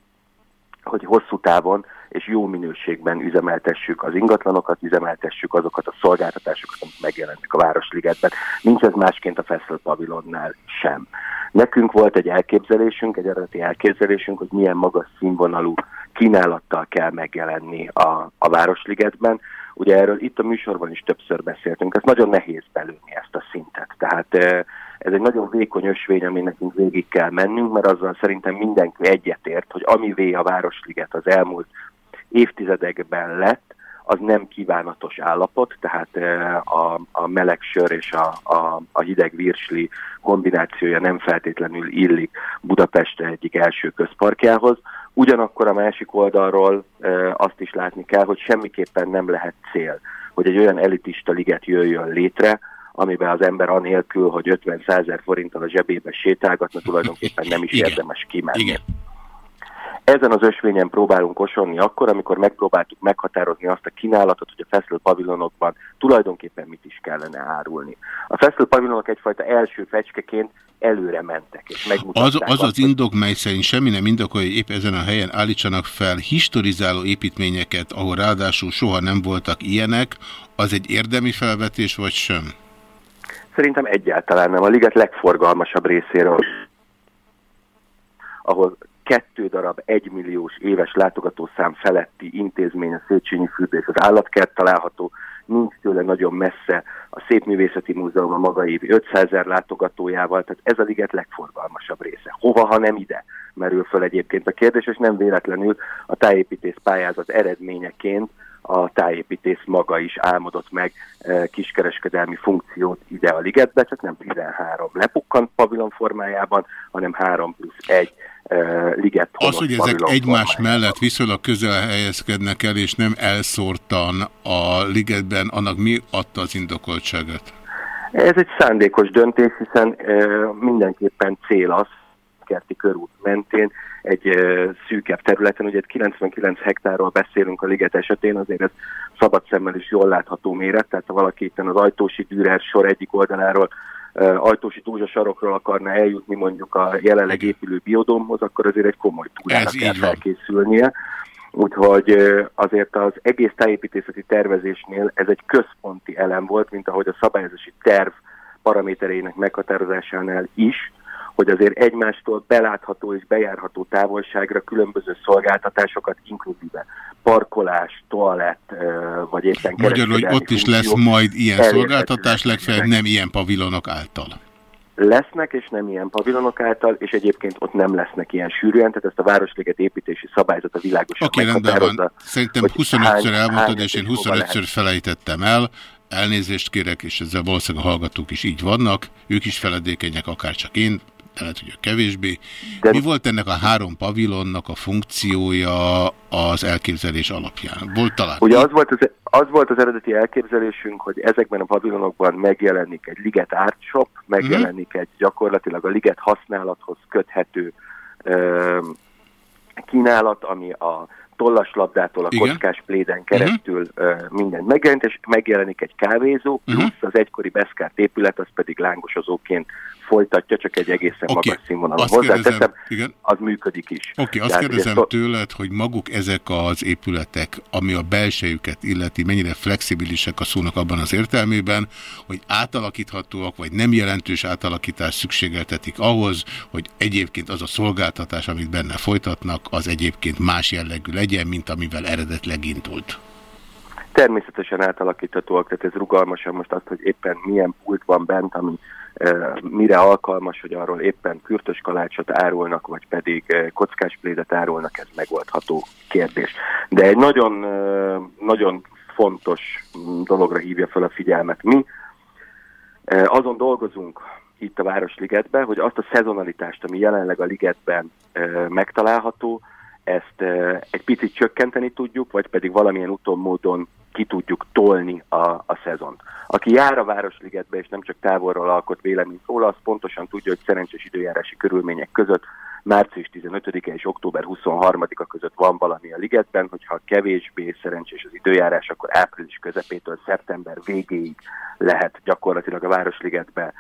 N: hogy hosszú távon és jó minőségben üzemeltessük az ingatlanokat, üzemeltessük azokat a szolgáltatásokat, amik megjelentek a Városligetben. Nincs ez másként a Fesztel pavilonnál sem. Nekünk volt egy elképzelésünk, egy eredeti elképzelésünk, hogy milyen magas színvonalú kínálattal kell megjelenni a, a Városligetben. Ugye erről itt a műsorban is többször beszéltünk, ez nagyon nehéz belőni ezt a szintet. Tehát ez egy nagyon vékony ösvény, ami nekünk végig kell mennünk, mert azzal szerintem mindenki egyetért, hogy amivé a Városliget az elmúlt évtizedekben lett, az nem kívánatos állapot, tehát a, a meleg sör és a, a, a hideg virsli kombinációja nem feltétlenül illik Budapest egyik első közparkjához. Ugyanakkor a másik oldalról azt is látni kell, hogy semmiképpen nem lehet cél, hogy egy olyan elitista liget jöjjön létre, amiben az ember anélkül, hogy 50 ezer forinttal a zsebébe sétálgatna, tulajdonképpen nem is Igen. érdemes kimenni. Igen. Ezen az ösvényen próbálunk osonni akkor, amikor megpróbáltuk meghatározni azt a kínálatot, hogy a Feszlő pavilonokban tulajdonképpen mit is kellene árulni. A Feszlő pavilonok egyfajta első fecskeként előre mentek, és megmutatták.
A: Az az, az indok, mely szerint semmi nem indokolja, hogy épp ezen a helyen állítsanak fel historizáló építményeket, ahol ráadásul soha nem voltak ilyenek, az egy érdemi felvetés, vagy sem?
N: Szerintem egyáltalán nem. A liget legforgalmasabb részéről, ahol kettő darab egymilliós éves látogatószám feletti intézmény, a Széchenyi fürdés, az állatkert található, nincs tőle nagyon messze. A Szépművészeti Múzeum a maga évi 500 ezer látogatójával, tehát ez a liget legforgalmasabb része. Hova, ha nem ide? Merül föl egyébként a kérdés, és nem véletlenül a tájépítész pályázat eredményeként a tájépítész maga is álmodott meg e, kiskereskedelmi funkciót ide a ligetbe, csak nem 13 lepukkant pavilon formájában, hanem 3 plusz 1 liget.
A: Az, hogy ezek egymás mellett viszonylag közel helyezkednek el, és nem elszórtan a ligetben, annak mi adta az indokoltságát?
N: Ez egy szándékos döntés, hiszen mindenképpen cél az, kerti körút mentén, egy szűkebb területen, ugye 99 hektárról beszélünk a liget esetén, azért ez szabad szemmel is jól látható méret, tehát ha valaki itt az ajtósi Dürer sor egyik oldaláról Ajtósi Túlzsa sarokról akarna eljutni mondjuk a jelenleg épülő biodomhoz, akkor azért egy komoly túrára kell felkészülnie. Úgyhogy azért az egész tájépítészeti tervezésnél ez egy központi elem volt, mint ahogy a szabályozási terv paramétereinek meghatározásánál is, hogy azért egymástól belátható és bejárható távolságra különböző szolgáltatásokat, inkluzíve parkolás, toalett, vagy éppen
A: Magyarul, hogy ott is lesz majd ilyen szolgáltatás, legfeljebb nem ilyen pavilonok által.
N: Lesznek, és nem ilyen pavilonok által, és egyébként ott nem lesznek ilyen sűrűen, tehát ezt a Városliget építési szabályzat a világosan
A: Oké, okay, rendben van. Szerintem 25-ször elmondtad, és én 25-ször felejtettem el. Elnézést kérek, és ezzel valószínűleg a hallgatók is így vannak. Ők is feledékenyek, akár csak én lehet, hogy kevésbé. De... Mi volt ennek a három pavilonnak a funkciója az elképzelés alapján? Volt talán?
N: Ugye az volt az, az volt az eredeti elképzelésünk, hogy ezekben a pavilonokban megjelenik egy liget art shop, megjelenik -huh. egy gyakorlatilag a liget használathoz köthető ö, kínálat, ami a tollas labdától a Igen. kockás pléden keresztül uh -huh. uh, mindent megjelent, és megjelenik egy kávézó, plusz uh -huh. az egykori beszkárt épület, az pedig lángosozóként folytatja, csak egy egészen okay. magas színvonalon. Hozzáteszem, az működik is.
A: Oké, okay, azt Tehát, kérdezem ugye, tőled, hogy maguk ezek az épületek, ami a belsejüket illeti, mennyire flexibilisek a szónak abban az értelmében, hogy átalakíthatóak, vagy nem jelentős átalakítás szükségeltetik ahhoz, hogy egyébként az a szolgáltatás, amit benne folytatnak, az egyébként más jellegű legyen, mint amivel eredetleg indult.
N: Természetesen átalakíthatóak, tehát ez rugalmasan most azt, hogy éppen milyen pult van bent, ami mire alkalmas, hogy arról éppen kürtös kalácsot árulnak, vagy pedig plédet árulnak, ez megoldható kérdés. De egy nagyon, nagyon fontos dologra hívja fel a figyelmet. Mi azon dolgozunk itt a Városligetben, hogy azt a szezonalitást, ami jelenleg a ligetben megtalálható, ezt egy picit csökkenteni tudjuk, vagy pedig valamilyen úton módon ki tudjuk tolni a, a szezont. Aki jár a Városligetbe, és nem csak távolról alkot véleményt róla, az pontosan tudja, hogy szerencsés időjárási körülmények között március 15-e és október 23-a között van valami a ligetben, hogyha kevésbé szerencsés az időjárás, akkor április közepétől szeptember végéig lehet gyakorlatilag a Városligetbe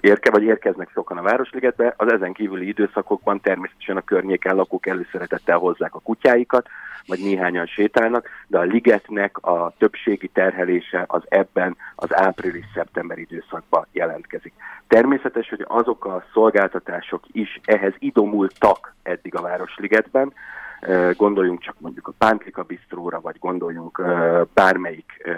N: érke, vagy érkeznek sokan a Városligetbe, az ezen kívüli időszakokban természetesen a környéken lakók előszeretettel hozzák a kutyáikat, vagy néhányan sétálnak, de a ligetnek a többségi terhelése az ebben az április-szeptember időszakban jelentkezik. Természetes, hogy azok a szolgáltatások is ehhez idomultak eddig a Városligetben, gondoljunk csak mondjuk a Pántlika Bistróra, vagy gondoljunk bármelyik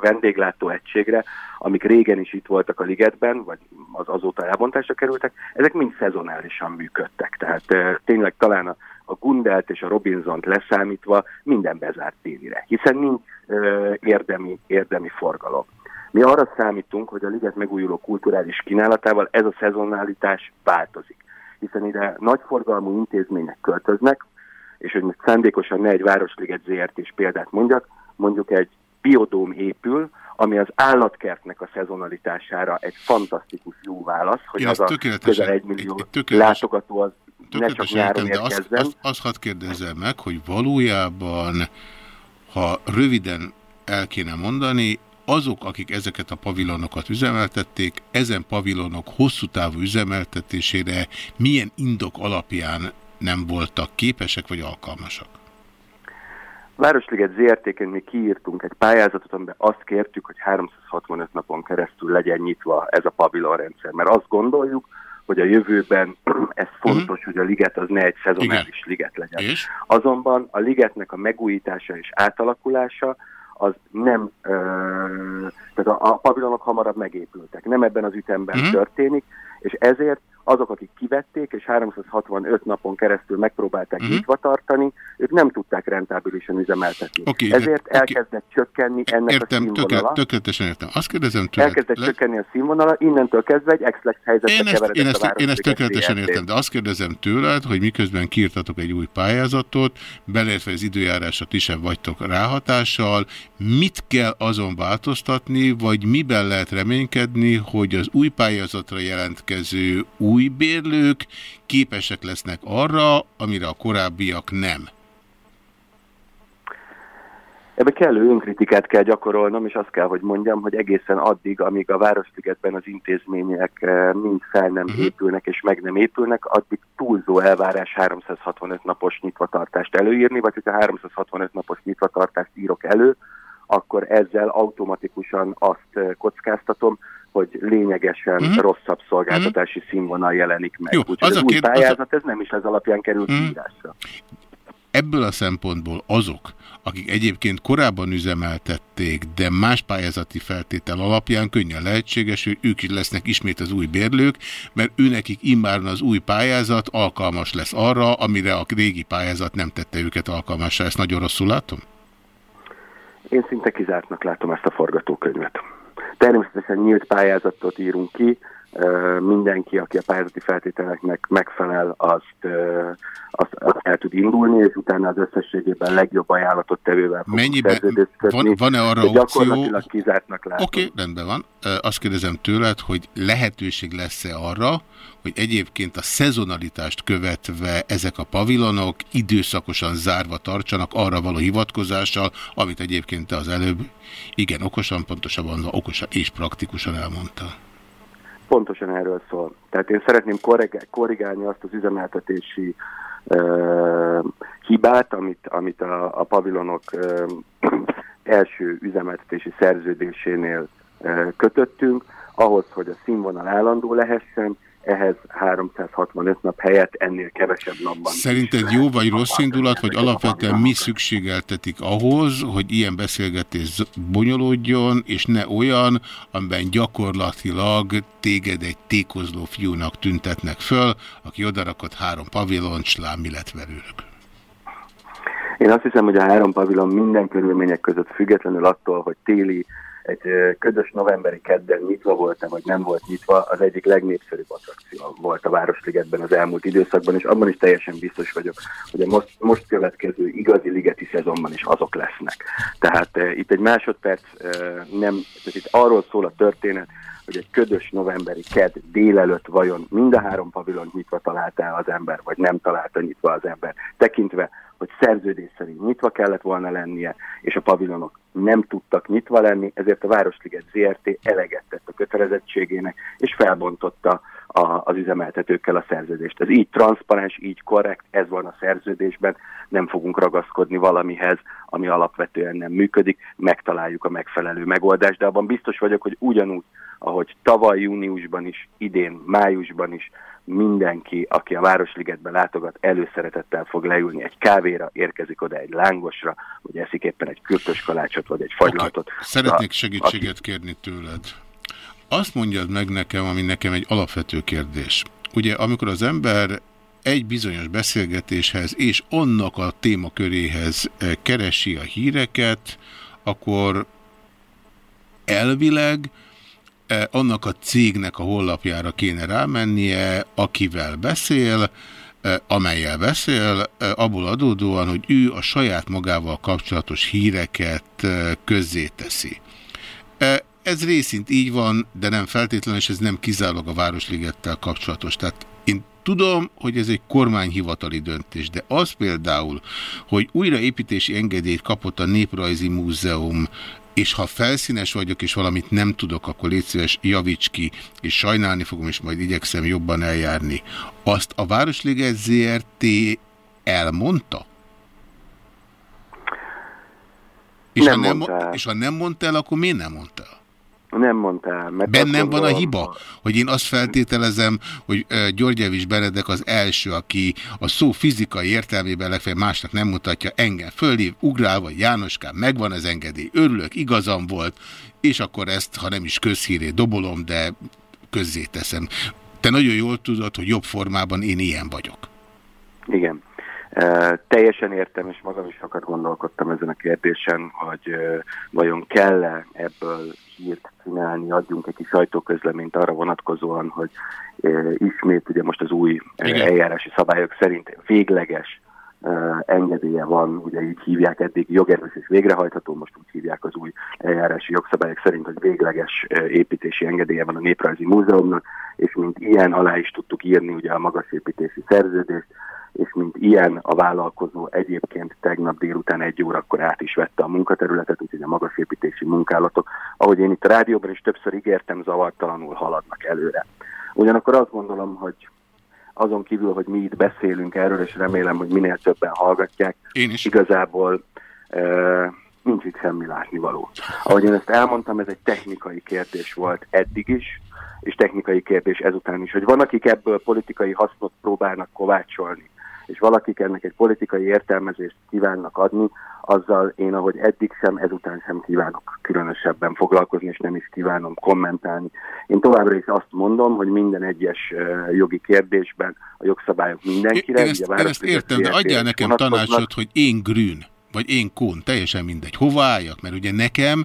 N: vendéglátó egységre, amik régen is itt voltak a ligetben, vagy az azóta elbontásra kerültek, ezek mind szezonálisan működtek. Tehát tényleg talán a, a Gundelt és a Robinsont leszámítva minden bezárt télire, hiszen nincs érdemi, érdemi forgalom. Mi arra számítunk, hogy a liget megújuló kulturális kínálatával ez a szezonálitás változik hiszen ide nagyforgalmú intézmények költöznek, és hogy most szándékosan ne egy Városliget ZRT is példát mondjak, mondjuk egy biodóm épül, ami az állatkertnek a szezonalitására egy fantasztikus jó válasz, hogy Én az a közel egy millió látogató az ne csak nyáron érkezzen.
A: Azt, azt, azt hadd kérdezzem meg, hogy valójában, ha röviden el kéne mondani, azok, akik ezeket a pavilonokat üzemeltették, ezen pavilonok hosszú távú üzemeltetésére milyen indok alapján nem voltak képesek vagy alkalmasak?
N: Városliget ZRT-ként mi kiírtunk egy pályázatot, amiben azt kértük, hogy 365 napon keresztül legyen nyitva ez a pavilonrendszer, mert azt gondoljuk, hogy a jövőben ez fontos, uh mhm. -huh. hogy a liget az ne egy szezonális Igen. liget legyen. És? Azonban a ligetnek a megújítása és átalakulása az nem, ö, tehát a, a pavilonok hamarabb megépültek, nem ebben az ütemben uh mhm. -huh. történik, és ezért azok, akik kivették, és 365 napon keresztül megpróbálták uh mhm. -huh. nyitva tartani, ők nem tudták rentábilisan üzemeltetni. Okay, Ezért okay. elkezdett csökkenni ennek értem, a színvonala. Tökélet,
A: tökéletesen értem. Azt kérdezem tőled.
N: Elkezdett le... csökkenni a színvonala, innentől kezdve egy ex helyzetbe
A: én ezt, én ezt, én ezt tökéletesen értem, de azt kérdezem tőled, hogy miközben kiirtatok egy új pályázatot, beleértve az időjárásra ti sem vagytok ráhatással, mit kell azon változtatni, vagy miben lehet reménykedni, hogy az új pályázatra jelentkező új új bérlők képesek lesznek arra, amire a korábbiak nem.
N: Ebbe kellő önkritikát kell gyakorolnom, és azt kell, hogy mondjam, hogy egészen addig, amíg a Városligetben az intézmények eh, mind fel nem uh-huh. épülnek és meg nem épülnek, addig túlzó elvárás 365 napos nyitvatartást előírni, vagy hogyha 365 napos nyitvatartást írok elő, akkor ezzel automatikusan azt eh, kockáztatom, hogy lényegesen. -huh. rosszabb szolgáltatási mhm. -huh. színvonal jelenik meg. Jó, Úgyhogy az, az a új pályázat, a... ez nem is ez alapján került mhm. -huh. írásra.
A: Ebből a szempontból azok, akik egyébként korábban üzemeltették, de más pályázati feltétel alapján könnyen lehetséges, hogy ők is lesznek ismét az új bérlők, mert őnekik immár az új pályázat alkalmas lesz arra, amire a régi pályázat nem tette őket alkalmassá. Ezt nagyon rosszul látom?
N: Én szinte kizártnak látom ezt a forgatókönyvet. Természetesen nyílt pályázatot írunk ki, mindenki, aki a pályázati feltételeknek megfelel, azt, azt, el tud indulni, és utána az összességében legjobb ajánlatot tevővel
A: Mennyiben van, van-e arra opció?
N: kizártnak látom.
A: Oké, okay, rendben van. Azt kérdezem tőled, hogy lehetőség lesz-e arra, hogy egyébként a szezonalitást követve ezek a pavilonok időszakosan zárva tartsanak arra való hivatkozással, amit egyébként te az előbb igen okosan, pontosabban okosan és praktikusan elmondta
N: pontosan erről szól. Tehát én szeretném korrigálni azt az üzemeltetési hibát, amit, amit a, a pavilonok első üzemeltetési szerződésénél kötöttünk, ahhoz, hogy a színvonal állandó lehessen, ehhez 365 nap helyett ennél kevesebb napban.
A: Szerinted jó vagy rossz indulat, vagy alapvetően mi szükségeltetik ahhoz, hogy ilyen beszélgetés bonyolódjon, és ne olyan, amiben gyakorlatilag téged egy tékozló fiúnak tüntetnek föl, aki odarakott három pavilont, slám, mi lett velük?
N: Én azt hiszem, hogy a három pavilon minden körülmények között függetlenül attól, hogy téli egy ködös novemberi kedden nyitva volt-e, vagy nem volt nyitva, az egyik legnépszerűbb attrakció volt a Városligetben az elmúlt időszakban, és abban is teljesen biztos vagyok, hogy a most, most következő igazi ligeti szezonban is azok lesznek. Tehát uh, itt egy másodperc uh, nem, tehát itt arról szól a történet, hogy egy ködös novemberi ked délelőtt vajon mind a három pavilon nyitva találta az ember, vagy nem találta nyitva az ember, tekintve, hogy szerződés szerint nyitva kellett volna lennie, és a pavilonok nem tudtak nyitva lenni, ezért a Városliget ZRT eleget tett a kötelezettségének, és felbontotta a, az üzemeltetőkkel a szerződést. Ez így transzparens, így korrekt, ez van a szerződésben, nem fogunk ragaszkodni valamihez, ami alapvetően nem működik, megtaláljuk a megfelelő megoldást, de abban biztos vagyok, hogy ugyanúgy, ahogy tavaly júniusban is, idén májusban is mindenki, aki a Városligetbe látogat, előszeretettel fog leülni egy kávéra, érkezik oda egy lángosra, vagy eszik éppen egy kürtös kalácsot, vagy egy fagylaltot. Okay.
A: Szeretnék segítséget kérni tőled. Azt mondjad meg nekem, ami nekem egy alapvető kérdés. Ugye, amikor az ember egy bizonyos beszélgetéshez és annak a témaköréhez eh, keresi a híreket, akkor elvileg annak a cégnek a hollapjára kéne rámennie, akivel beszél, eh, amelyel beszél, abból adódóan, hogy ő a saját magával kapcsolatos híreket közzéteszi. Ez részint így van, de nem feltétlenül, és ez nem kizárólag a Városligettel kapcsolatos. Tehát én tudom, hogy ez egy kormányhivatali döntés, de az például, hogy újraépítési engedélyt kapott a Néprajzi Múzeum, és ha felszínes vagyok, és valamit nem tudok, akkor légy szíves, javíts ki, és sajnálni fogom, és majd igyekszem jobban eljárni. Azt a Városliget ZRT elmondta? És,
N: nem
A: ha nem, és ha nem mondta el, akkor miért nem mondta el?
N: Nem mondtál.
A: Mert Bennem van a hiba, hogy én azt feltételezem, hogy György Evis Benedek az első, aki a szó fizikai értelmében legfeljebb másnak nem mutatja, engem fölhív, ugrál, vagy Jánoskám, megvan az engedély, örülök, igazam volt, és akkor ezt, ha nem is közhíré dobolom, de közzé teszem. Te nagyon jól tudod, hogy jobb formában én ilyen vagyok.
N: Igen. Teljesen értem, és magam is sokat gondolkodtam ezen a kérdésen, hogy vajon kell-e ebből hírt csinálni, adjunk egy kis sajtóközleményt arra vonatkozóan, hogy ismét ugye most az új uh, eljárási szabályok szerint végleges engedélye van, ugye így hívják eddig jogerős és végrehajtható, most úgy hívják az új eljárási jogszabályok szerint, hogy végleges építési engedélye van a Néprajzi Múzeumnak, és mint ilyen alá is tudtuk írni ugye a magas építési szerződést, és mint ilyen a vállalkozó egyébként tegnap délután egy órakor át is vette a munkaterületet, úgyhogy a magasépítési munkálatok, ahogy én itt a rádióban is többször ígértem, zavartalanul haladnak előre. Ugyanakkor azt gondolom, hogy azon kívül, hogy mi itt beszélünk erről, és remélem, hogy minél többen hallgatják,
A: én is.
N: igazából e, nincs itt semmi látnivaló. Ahogy én ezt elmondtam, ez egy technikai kérdés volt eddig is, és technikai kérdés ezután is, hogy van, akik ebből politikai hasznot próbálnak kovácsolni és valakik ennek egy politikai értelmezést kívánnak adni, azzal én, ahogy eddig sem, ezután sem kívánok különösebben foglalkozni, és nem is kívánom kommentálni. Én továbbra is azt mondom, hogy minden egyes jogi kérdésben a jogszabályok mindenkire...
A: Én ezt, én ezt értem, de adjál nekem tanácsot, hogy én grün, vagy én kón, teljesen mindegy. Hova álljak? Mert ugye nekem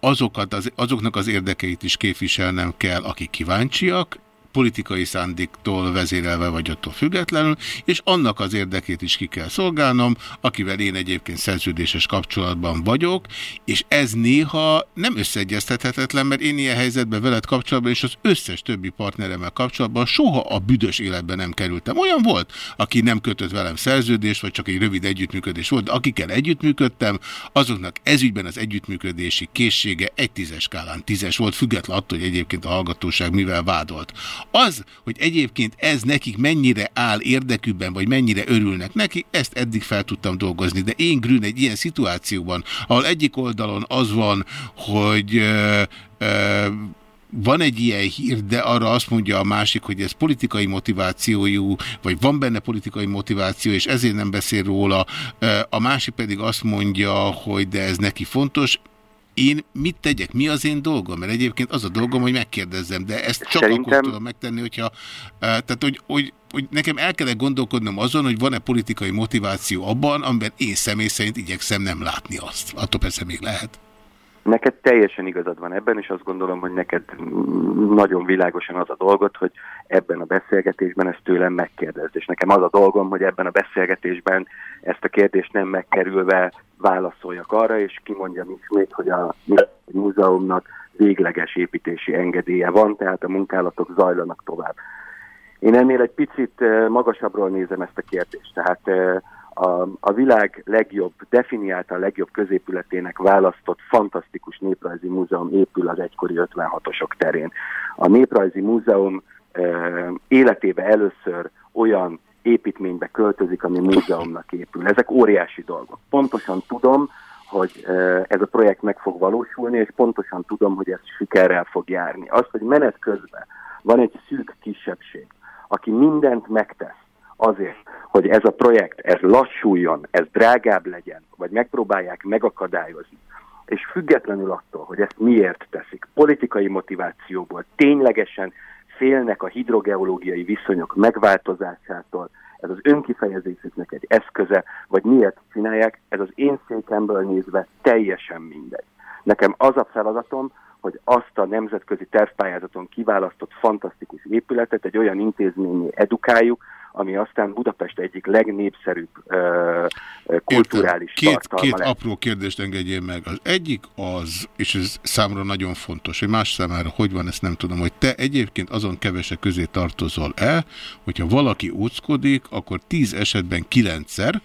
A: azokat az, azoknak az érdekeit is képviselnem kell, akik kíváncsiak, politikai szándéktól vezérelve vagy attól függetlenül, és annak az érdekét is ki kell szolgálnom, akivel én egyébként szerződéses kapcsolatban vagyok, és ez néha nem összeegyeztethetetlen, mert én ilyen helyzetben veled kapcsolatban, és az összes többi partneremmel kapcsolatban soha a büdös életben nem kerültem. Olyan volt, aki nem kötött velem szerződést, vagy csak egy rövid együttműködés volt, de akikkel együttműködtem, azoknak ezügyben az együttműködési készsége egy tízes skálán tízes volt, független attól, hogy egyébként a hallgatóság mivel vádolt. Az, hogy egyébként ez nekik mennyire áll érdekükben, vagy mennyire örülnek neki, ezt eddig fel tudtam dolgozni. De én Grün egy ilyen szituációban, ahol egyik oldalon az van, hogy ö, ö, van egy ilyen hír, de arra azt mondja a másik, hogy ez politikai motivációjú, vagy van benne politikai motiváció, és ezért nem beszél róla. A másik pedig azt mondja, hogy de ez neki fontos én mit tegyek? Mi az én dolgom? Mert egyébként az a dolgom, hogy megkérdezzem, de ezt csak Szerintem... akkor tudom megtenni, hogyha... Tehát, hogy, hogy, hogy nekem el kellene gondolkodnom azon, hogy van-e politikai motiváció abban, amiben én személy szerint igyekszem nem látni azt. Attól persze még lehet.
N: Neked teljesen igazad van ebben, és azt gondolom, hogy neked nagyon világosan az a dolgot, hogy ebben a beszélgetésben ezt tőlem megkérdezd. És nekem az a dolgom, hogy ebben a beszélgetésben ezt a kérdést nem megkerülve válaszoljak arra, és kimondjam ismét, hogy a múzeumnak végleges építési engedélye van, tehát a munkálatok zajlanak tovább. Én ennél egy picit magasabbról nézem ezt a kérdést, tehát eh, a, a világ legjobb, definiálta a legjobb középületének választott fantasztikus néprajzi múzeum épül az egykori 56-osok terén. A Néprajzi Múzeum életébe először olyan építménybe költözik, ami múzeumnak épül. Ezek óriási dolgok. Pontosan tudom, hogy ez a projekt meg fog valósulni, és pontosan tudom, hogy ez sikerrel fog járni. Az, hogy menet közben van egy szűk kisebbség, aki mindent megtesz azért, hogy ez a projekt, ez lassuljon, ez drágább legyen, vagy megpróbálják megakadályozni, és függetlenül attól, hogy ezt miért teszik, politikai motivációból, ténylegesen félnek a hidrogeológiai viszonyok megváltozásától, ez az önkifejezésüknek egy eszköze, vagy miért csinálják, ez az én székemből nézve teljesen mindegy. Nekem az a feladatom, hogy azt a nemzetközi tervpályázaton kiválasztott fantasztikus épületet egy olyan intézményé edukáljuk, ami aztán Budapest egyik legnépszerűbb uh, kulturális
A: Két,
N: tartalma
A: két apró kérdést engedjél meg. Az egyik az, és ez számomra nagyon fontos, hogy más számára hogy van, ezt nem tudom, hogy te egyébként azon kevesek közé tartozol-e, hogyha valaki úckodik, akkor tíz esetben kilencszer,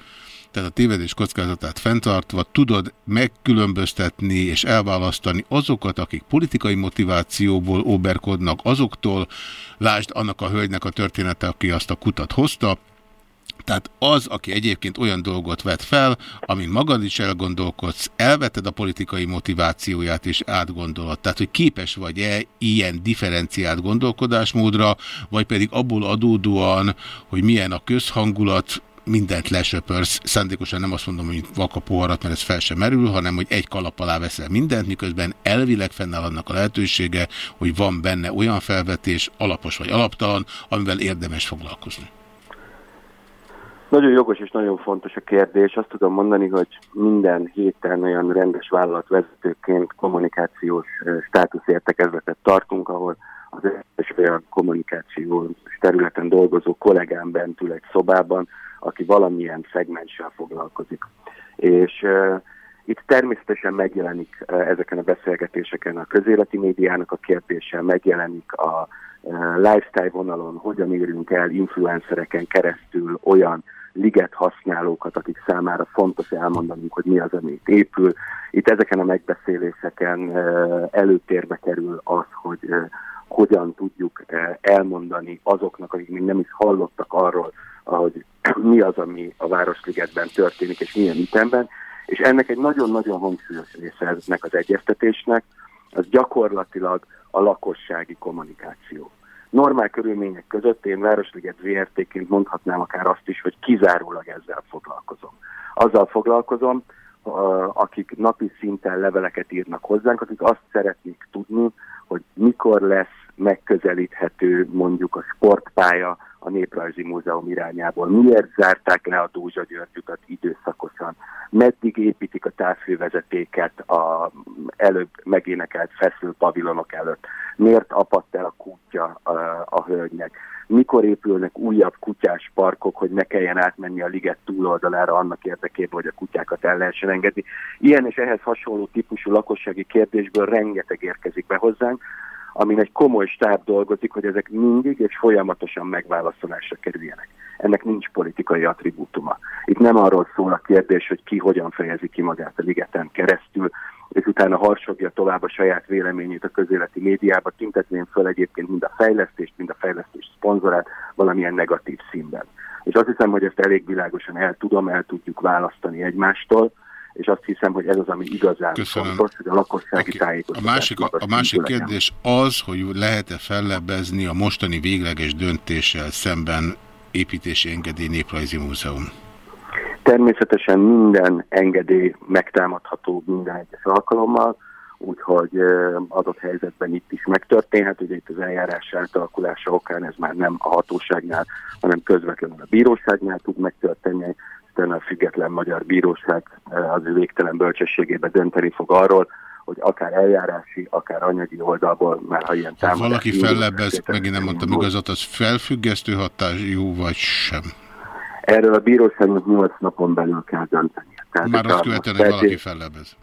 A: tehát a tévedés kockázatát fenntartva tudod megkülönböztetni és elválasztani azokat, akik politikai motivációból óberkodnak azoktól, lásd annak a hölgynek a története, aki azt a kutat hozta, tehát az, aki egyébként olyan dolgot vet fel, amin magad is elgondolkodsz, elveted a politikai motivációját és átgondolod. Tehát, hogy képes vagy-e ilyen differenciált gondolkodásmódra, vagy pedig abból adódóan, hogy milyen a közhangulat, mindent lesöpörsz, szándékosan nem azt mondom, hogy vaka poharat, mert ez fel sem merül, hanem hogy egy kalap alá veszel mindent, miközben elvileg fennáll annak a lehetősége, hogy van benne olyan felvetés, alapos vagy alaptalan, amivel érdemes foglalkozni.
N: Nagyon jogos és nagyon fontos a kérdés. Azt tudom mondani, hogy minden héten olyan rendes vállalatvezetőként kommunikációs státuszértekezletet tartunk, ahol az összes olyan kommunikációs területen dolgozó kollégám bent egy szobában, aki valamilyen szegmenssel foglalkozik. És uh, itt természetesen megjelenik uh, ezeken a beszélgetéseken a közéleti médiának a kérdése, megjelenik a uh, lifestyle vonalon, hogyan érünk el influencereken keresztül olyan liget használókat, akik számára fontos elmondanunk, hogy mi az, amit épül. Itt ezeken a megbeszéléseken előtérbe kerül az, hogy hogyan tudjuk elmondani azoknak, akik még nem is hallottak arról, hogy mi az, ami a Városligetben történik, és milyen ütemben, és ennek egy nagyon-nagyon hangsúlyos része ennek az egyeztetésnek, az gyakorlatilag a lakossági kommunikáció. Normál körülmények között én Városliget VRT-ként mondhatnám akár azt is, hogy kizárólag ezzel foglalkozom. Azzal foglalkozom, akik napi szinten leveleket írnak hozzánk, akik azt szeretnék tudni, hogy mikor lesz megközelíthető mondjuk a sportpálya a Néprajzi Múzeum irányából. Miért zárták le a Dózsa Györgyutat időszakosan? Meddig építik a távfővezetéket a előbb megénekelt feszül pavilonok előtt? Miért apadt el a kutya a, a hölgynek? Mikor épülnek újabb kutyás parkok, hogy ne kelljen átmenni a liget túloldalára annak érdekében, hogy a kutyákat el lehessen engedni? Ilyen és ehhez hasonló típusú lakossági kérdésből rengeteg érkezik be hozzánk, amin egy komoly stáb dolgozik, hogy ezek mindig és folyamatosan megválaszolásra kerüljenek. Ennek nincs politikai attribútuma. Itt nem arról szól a kérdés, hogy ki hogyan fejezi ki magát a ligeten keresztül, és utána harsogja tovább a saját véleményét a közéleti médiába, tüntetném föl egyébként mind a fejlesztést, mind a fejlesztés szponzorát valamilyen negatív színben. És azt hiszem, hogy ezt elég világosan el tudom, el tudjuk választani egymástól, és azt hiszem, hogy ez az, ami igazán Köszönöm. fontos, hogy a lakossági okay. tájékoztatás.
A: A másik, a, a másik kérdés az, hogy lehet-e fellebbezni a mostani végleges döntéssel szemben építési engedély néprajzi múzeum?
N: Természetesen minden engedély megtámadható minden egyes alkalommal, úgyhogy adott helyzetben itt is megtörténhet, ugye itt az eljárás átalakulása okán ez már nem a hatóságnál, hanem közvetlenül a bíróságnál tud megtörténni, aztán a független magyar bíróság az ő végtelen bölcsességébe dönteni fog arról, hogy akár eljárási, akár anyagi oldalból, már ha ilyen támadás...
A: Ha valaki fellebbez, megint nem mondtam igazat, az felfüggesztő hatású, vagy sem?
N: Erről a bíróságnak 8 napon belül kell dönteni.
A: Tehát Már azt követően, hogy valaki fellebez.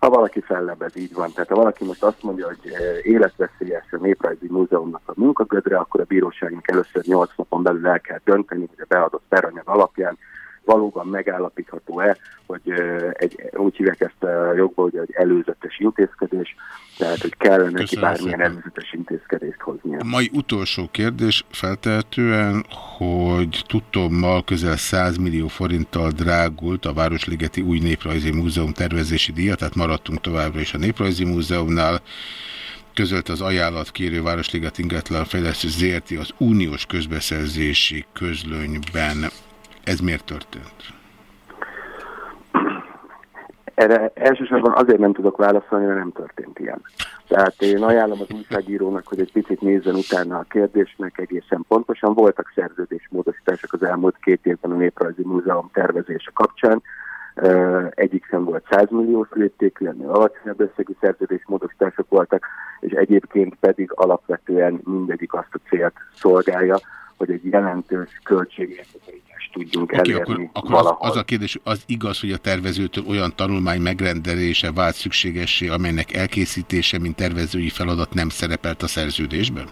N: Ha valaki fellebez, így van. Tehát ha valaki most azt mondja, hogy életveszélyes a Néprajzi Múzeumnak a munkagödre, akkor a bíróságnak először 8 napon belül el kell dönteni, hogy a beadott peranyag alapján valóban megállapítható-e, hogy egy, úgy hívják ezt a jogból, hogy egy előzetes intézkedés, tehát hogy kellene neki bármilyen szépen. előzetes intézkedést hozni.
A: A mai utolsó kérdés feltehetően, hogy tudtommal közel 100 millió forinttal drágult a Városligeti Új Néprajzi Múzeum tervezési díja, tehát maradtunk továbbra is a Néprajzi Múzeumnál, közölt az ajánlatkérő Városliget ingatlan fejlesztő ZRT az uniós közbeszerzési közlönyben. Ez miért történt?
N: Erre elsősorban azért nem tudok válaszolni, mert nem történt ilyen. Tehát én ajánlom az újságírónak, hogy egy picit nézzen utána a kérdésnek egészen pontosan. Voltak szerződésmódosítások az elmúlt két évben a Néprajzi Múzeum tervezése kapcsán. Egyik sem volt 100 milliós léptékű, ennél alacsonyabb összegű szerződésmódosítások voltak, és egyébként pedig alapvetően mindegyik azt a célt szolgálja, hogy egy jelentős költségértékelést tudjunk okay, elérni
A: akkor, akkor az, az a kérdés, az igaz, hogy a tervezőtől olyan tanulmány megrendelése vált szükségessé, amelynek elkészítése, mint tervezői feladat nem szerepelt a szerződésben?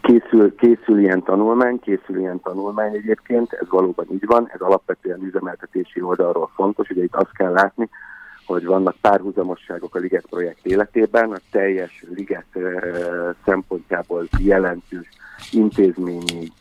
N: Készül, készül ilyen tanulmány, készül ilyen tanulmány egyébként, ez valóban így van, ez alapvetően üzemeltetési oldalról fontos, ugye itt azt kell látni, hogy vannak párhuzamosságok a Liget projekt életében, a teljes Liget szempontjából jelentős intézményi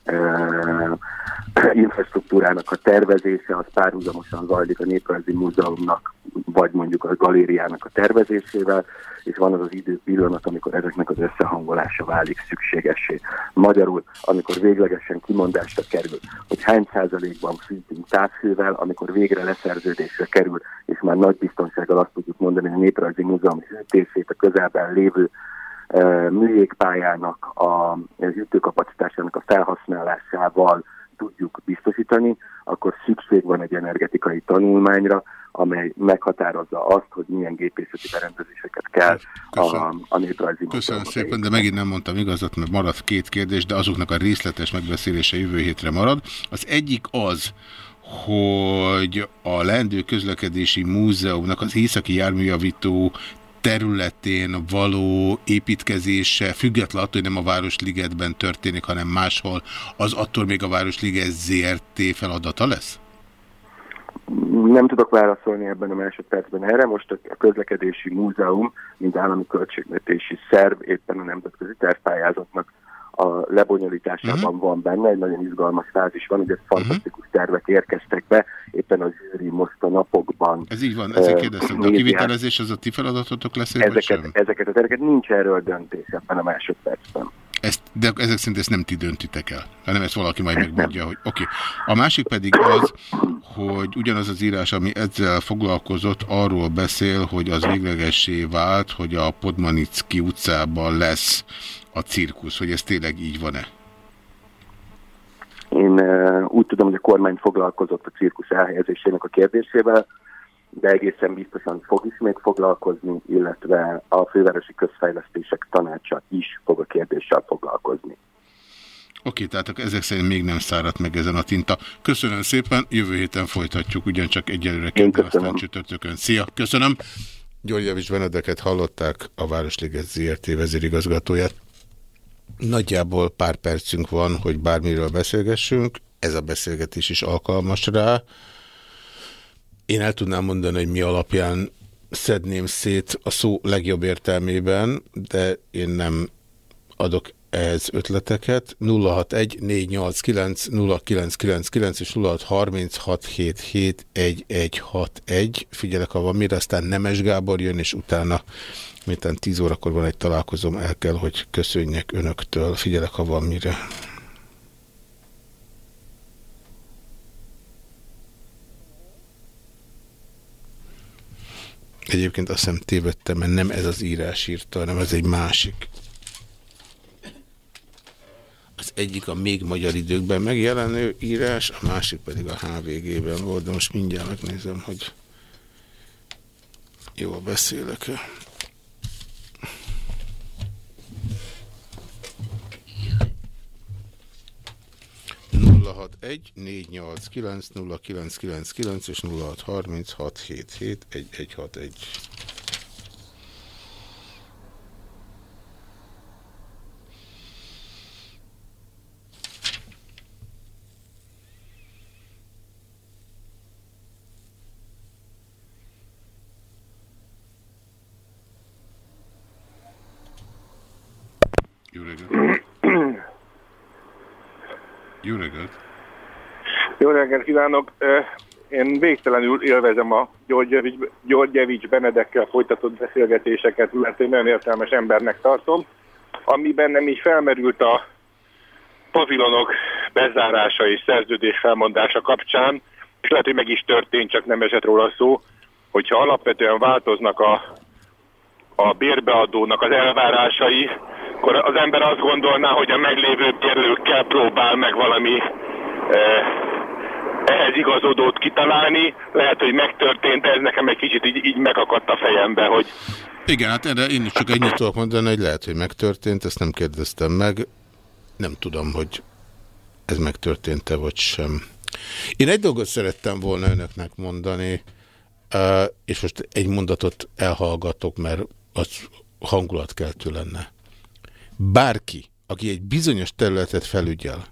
N: infrastruktúrának a tervezése, az párhuzamosan zajlik a Néprajzi Múzeumnak, vagy mondjuk a galériának a tervezésével, és van az az idő pillanat, amikor ezeknek az összehangolása válik szükségessé. Magyarul, amikor véglegesen kimondásra kerül, hogy hány százalékban fűtünk távhővel, amikor végre leszerződésre kerül, és már nagy biztonsággal azt tudjuk mondani, hogy a Néprajzi Múzeum hűtését a közelben lévő műjégpályának a hűtőkapacitásának a felhasználásával tudjuk biztosítani, akkor szükség van egy energetikai tanulmányra, amely meghatározza azt, hogy milyen gépészeti berendezéseket kell a, a néprajzi
A: Köszönöm szépen, de megint nem mondtam igazat, mert maradt két kérdés, de azoknak a részletes megbeszélése jövő hétre marad. Az egyik az, hogy a Lendő Közlekedési Múzeumnak az északi járműjavító területén való építkezése, független attól, hogy nem a Városligetben történik, hanem máshol, az attól még a Városliget ZRT feladata lesz?
N: Nem tudok válaszolni ebben a másodpercben erre. Most a közlekedési múzeum, mint állami költségvetési szerv éppen a nemzetközi tervpályázatnak a lebonyolításában uh mhm. -huh. van benne, egy nagyon izgalmas fázis van, ugye fantasztikus uh -huh. tervek érkeztek be, éppen a zsűri most a napokban.
A: Ez így van, ezért kérdeztem, de a kivitelezés az a ti feladatotok lesz,
N: ezeket, ezeket a terveket nincs erről döntés ebben a másodpercben.
A: Ezt, de ezek szerint ezt nem ti döntitek el, hanem ezt valaki majd megmondja, hogy oké. Okay. A másik pedig az, hogy ugyanaz az írás, ami ezzel foglalkozott, arról beszél, hogy az véglegessé vált, hogy a Podmanicki utcában lesz a cirkusz, hogy ez tényleg így van-e?
N: Én uh, úgy tudom, hogy a kormány foglalkozott a cirkusz elhelyezésének a kérdésével, de egészen biztosan fog is még foglalkozni, illetve a fővárosi közfejlesztések tanácsa is fog a kérdéssel foglalkozni.
A: Oké, tehát ezek szerint még nem száradt meg ezen a tinta. Köszönöm szépen, jövő héten folytatjuk, ugyancsak egyelőre kedden, aztán csütörtökön. Szia, köszönöm. György Javis Benedeket hallották, a Városliget ZRT vezérigazgatóját. Nagyjából pár percünk van, hogy bármiről beszélgessünk. Ez a beszélgetés is alkalmas rá. Én el tudnám mondani, hogy mi alapján szedném szét a szó legjobb értelmében, de én nem adok ehhez ötleteket. 061 489 0999 és 0636771161. Figyelek, ha van mire, aztán Nemes Gábor jön, és utána miután 10 órakor van egy találkozom, el kell, hogy köszönjek önöktől. Figyelek, ha van mire. Egyébként azt hiszem tévedtem, mert nem ez az írás írta, hanem ez egy másik. Az egyik a még magyar időkben megjelenő írás, a másik pedig a HVG-ben volt, de most mindjárt megnézem, hogy jól beszélek-e. 061 489 0999 és 0636 77 1161. Jó reggelt! Jó reggelt!
H: Jó reggelt kívánok! Én végtelenül élvezem a Györgyevics Benedekkel folytatott beszélgetéseket, mert én nagyon értelmes embernek tartom. Ami bennem is felmerült a pavilonok bezárása és szerződés felmondása kapcsán, és lehet, hogy meg is történt, csak nem esett róla szó, hogyha alapvetően változnak a, a bérbeadónak az elvárásai, akkor az ember azt gondolná, hogy a meglévő bérlőkkel próbál meg valami eh, ehhez igazodót kitalálni. Lehet, hogy megtörtént, ez nekem egy kicsit így, így megakadt a fejembe, hogy...
A: Igen, hát erre én csak ennyit tudok mondani, hogy lehet, hogy megtörtént, ezt nem kérdeztem meg. Nem tudom, hogy ez megtörtént-e vagy sem. Én egy dolgot szerettem volna önöknek mondani, és most egy mondatot elhallgatok, mert az hangulatkeltő lenne. Bárki, aki egy bizonyos területet felügyel,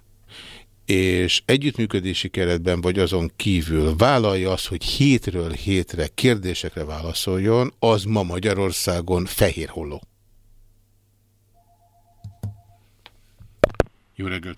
A: és együttműködési keretben vagy azon kívül vállalja azt, hogy hétről hétre kérdésekre válaszoljon, az ma Magyarországon fehér holló. Jó reggelt!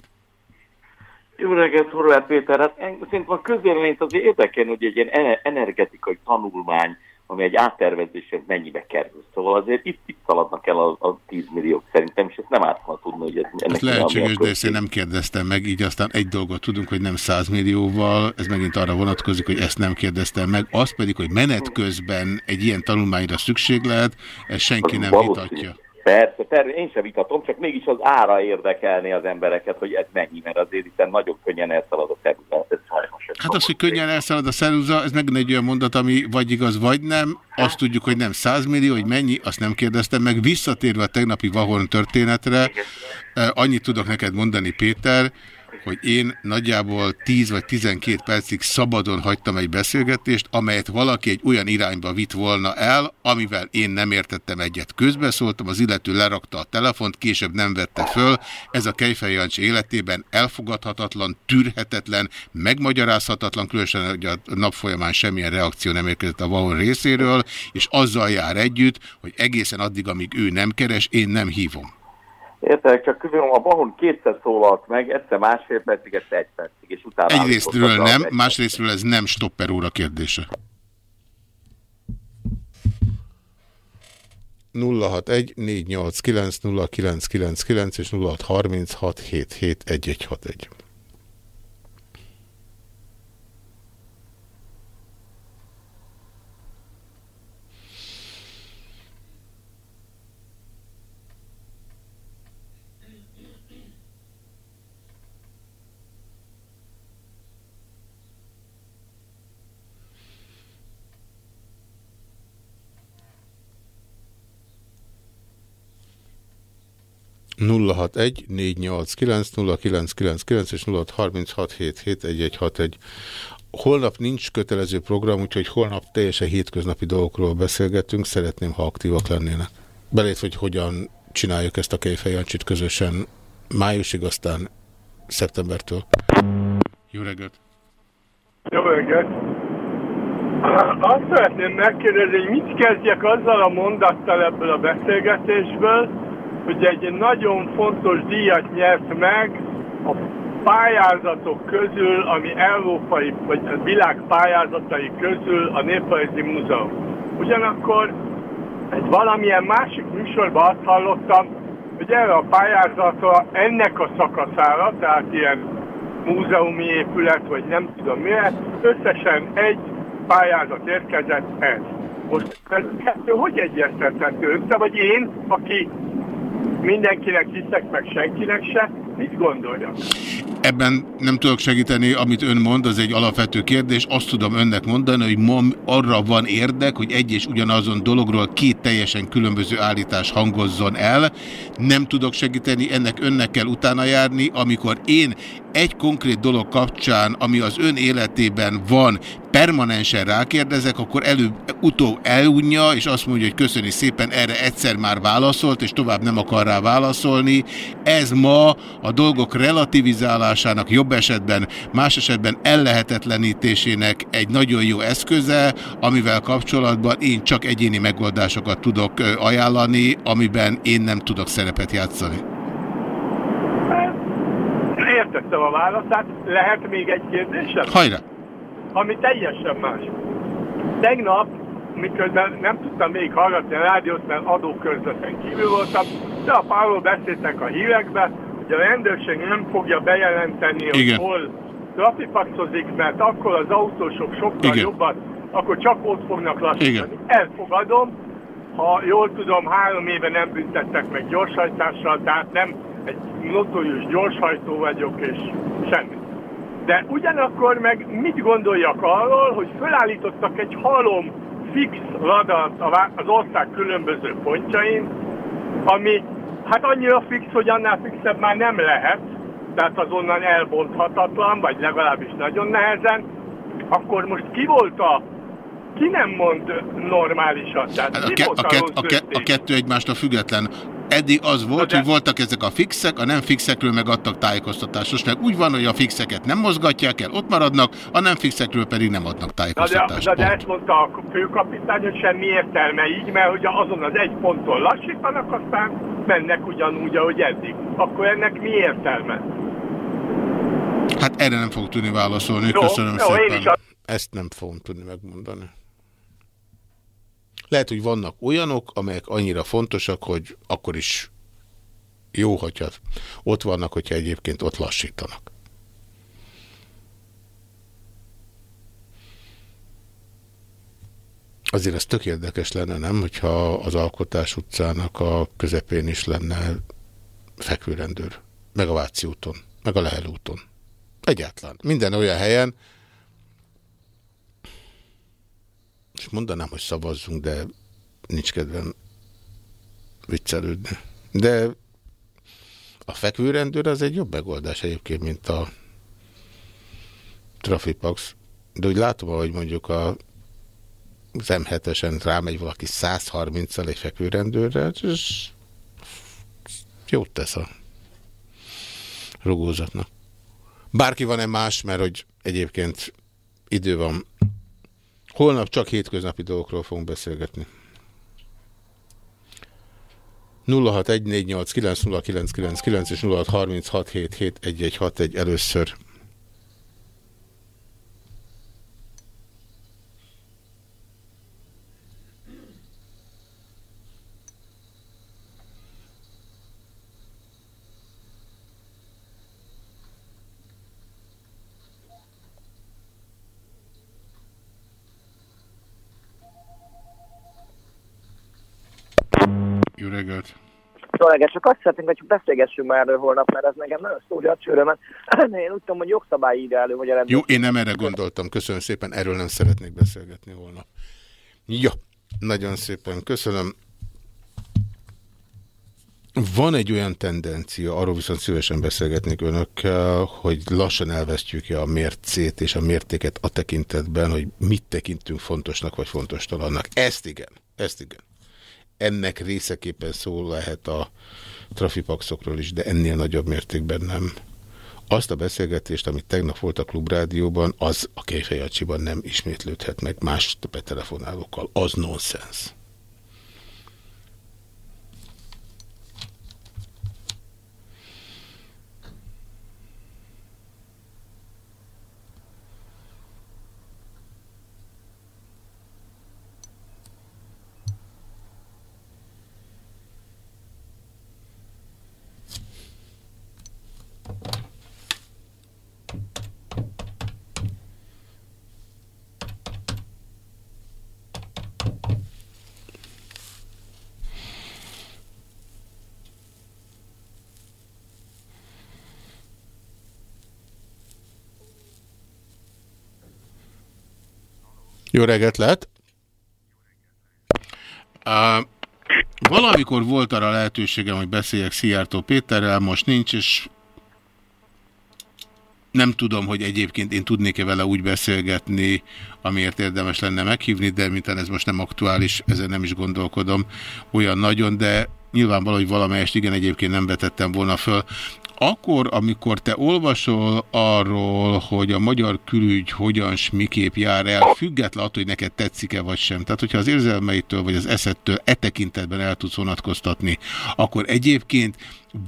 O: Jó reggelt, Horváth Péter. Hát szerintem a közvéleményt azért érdekel, hogy egy ilyen energetikai tanulmány, ami egy áttervezésen mennyibe kerül. Szóval azért itt, itt szaladnak el a, a 10 milliók szerintem, és ezt nem át tudni, hogy ez
A: ennek ez lehetséges, de ezt én nem kérdeztem meg, így aztán egy dolgot tudunk, hogy nem 100 millióval, ez megint arra vonatkozik, hogy ezt nem kérdeztem meg, az pedig, hogy menet közben egy ilyen tanulmányra szükség lehet, ez senki az nem valószínű. vitatja.
O: Persze, persze, én sem vitatom, csak mégis az ára érdekelni az embereket, hogy ez mennyi, mert azért itt nagyon könnyen elszalad a. Ez sajnos.
A: Hát az, hogy könnyen elszalad a szerúza, ez megint egy olyan mondat, ami vagy igaz, vagy nem. Azt tudjuk, hogy nem 100 millió, hogy mennyi, azt nem kérdeztem meg. Visszatérve a tegnapi Vahorn történetre, eh, annyit tudok neked mondani, Péter, hogy én nagyjából 10 vagy 12 percig szabadon hagytam egy beszélgetést, amelyet valaki egy olyan irányba vitt volna el, amivel én nem értettem egyet. Közbeszóltam, az illető lerakta a telefont, később nem vette föl. Ez a Kejfej Jancsi életében elfogadhatatlan, tűrhetetlen, megmagyarázhatatlan, különösen hogy a nap folyamán semmilyen reakció nem érkezett a Vahon részéről, és azzal jár együtt, hogy egészen addig, amíg ő nem keres, én nem hívom.
O: Értek, csak közül a Bahon kétszer szólalt meg, egyszer másfél percig, egyszer egy percig, és utána...
A: Egyrésztről nem, másrésztről ez nem stopper óra kérdése. 061 489 0999 és 0636 771161. 061 489 és 0636771161. Holnap nincs kötelező program, úgyhogy holnap teljesen hétköznapi dolgokról beszélgetünk. Szeretném, ha aktívak lennének. Belét, hogy hogyan csináljuk ezt a Kejfejancsit közösen májusig, aztán szeptembertől. Jó reggelt!
H: Jó reggelt! Azt szeretném megkérdezni, hogy mit kezdjek azzal a mondattal ebből a beszélgetésből, hogy egy nagyon fontos díjat nyert meg a pályázatok közül, ami európai, vagy a világ pályázatai közül a Néprajzi Múzeum. Ugyanakkor egy valamilyen másik műsorban azt hallottam, hogy erre a pályázatra, ennek a szakaszára, tehát ilyen múzeumi épület, vagy nem tudom miért, összesen egy pályázat érkezett ez. Most ez hogy egyeztethető össze, vagy én, aki mindenkinek hiszek, meg senkinek se, mit gondolja?
A: Ebben nem tudok segíteni, amit ön mond, az egy alapvető kérdés. Azt tudom önnek mondani, hogy ma arra van érdek, hogy egy és ugyanazon dologról két teljesen különböző állítás hangozzon el. Nem tudok segíteni, ennek önnek kell utána járni, amikor én egy konkrét dolog kapcsán, ami az ön életében van, permanensen rákérdezek, akkor előbb-utóbb elunja, és azt mondja, hogy köszöni szépen, erre egyszer már válaszolt, és tovább nem akar rá válaszolni. Ez ma a dolgok relativizálásának jobb esetben, más esetben ellehetetlenítésének egy nagyon jó eszköze, amivel kapcsolatban én csak egyéni megoldásokat tudok ajánlani, amiben én nem tudok szerepet játszani.
H: értettem a válaszát. Lehet még egy kérdésem?
A: Hajrá!
H: Ami teljesen más. Tegnap, miközben nem tudtam még hallgatni a rádiót, mert adókörzeten kívül voltam, de a Pálról beszéltek a hírekbe, hogy a rendőrség nem fogja bejelenteni, hogy
A: Igen.
H: hol trafipaxozik, mert akkor az autósok sokkal
A: Igen.
H: jobban, akkor csak ott fognak lassítani.
A: Igen.
H: Elfogadom, ha jól tudom, három éve nem büntettek meg gyorshajtással, tehát nem egy notórius gyorshajtó vagyok, és semmi. De ugyanakkor meg mit gondoljak arról, hogy felállítottak egy halom fix radart az ország különböző pontjain, ami hát annyira fix, hogy annál fixebb már nem lehet, tehát azonnan elbonthatatlan, vagy legalábbis nagyon nehezen, akkor most ki volt a, ki nem mond normálisat? Tehát
A: Hát a, ke,
H: volt
A: a, ke, a, ke, a kettő egymástól független. Eddig az volt, hogy voltak ezek a fixek, a nem fixekről meg adtak tájékoztatást. Most meg úgy van, hogy a fixeket nem mozgatják el, ott maradnak, a nem fixekről pedig nem adnak
H: Na de,
A: tájékoztatást.
H: de, de ezt mondta a főkapitány, hogy semmi értelme így, mert hogy azon az egy ponton lassítanak, aztán mennek ugyanúgy, ahogy eddig. Akkor ennek mi értelme?
A: Hát erre nem fog tudni válaszolni, köszönöm
H: én
A: szépen.
H: is a-
A: Ezt nem fogom tudni megmondani. Lehet, hogy vannak olyanok, amelyek annyira fontosak, hogy akkor is jó, hogyha ott vannak, hogyha egyébként ott lassítanak. Azért ez tök érdekes lenne, nem? Hogyha az Alkotás utcának a közepén is lenne fekvőrendőr. Meg a Váci úton, meg a Lehel úton. Egyáltalán. Minden olyan helyen, és mondanám, hogy szavazzunk, de nincs kedvem viccelődni. De a fekvőrendőr az egy jobb megoldás egyébként, mint a Trafipax. De úgy látom, hogy mondjuk a az M7-esen rámegy valaki 130-al egy fekvőrendőrrel, és jót tesz a rugózatnak. Bárki van-e más, mert hogy egyébként idő van. Holnap csak hétköznapi dolgokról fogunk beszélgetni. 0614890999 és 0636771161 először. Jó reggelt!
E: Reggelt, csak azt szeretnénk, hogy beszélgessünk már erről holnap, mert ez nekem nagyon szúrja a csőrömet. Én úgy tudom, hogy jogszabály írja elő, hogy a.
A: Jó, én nem erre gondoltam. Köszönöm szépen, erről nem szeretnék beszélgetni holnap. Ja, nagyon szépen köszönöm. Van egy olyan tendencia, arról viszont szívesen beszélgetnék önökkel, hogy lassan elvesztjük -e a mércét és a mértéket a tekintetben, hogy mit tekintünk fontosnak vagy fontos talannak. Ezt igen, ezt igen. Ennek részeképpen szó lehet a trafipaxokról is, de ennél nagyobb mértékben nem. Azt a beszélgetést, amit tegnap volt a Klubrádióban, az a Kejfejacsiban nem ismétlődhet meg más betelefonálókkal. Az nonsens. Jó reggelt lehet! Uh, valamikor volt arra lehetőségem, hogy beszéljek Szijjártó Péterrel, most nincs, és nem tudom, hogy egyébként én tudnék-e vele úgy beszélgetni, amiért érdemes lenne meghívni, de mintán ez most nem aktuális, ezen nem is gondolkodom olyan nagyon, de nyilvánvaló, hogy valamelyest igen, egyébként nem vetettem volna föl. Akkor, amikor te olvasol arról, hogy a magyar külügy hogyan s miképp jár el, független attól, hogy neked tetszik-e vagy sem. Tehát, hogyha az érzelmeitől vagy az eszettől e tekintetben el tudsz vonatkoztatni, akkor egyébként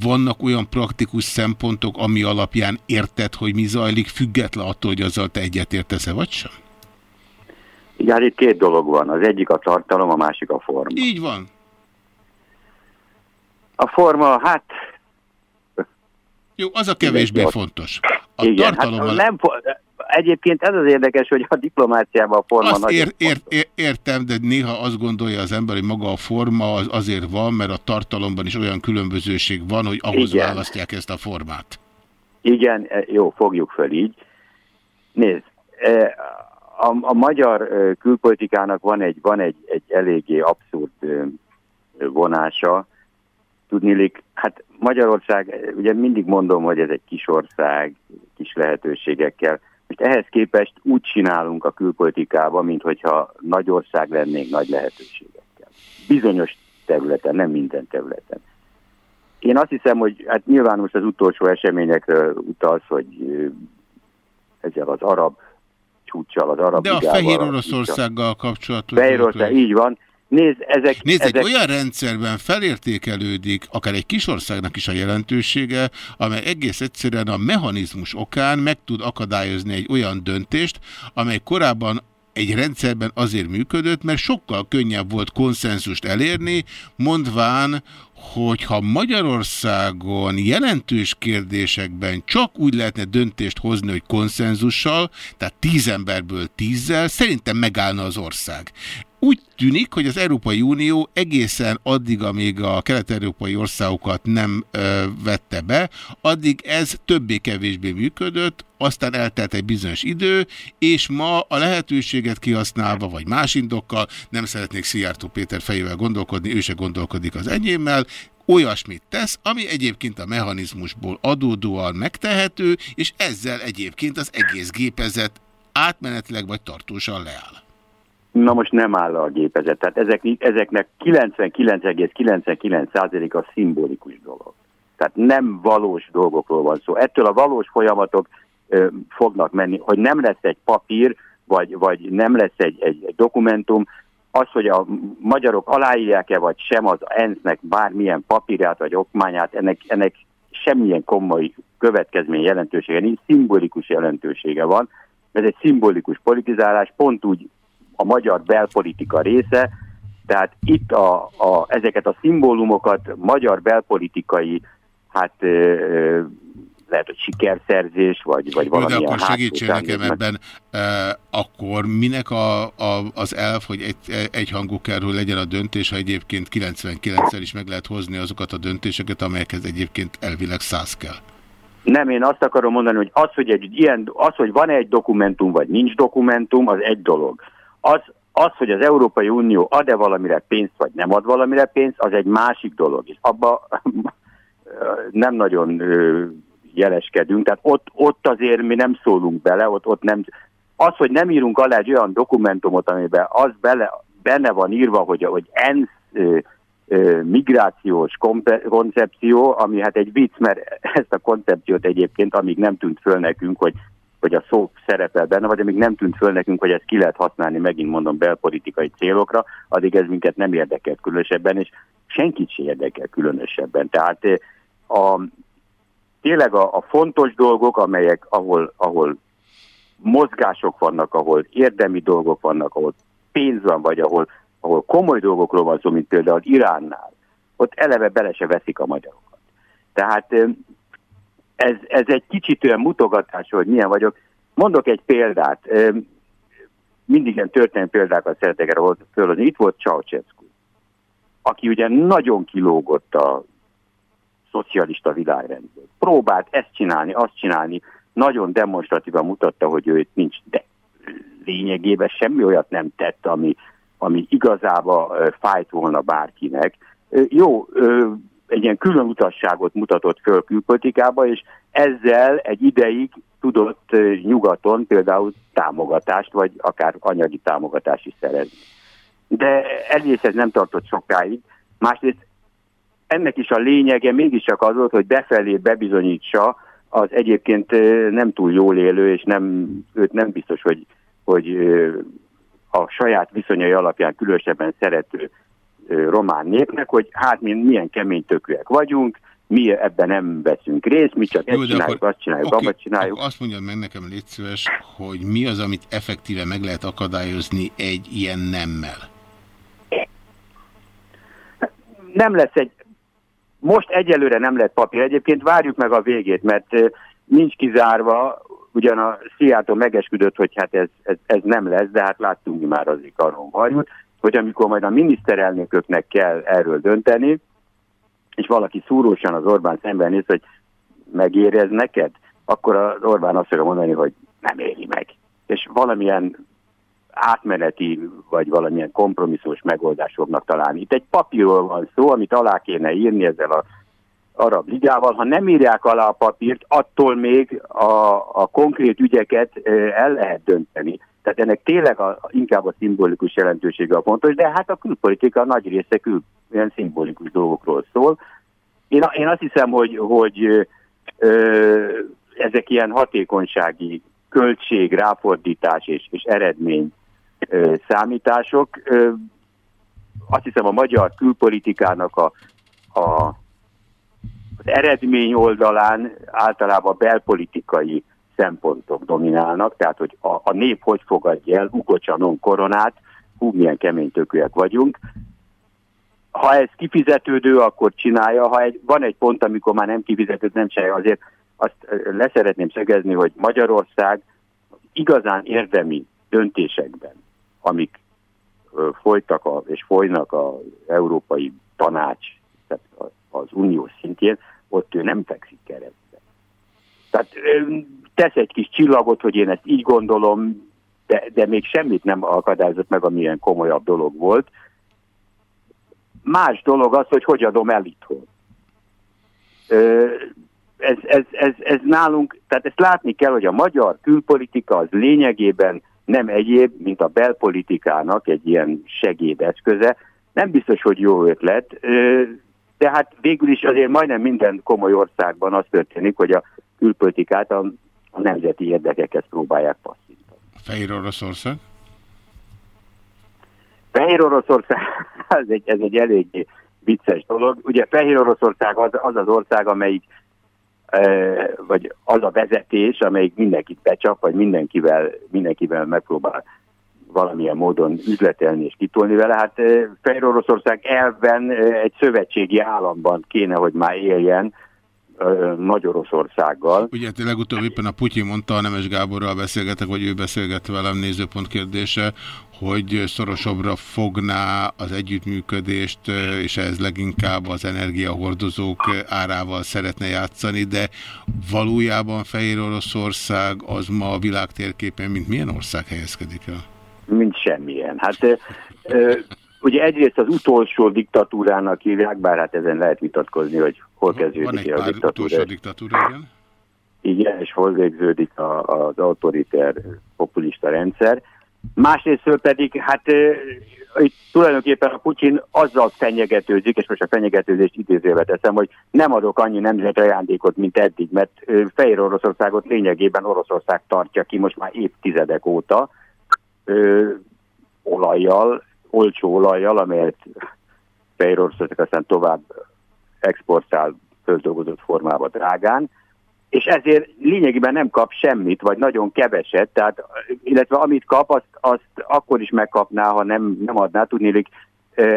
A: vannak olyan praktikus szempontok, ami alapján érted, hogy mi zajlik, független attól, hogy azzal te egyetértesz-e vagy sem?
P: Igen, hát itt két dolog van. Az egyik a tartalom, a másik a forma.
A: Így van.
P: A forma, hát...
A: Jó, az a kevésbé Igen, fontos. A
P: Igen, tartalommal... hát nem, egyébként ez az érdekes, hogy a diplomáciában a forma
A: azt ér, ér, ér, Értem, de néha azt gondolja az ember, hogy maga a forma az azért van, mert a tartalomban is olyan különbözőség van, hogy ahhoz Igen. választják ezt a formát.
P: Igen, e, jó, fogjuk föl így. Nézd, e, a, a magyar e, külpolitikának van egy, van egy, egy eléggé abszurd vonása, tudnilik, hát Magyarország, ugye mindig mondom, hogy ez egy kis ország, kis lehetőségekkel. Most ehhez képest úgy csinálunk a külpolitikában, mint hogyha nagy ország lennénk nagy lehetőségekkel. Bizonyos területen, nem minden területen. Én azt hiszem, hogy hát nyilván most az utolsó eseményekre utalsz, hogy ezzel az arab csúcsal, az arab
A: De a Fehér Oroszországgal kapcsolatos.
P: Fehér Oroszország, így van. Nézd, ezek,
A: Nézd,
P: ezek...
A: egy olyan rendszerben felértékelődik akár egy kisországnak is a jelentősége, amely egész egyszerűen a mechanizmus okán meg tud akadályozni egy olyan döntést, amely korábban egy rendszerben azért működött, mert sokkal könnyebb volt konszenzust elérni, mondván, hogyha Magyarországon jelentős kérdésekben csak úgy lehetne döntést hozni, hogy konszenzussal, tehát tíz emberből tízzel, szerintem megállna az ország. Úgy tűnik, hogy az Európai Unió egészen addig, amíg a kelet-európai országokat nem ö, vette be, addig ez többé-kevésbé működött, aztán eltelt egy bizonyos idő, és ma a lehetőséget kihasználva, vagy más indokkal, nem szeretnék Szijjártó Péter fejével gondolkodni, ő se gondolkodik az enyémmel, olyasmit tesz, ami egyébként a mechanizmusból adódóan megtehető, és ezzel egyébként az egész gépezet átmenetileg vagy tartósan leáll.
P: Na most nem áll a gépezet. Tehát ezek, ezeknek 99,99% a szimbolikus dolog. Tehát nem valós dolgokról van szó. Ettől a valós folyamatok ö, fognak menni, hogy nem lesz egy papír, vagy, vagy nem lesz egy, egy, egy dokumentum, az, hogy a magyarok aláírják-e vagy sem az ENSZ-nek bármilyen papírját vagy okmányát, ennek, ennek semmilyen komoly következmény jelentősége nincs, szimbolikus jelentősége van. Ez egy szimbolikus politizálás, pont úgy a magyar belpolitika része, tehát itt a, a, ezeket a szimbólumokat magyar belpolitikai hát ö, lehet, hogy sikerszerzés, vagy, vagy valamilyen...
A: De akkor segítsél nekem ebben, e, akkor minek a, a, az elv, hogy egy, egyhangú kell, hogy legyen a döntés, ha egyébként 99-szer is meg lehet hozni azokat a döntéseket, amelyekhez egyébként elvileg száz kell?
P: Nem, én azt akarom mondani, hogy az, hogy, egy ilyen, az, hogy van -e egy dokumentum, vagy nincs dokumentum, az egy dolog. Az, az, hogy az Európai Unió ad-e valamire pénzt, vagy nem ad valamire pénzt, az egy másik dolog. És abba nem nagyon jeleskedünk, tehát ott, ott azért mi nem szólunk bele, ott, ott nem... Az, hogy nem írunk alá egy olyan dokumentumot, amiben az bele, benne van írva, hogy, hogy ENSZ migrációs koncepció, ami hát egy vicc, mert ezt a koncepciót egyébként, amíg nem tűnt föl nekünk, hogy hogy a szó szerepel benne, vagy amíg nem tűnt föl nekünk, hogy ezt ki lehet használni, megint mondom, belpolitikai célokra, addig ez minket nem érdekelt különösebben, és senkit sem érdekel különösebben. Tehát a, tényleg a, a fontos dolgok, amelyek, ahol, ahol mozgások vannak, ahol érdemi dolgok vannak, ahol pénz van, vagy ahol, ahol komoly dolgokról van szó, mint például Iránnál, ott eleve bele se veszik a magyarokat. Tehát ez, ez egy kicsit olyan mutogatás, hogy milyen vagyok. Mondok egy példát. Mindig ilyen történelmi példákat szeretek erre fölhozni. Itt volt Ceausescu, aki ugye nagyon kilógott a szocialista világrendből. Próbált ezt csinálni, azt csinálni, nagyon demonstratívan mutatta, hogy ő itt nincs, de lényegében semmi olyat nem tett, ami, ami igazába fájt volna bárkinek. Jó, egy ilyen külön utasságot mutatott föl külpolitikába, és ezzel egy ideig tudott nyugaton például támogatást, vagy akár anyagi támogatást is szerezni. De egyrészt ez nem tartott sokáig, másrészt ennek is a lényege mégiscsak az volt, hogy befelé bebizonyítsa az egyébként nem túl jól élő, és nem, őt nem biztos, hogy, hogy a saját viszonyai alapján különösebben szerető román népnek, hogy hát mi milyen kemény tökűek vagyunk, mi ebben nem veszünk részt, mi csak Jó, ezt csináljuk, akkor, azt csináljuk, okay, abbat csináljuk.
A: Azt mondja meg nekem, légy szíves, hogy mi az, amit effektíve meg lehet akadályozni egy ilyen nemmel?
P: Nem lesz egy, most egyelőre nem lett papír, egyébként várjuk meg a végét, mert nincs kizárva, ugyan a Szijjától megesküdött, hogy hát ez, ez, ez nem lesz, de hát láttunk mi már az ikaron varjút, hogy amikor majd a miniszterelnököknek kell erről dönteni, és valaki szúrósan az Orbán szemben néz, hogy megérez neked, akkor az Orbán azt fogja mondani, hogy nem éri meg. És valamilyen átmeneti, vagy valamilyen kompromisszós megoldás fognak találni. Itt egy papírról van szó, amit alá kéne írni ezzel a Arab Ligával. Ha nem írják alá a papírt, attól még a, a konkrét ügyeket el lehet dönteni. Tehát ennek tényleg a, inkább a szimbolikus jelentősége a fontos, de hát a külpolitika nagy része kül, ilyen szimbolikus dolgokról szól. Én, én azt hiszem, hogy, hogy ö, ezek ilyen hatékonysági költség, ráfordítás és, és eredmény ö, számítások. Ö, azt hiszem a magyar külpolitikának a, a, az eredmény oldalán általában belpolitikai szempontok dominálnak, tehát hogy a, a nép hogy fogadja el Ugocsanon koronát, hú, milyen kemény tökőek vagyunk. Ha ez kifizetődő, akkor csinálja, ha egy, van egy pont, amikor már nem kifizetődő, nem csinálja, azért azt leszeretném szegezni, hogy Magyarország igazán érdemi döntésekben, amik folytak a, és folynak az Európai Tanács, tehát az Unió szintjén, ott ő nem fekszik keresztbe. Tehát tesz egy kis csillagot, hogy én ezt így gondolom, de, de még semmit nem akadályozott meg, amilyen komolyabb dolog volt. Más dolog az, hogy hogy adom el itthon. Ez, ez, ez, ez nálunk, tehát ezt látni kell, hogy a magyar külpolitika az lényegében nem egyéb, mint a belpolitikának egy ilyen segédeszköze. Nem biztos, hogy jó ötlet, de hát végül is azért majdnem minden komoly országban az történik, hogy a külpolitikát a a nemzeti érdekeket próbálják passzítani.
A: Fehér Oroszország?
P: Fehér Oroszország, ez egy, ez egy elég vicces dolog. Ugye Fehér Oroszország az az, az ország, amelyik e, vagy az a vezetés, amelyik mindenkit becsap, vagy mindenkivel, mindenkivel megpróbál valamilyen módon üzletelni és kitolni vele. Hát e, Fehér Oroszország elven e, egy szövetségi államban kéne, hogy már éljen, nagy Oroszországgal.
A: Ugye hát legutóbb éppen a Putyin mondta, a Nemes Gáborral beszélgetek, vagy ő beszélget velem nézőpont kérdése, hogy szorosabbra fogná az együttműködést, és ez leginkább az energiahordozók árával szeretne játszani, de valójában Fehér Oroszország az ma a világ térképen, mint milyen ország helyezkedik el?
P: Mint semmilyen. Hát ugye egyrészt az utolsó diktatúrának hívják, bár hát ezen lehet vitatkozni, hogy hol kezdődik
A: a diktatúra. diktatúra, igen.
P: Igen, és hol végződik a, az autoriter populista rendszer. Másrészt pedig, hát itt tulajdonképpen a Putyin azzal fenyegetőzik, és most a fenyegetőzést idézőbe teszem, hogy nem adok annyi nemzeti ajándékot, mint eddig, mert Fehér Oroszországot lényegében Oroszország tartja ki most már évtizedek óta ö, olajjal, olcsó olajjal, amelyet Oroszország aztán tovább exportál földolgozott formába drágán, és ezért lényegében nem kap semmit, vagy nagyon keveset, tehát, illetve amit kap, azt, azt akkor is megkapná, ha nem, nem adná. Tudnélik,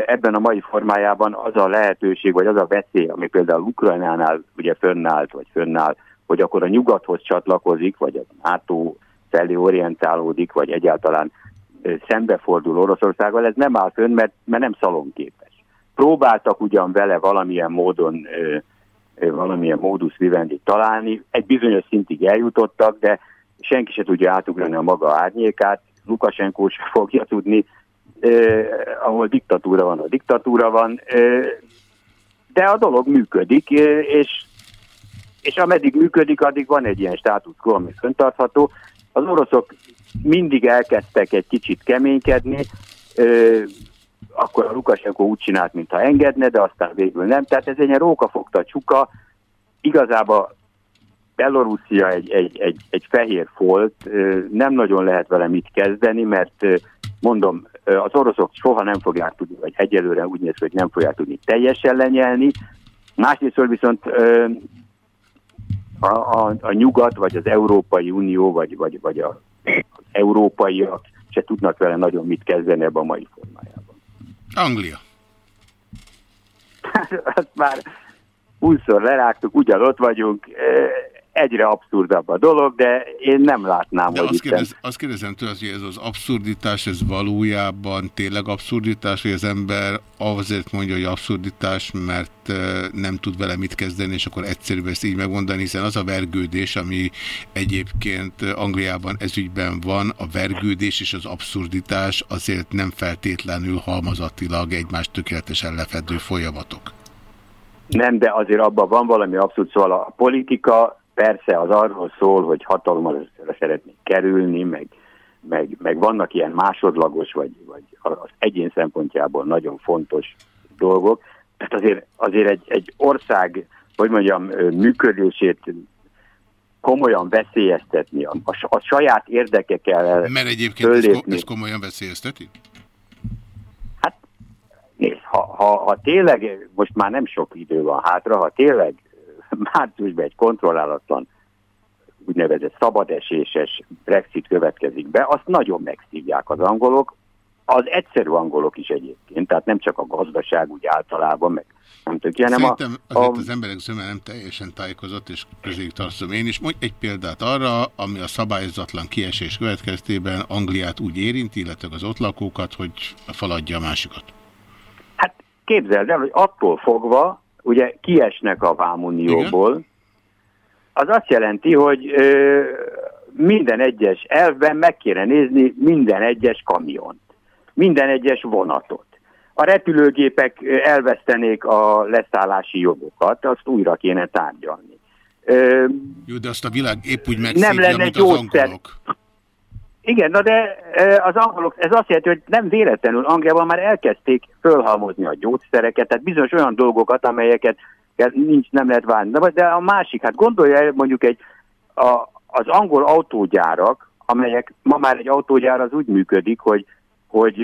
P: ebben a mai formájában az a lehetőség, vagy az a veszély, ami például Ukrajnánál ugye fönnállt, vagy fönnáll, hogy akkor a nyugathoz csatlakozik, vagy a NATO felé orientálódik, vagy egyáltalán szembefordul Oroszországgal, ez nem áll fönn, mert, mert nem szalonképes. Próbáltak ugyan vele valamilyen módon valamilyen módusz vivendi találni, egy bizonyos szintig eljutottak, de senki se tudja átugrani a maga árnyékát, Lukasenko se fogja tudni, eh, ahol diktatúra van, a diktatúra van, eh, de a dolog működik, eh, és, és ameddig működik, addig van egy ilyen státusz quo, ami föntartható. Az oroszok mindig elkezdtek egy kicsit keménykedni, akkor a Lukasenko úgy csinált, mintha engedne, de aztán végül nem. Tehát ez egy ilyen rókafogta csuka. Igazából Belorusszia egy, egy, egy, egy fehér folt, nem nagyon lehet vele mit kezdeni, mert mondom, az oroszok soha nem fogják tudni, vagy egyelőre úgy néz hogy nem fogják tudni teljesen lenyelni. Másrészt viszont a, a, a nyugat, vagy az Európai Unió, vagy, vagy, vagy a, az európaiak se tudnak vele nagyon mit kezdeni ebben a mai formájában.
A: Anglia.
P: Hát, azt már húszszor lerágtuk, ugyanott vagyunk egyre abszurdabb a dolog, de én nem látnám,
A: de
P: hogy
A: azt, kérdez, azt kérdezem tőle, hogy ez az abszurditás, ez valójában tényleg abszurditás, hogy az ember azért mondja, hogy abszurditás, mert nem tud vele mit kezdeni, és akkor egyszerűbb ezt így megmondani, hiszen az a vergődés, ami egyébként Angliában ezügyben van, a vergődés és az abszurditás azért nem feltétlenül halmazatilag egymást tökéletesen lefedő folyamatok.
P: Nem, de azért abban van valami abszurd, szóval a politika Persze az arról szól, hogy hatalomra szeretnék kerülni, meg, meg, meg vannak ilyen másodlagos, vagy, vagy az egyén szempontjából nagyon fontos dolgok. Tehát azért, azért egy, egy ország, hogy mondjam, működését komolyan veszélyeztetni, a, a saját érdekekkel
A: Mert egyébként ez, ez komolyan veszélyezteti?
P: Hát nézd, ha, ha, ha tényleg, most már nem sok idő van hátra, ha tényleg márciusban egy kontrollálatlan úgynevezett szabadeséses Brexit következik be, azt nagyon megszívják az angolok, az egyszerű angolok is egyébként, tehát nem csak a gazdaság úgy általában, meg nem tök, hanem
A: Szerintem a, a... az emberek zöme nem teljesen tájékozott, és közéig tartom én is. Mondj egy példát arra, ami a szabályozatlan kiesés következtében Angliát úgy érinti, illetve az ott lakókat, hogy faladja a másikat.
P: Hát képzeld el, hogy attól fogva, ugye kiesnek a Vámunióból, az azt jelenti, hogy ö, minden egyes elvben meg kéne nézni minden egyes kamiont, minden egyes vonatot. A repülőgépek elvesztenék a leszállási jogokat, azt újra kéne tárgyalni.
A: Ö, Jó, de azt a világ épp úgy megszívja, nem lenne mint gyógyszer. az angolok.
P: Igen, na de az angolok, ez azt jelenti, hogy nem véletlenül Angliában már elkezdték fölhalmozni a gyógyszereket, tehát bizonyos olyan dolgokat, amelyeket nincs, nem lehet várni. De a másik, hát gondolja mondjuk egy, a, az angol autógyárak, amelyek ma már egy autógyár az úgy működik, hogy, hogy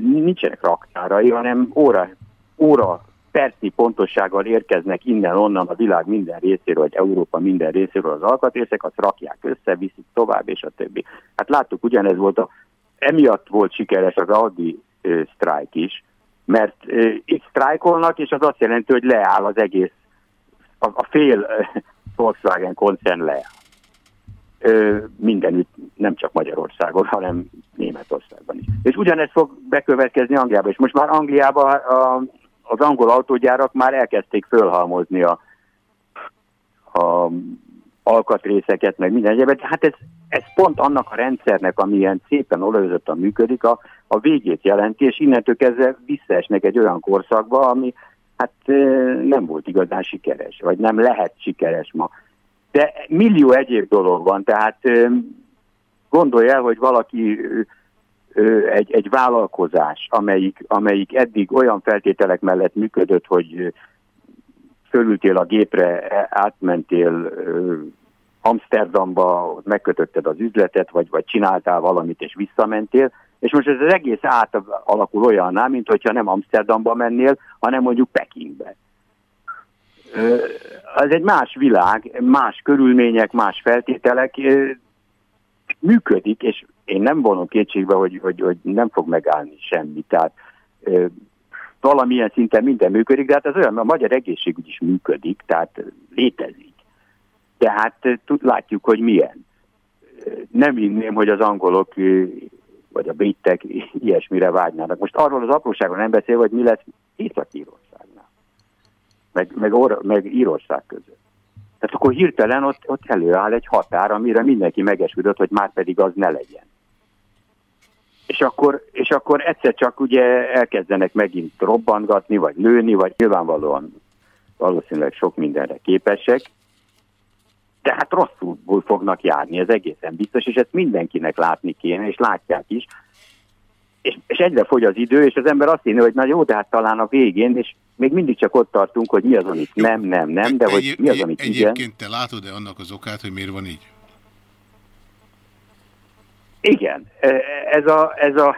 P: nincsenek raktárai, hanem óra, óra perci pontossággal érkeznek innen-onnan a világ minden részéről, vagy Európa minden részéről az alkatrészek, azt rakják össze, viszik tovább, és a többi. Hát láttuk, ugyanez volt a, emiatt volt sikeres az Audi ö, sztrájk is, mert ö, itt sztrájkolnak, és az azt jelenti, hogy leáll az egész, a, a fél ö, Volkswagen koncern leáll. Ö, mindenütt, nem csak Magyarországon, hanem Németországban is. És ugyanez fog bekövetkezni Angliában, és most már Angliában a, az angol autógyárak már elkezdték fölhalmozni a, a alkatrészeket, meg minden egyebet. Hát ez, ez pont annak a rendszernek, ami ilyen szépen olajozottan működik, a, a végét jelenti, és innentől kezdve visszaesnek egy olyan korszakba, ami hát nem volt igazán sikeres, vagy nem lehet sikeres ma. De millió egyéb dolog van, tehát gondolj el, hogy valaki egy, egy vállalkozás, amelyik, amelyik eddig olyan feltételek mellett működött, hogy fölültél a gépre, átmentél Amsterdamba, megkötötted az üzletet, vagy, vagy csináltál valamit és visszamentél, és most ez az egész átalakul olyanná, mint hogyha nem Amsterdamba mennél, hanem mondjuk Pekingbe. Ez egy más világ, más körülmények, más feltételek, működik, és én nem vonom kétségbe, hogy, hogy, hogy nem fog megállni semmi. Tehát ö, valamilyen szinten minden működik, de hát ez olyan, a magyar egészségügy is működik, tehát létezik. Tehát tud, látjuk, hogy milyen. Nem hinném, hogy az angolok vagy a britek ilyesmire vágynának. Most arról az apróságon nem beszél, hogy mi lesz Észak-Írországnál, meg, meg, meg Írország között. Tehát akkor hirtelen ott, ott előáll egy határ, amire mindenki megesküdött, hogy már pedig az ne legyen. És akkor, és akkor egyszer csak ugye elkezdenek megint robbangatni, vagy lőni, vagy nyilvánvalóan valószínűleg sok mindenre képesek, de hát rosszul fognak járni, ez egészen biztos, és ezt mindenkinek látni kéne, és látják is. És, és egyre fogy az idő, és az ember azt hinni, hogy na jó, de hát talán a végén, és még mindig csak ott tartunk, hogy mi az, amit nem, nem, nem, de hogy mi az, amit
A: igen. Egyébként te látod-e annak az okát, hogy miért van így?
P: Igen, e, ez a, ez a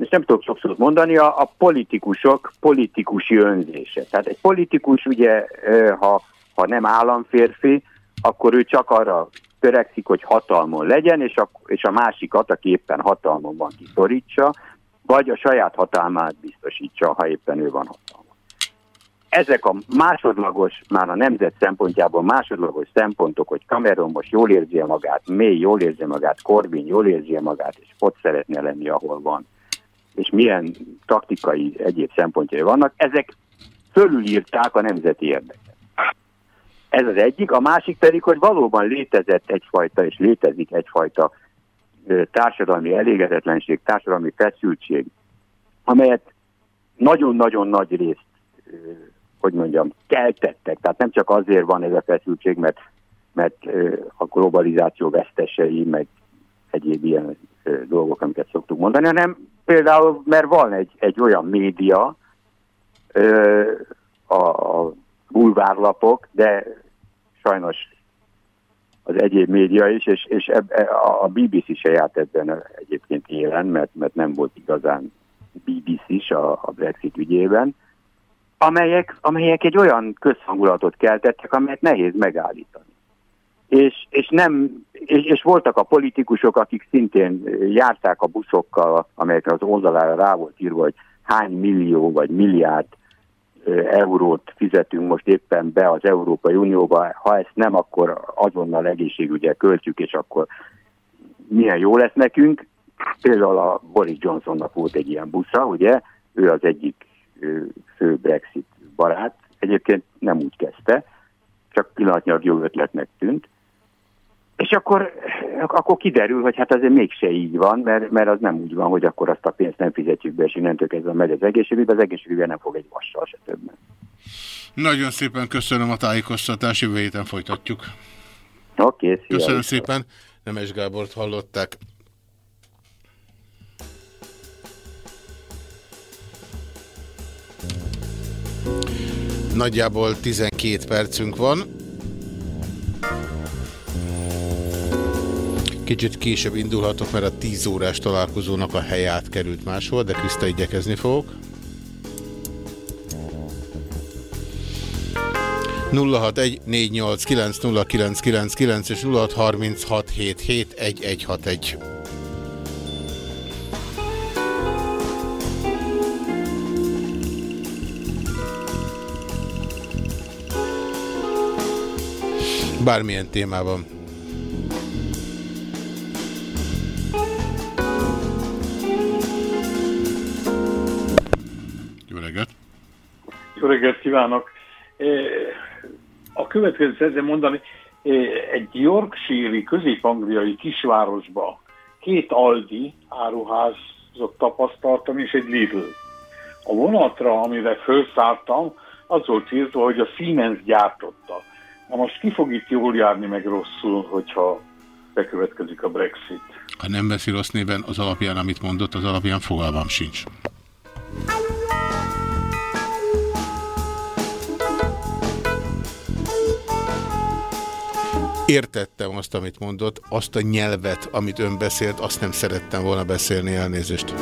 P: és nem tudok sokszor mondani, a, a politikusok politikusi önzése. Tehát egy politikus ugye, e, ha, ha nem államférfi, akkor ő csak arra törekszik, hogy hatalmon legyen, és a, és a másikat, aki éppen hatalmon van, kiszorítsa, vagy a saját hatalmát biztosítsa, ha éppen ő van hatalmon. Ezek a másodlagos, már a nemzet szempontjából másodlagos szempontok, hogy Cameron most jól érzi -e magát, May jól érzi magát, Corbyn jól érzi -e magát, és ott szeretne lenni, ahol van, és milyen taktikai egyéb szempontjai vannak, ezek fölülírták a nemzeti érdeket. Ez az egyik, a másik pedig, hogy valóban létezett egyfajta, és létezik egyfajta társadalmi elégedetlenség, társadalmi feszültség, amelyet nagyon-nagyon nagy részt, hogy mondjam, keltettek. Tehát nem csak azért van ez a feszültség, mert, mert a globalizáció vesztesei, meg egyéb ilyen dolgok, amiket szoktuk mondani, hanem például, mert van egy, egy olyan média, a, a bulvárlapok, de sajnos az egyéb média is, és, és ebbe, a BBC se járt ebben egyébként élen, mert, mert nem volt igazán BBC is a, a Brexit ügyében, amelyek, amelyek egy olyan közhangulatot keltettek, amelyet nehéz megállítani. És, és, nem, és, és voltak a politikusok, akik szintén járták a buszokkal, amelyekre az oldalára rá volt írva, hogy hány millió vagy milliárd eurót fizetünk most éppen be az Európai Unióba, ha ezt nem, akkor azonnal egészségügyel költjük, és akkor milyen jó lesz nekünk. Például a Boris Johnsonnak volt egy ilyen busza, ugye, ő az egyik fő Brexit barát, egyébként nem úgy kezdte, csak pillanatnyilag jó ötletnek tűnt, és akkor, akkor kiderül, hogy hát azért mégse így van, mert, mert az nem úgy van, hogy akkor azt a pénzt nem fizetjük be, és innentől kezdve megy az egészségügybe, az egészségügybe nem fog egy vassal se többen.
A: Nagyon szépen köszönöm a tájékoztatást, jövő héten folytatjuk.
P: Oké, okay,
A: Köszönöm szépen, Nemes Gábort hallották. Nagyjából 12 percünk van. Kicsit később indulhatok, mert a 10 órás találkozónak a helye átkerült máshol, de Kriszta igyekezni fogok. 061 489 és 0636771161. Bármilyen témában.
Q: Jó reggelt kívánok! A következő szeretném mondani, egy Yorkshire-i közép-angliai kisvárosba két Aldi áruházat tapasztaltam, és egy Lidl. A vonatra, amire felszálltam, az volt írva, hogy a Siemens gyártotta. Na most ki fog itt jól járni, meg rosszul, hogyha bekövetkezik a Brexit?
A: Ha nem veszi rossz néven, az alapján, amit mondott, az alapján fogalmam sincs. Értettem azt, amit mondott, azt a nyelvet, amit ön beszélt, azt nem szerettem volna beszélni, elnézést.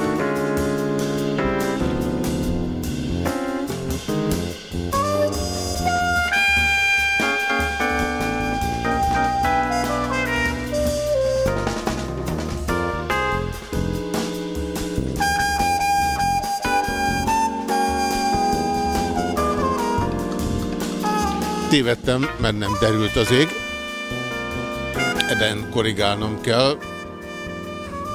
A: Tévedtem, mert nem derült az ég. Ebben korrigálnom kell.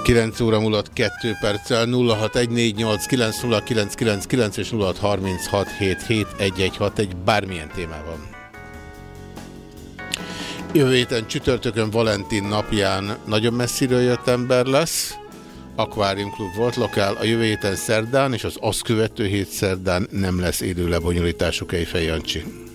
A: 9 óra múlott 2 perccel 0614890999 és 0636771161 bármilyen témában. Jövő héten csütörtökön Valentin napján nagyon messziről jött ember lesz. Aquarium Club volt lokál, a jövő héten szerdán és az azt követő hét szerdán nem lesz élő lebonyolítású Kejfej Jancsi.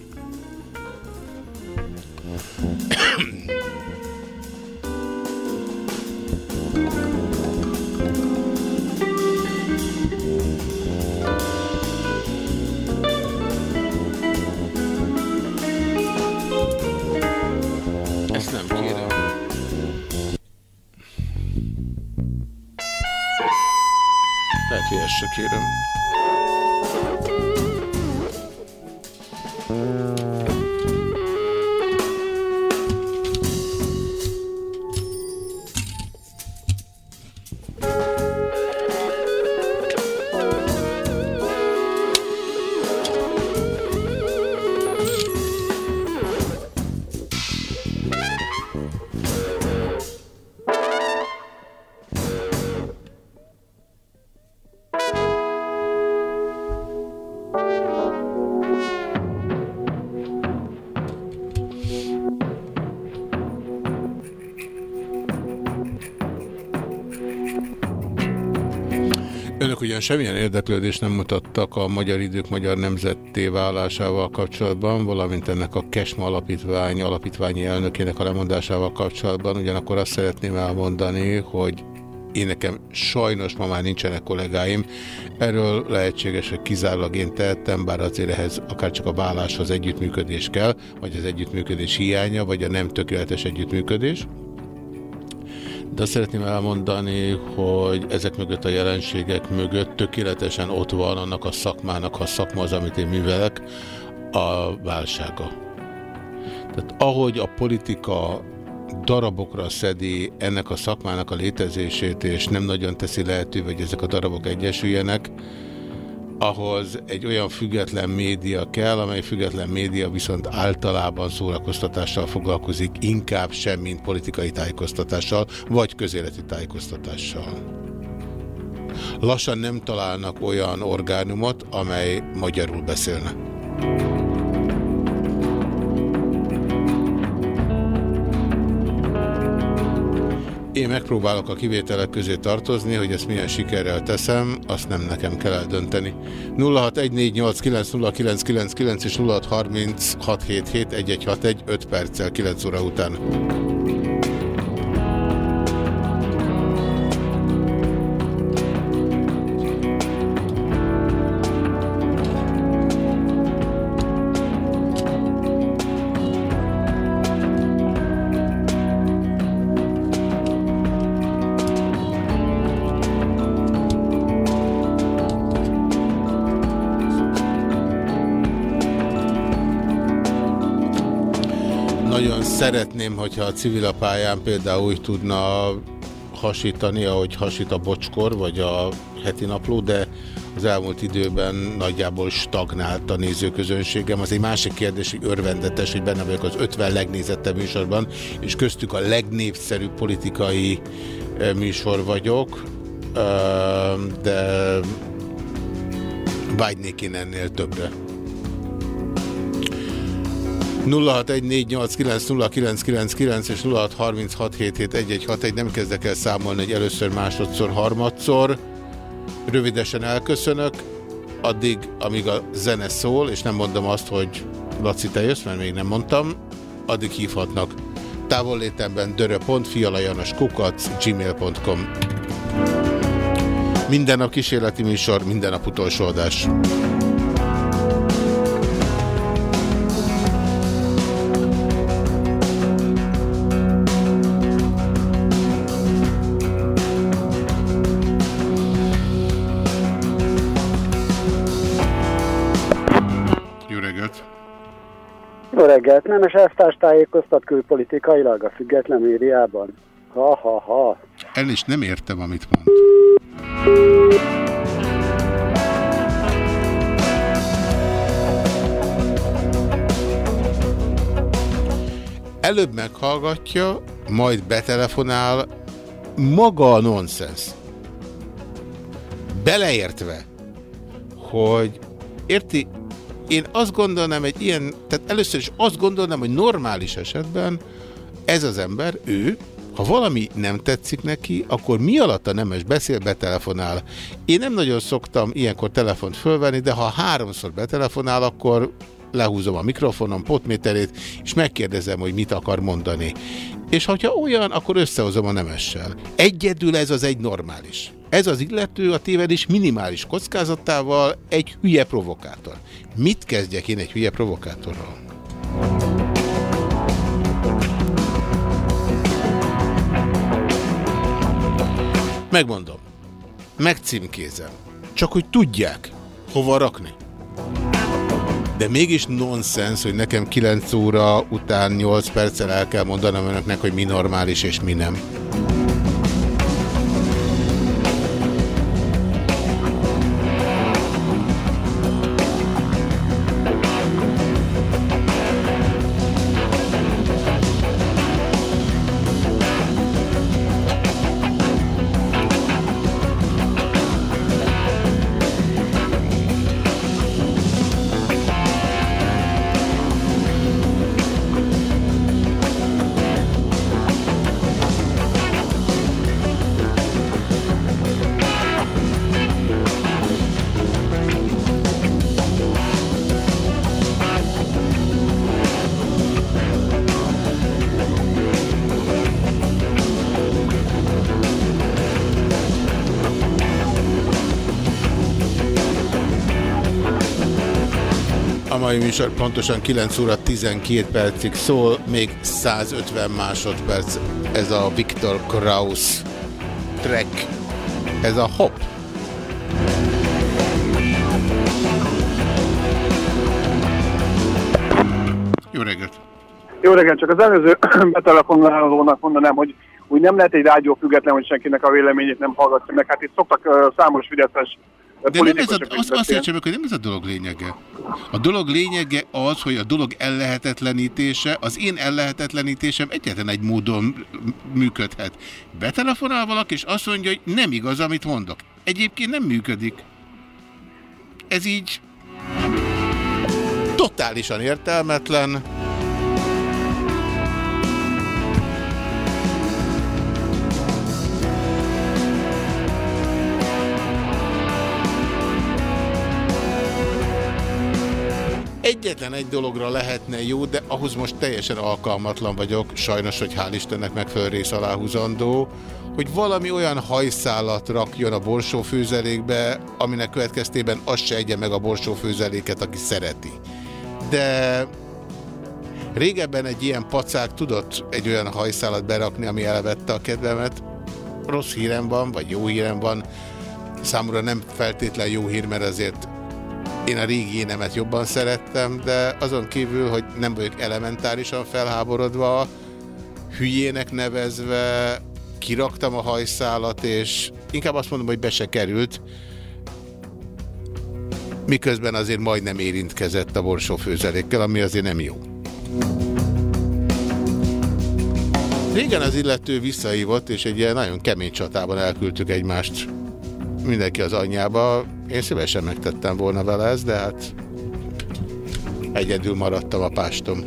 A: Semmilyen érdeklődést nem mutattak a Magyar Idők Magyar Nemzetté válásával kapcsolatban, valamint ennek a Kesma Alapítvány alapítványi elnökének a lemondásával kapcsolatban. Ugyanakkor azt szeretném elmondani, hogy én nekem sajnos ma már nincsenek kollégáim. Erről lehetséges, hogy kizárólag én tehettem, bár azért ehhez akár csak a válláshoz együttműködés kell, vagy az együttműködés hiánya, vagy a nem tökéletes együttműködés. De szeretném elmondani, hogy ezek mögött a jelenségek mögött tökéletesen ott van annak a szakmának, ha szakma az, amit én művelek, a válsága. Tehát ahogy a politika darabokra szedi ennek a szakmának a létezését, és nem nagyon teszi lehetővé, hogy ezek a darabok egyesüljenek, ahhoz egy olyan független média kell, amely független média viszont általában szórakoztatással foglalkozik, inkább sem, mint politikai tájékoztatással, vagy közéleti tájékoztatással. Lassan nem találnak olyan orgánumot, amely magyarul beszélne. Én megpróbálok a kivételek közé tartozni, hogy ezt milyen sikerrel teszem, azt nem nekem kell eldönteni. 0614890999 és 0636771161 5 perccel 9 óra után. Szeretném, hogyha a civil pályán például úgy tudna hasítani, ahogy hasít a bocskor, vagy a heti napló, de az elmúlt időben nagyjából stagnált a nézőközönségem. Az egy másik kérdés, hogy örvendetes, hogy benne vagyok az 50 legnézettebb műsorban, és köztük a legnépszerűbb politikai eh, műsor vagyok, eh, de vágynék én ennél többre. 0614890999 és 0636771161 nem kezdek el számolni, hogy először, másodszor, harmadszor. Rövidesen elköszönök, addig, amíg a zene szól, és nem mondom azt, hogy Laci, te jössz, mert még nem mondtam, addig hívhatnak. Távollétemben dörö.fialajanoskukac gmail.com Minden nap kísérleti műsor, minden nap utolsó adás.
R: Reggelt. Nemes elvtárs tájékoztat külpolitikailag a független médiában? Ha-ha-ha.
A: El is nem értem, amit mond. Előbb meghallgatja, majd betelefonál, maga a nonsens. Beleértve, hogy érti, én azt gondolnám egy ilyen, tehát először is azt gondolnám, hogy normális esetben ez az ember, ő, ha valami nem tetszik neki, akkor mi alatt a nemes beszél, betelefonál. Én nem nagyon szoktam ilyenkor telefont fölvenni, de ha háromszor betelefonál, akkor lehúzom a mikrofonom potméterét, és megkérdezem, hogy mit akar mondani. És ha olyan, akkor összehozom a nemessel. Egyedül ez az egy normális. Ez az illető a tévedés minimális kockázatával egy hülye provokátor. Mit kezdjek én egy hülye provokátorral? Megmondom. Megcímkézem. Csak hogy tudják, hova rakni. De mégis nonsens, hogy nekem 9 óra után 8 perccel el kell mondanom önöknek, hogy mi normális és mi nem. Mai műsor pontosan 9 óra 12 percig szól, még 150 másodperc. Ez a Viktor Kraus track. Ez a hop. Jó reggelt!
C: Jó reggelt, csak az előző betelefonálónak mondanám, hogy úgy nem lehet egy rádió független, hogy senkinek a véleményét nem hallgatja meg. Hát itt szoktak uh, számos fideszes
A: de nem ez a, az, azt értsem hogy nem ez a dolog lényege. A dolog lényege az, hogy a dolog ellehetetlenítése, az én ellehetetlenítésem egyetlen egy módon működhet. Betelefonál valaki, és azt mondja, hogy nem igaz, amit mondok. Egyébként nem működik. Ez így totálisan értelmetlen. Egyetlen egy dologra lehetne jó, de ahhoz most teljesen alkalmatlan vagyok, sajnos, hogy hál' Istennek megfelelő rész aláhúzandó, hogy valami olyan hajszálat rakjon a borsófőzelékbe, aminek következtében azt se egye meg a borsófőzeléket, aki szereti. De régebben egy ilyen pacák tudott egy olyan hajszálat berakni, ami elvette a kedvemet. Rossz hírem van, vagy jó hírem van. Számomra nem feltétlen jó hír, mert azért én a régi énemet jobban szerettem, de azon kívül, hogy nem vagyok elementárisan felháborodva, hülyének nevezve, kiraktam a hajszálat, és inkább azt mondom, hogy be se került, miközben azért majdnem érintkezett a borsófőzelékkel, ami azért nem jó. Régen az illető visszaívott, és egy ilyen nagyon kemény csatában elküldtük egymást mindenki az anyjába. Én szívesen megtettem volna vele ezt, de hát egyedül maradtam a pástom.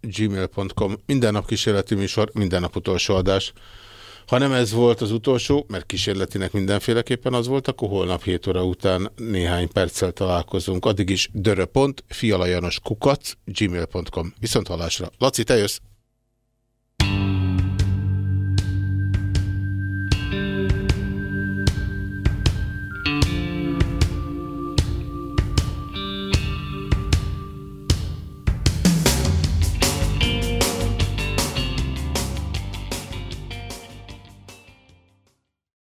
A: gmail.com Minden nap kísérleti műsor, minden nap utolsó adás. Ha nem ez volt az utolsó, mert kísérletinek mindenféleképpen az volt, akkor holnap 7 óra után néhány perccel találkozunk. Addig is kukac gmail.com Viszont hallásra. Laci, te jössz?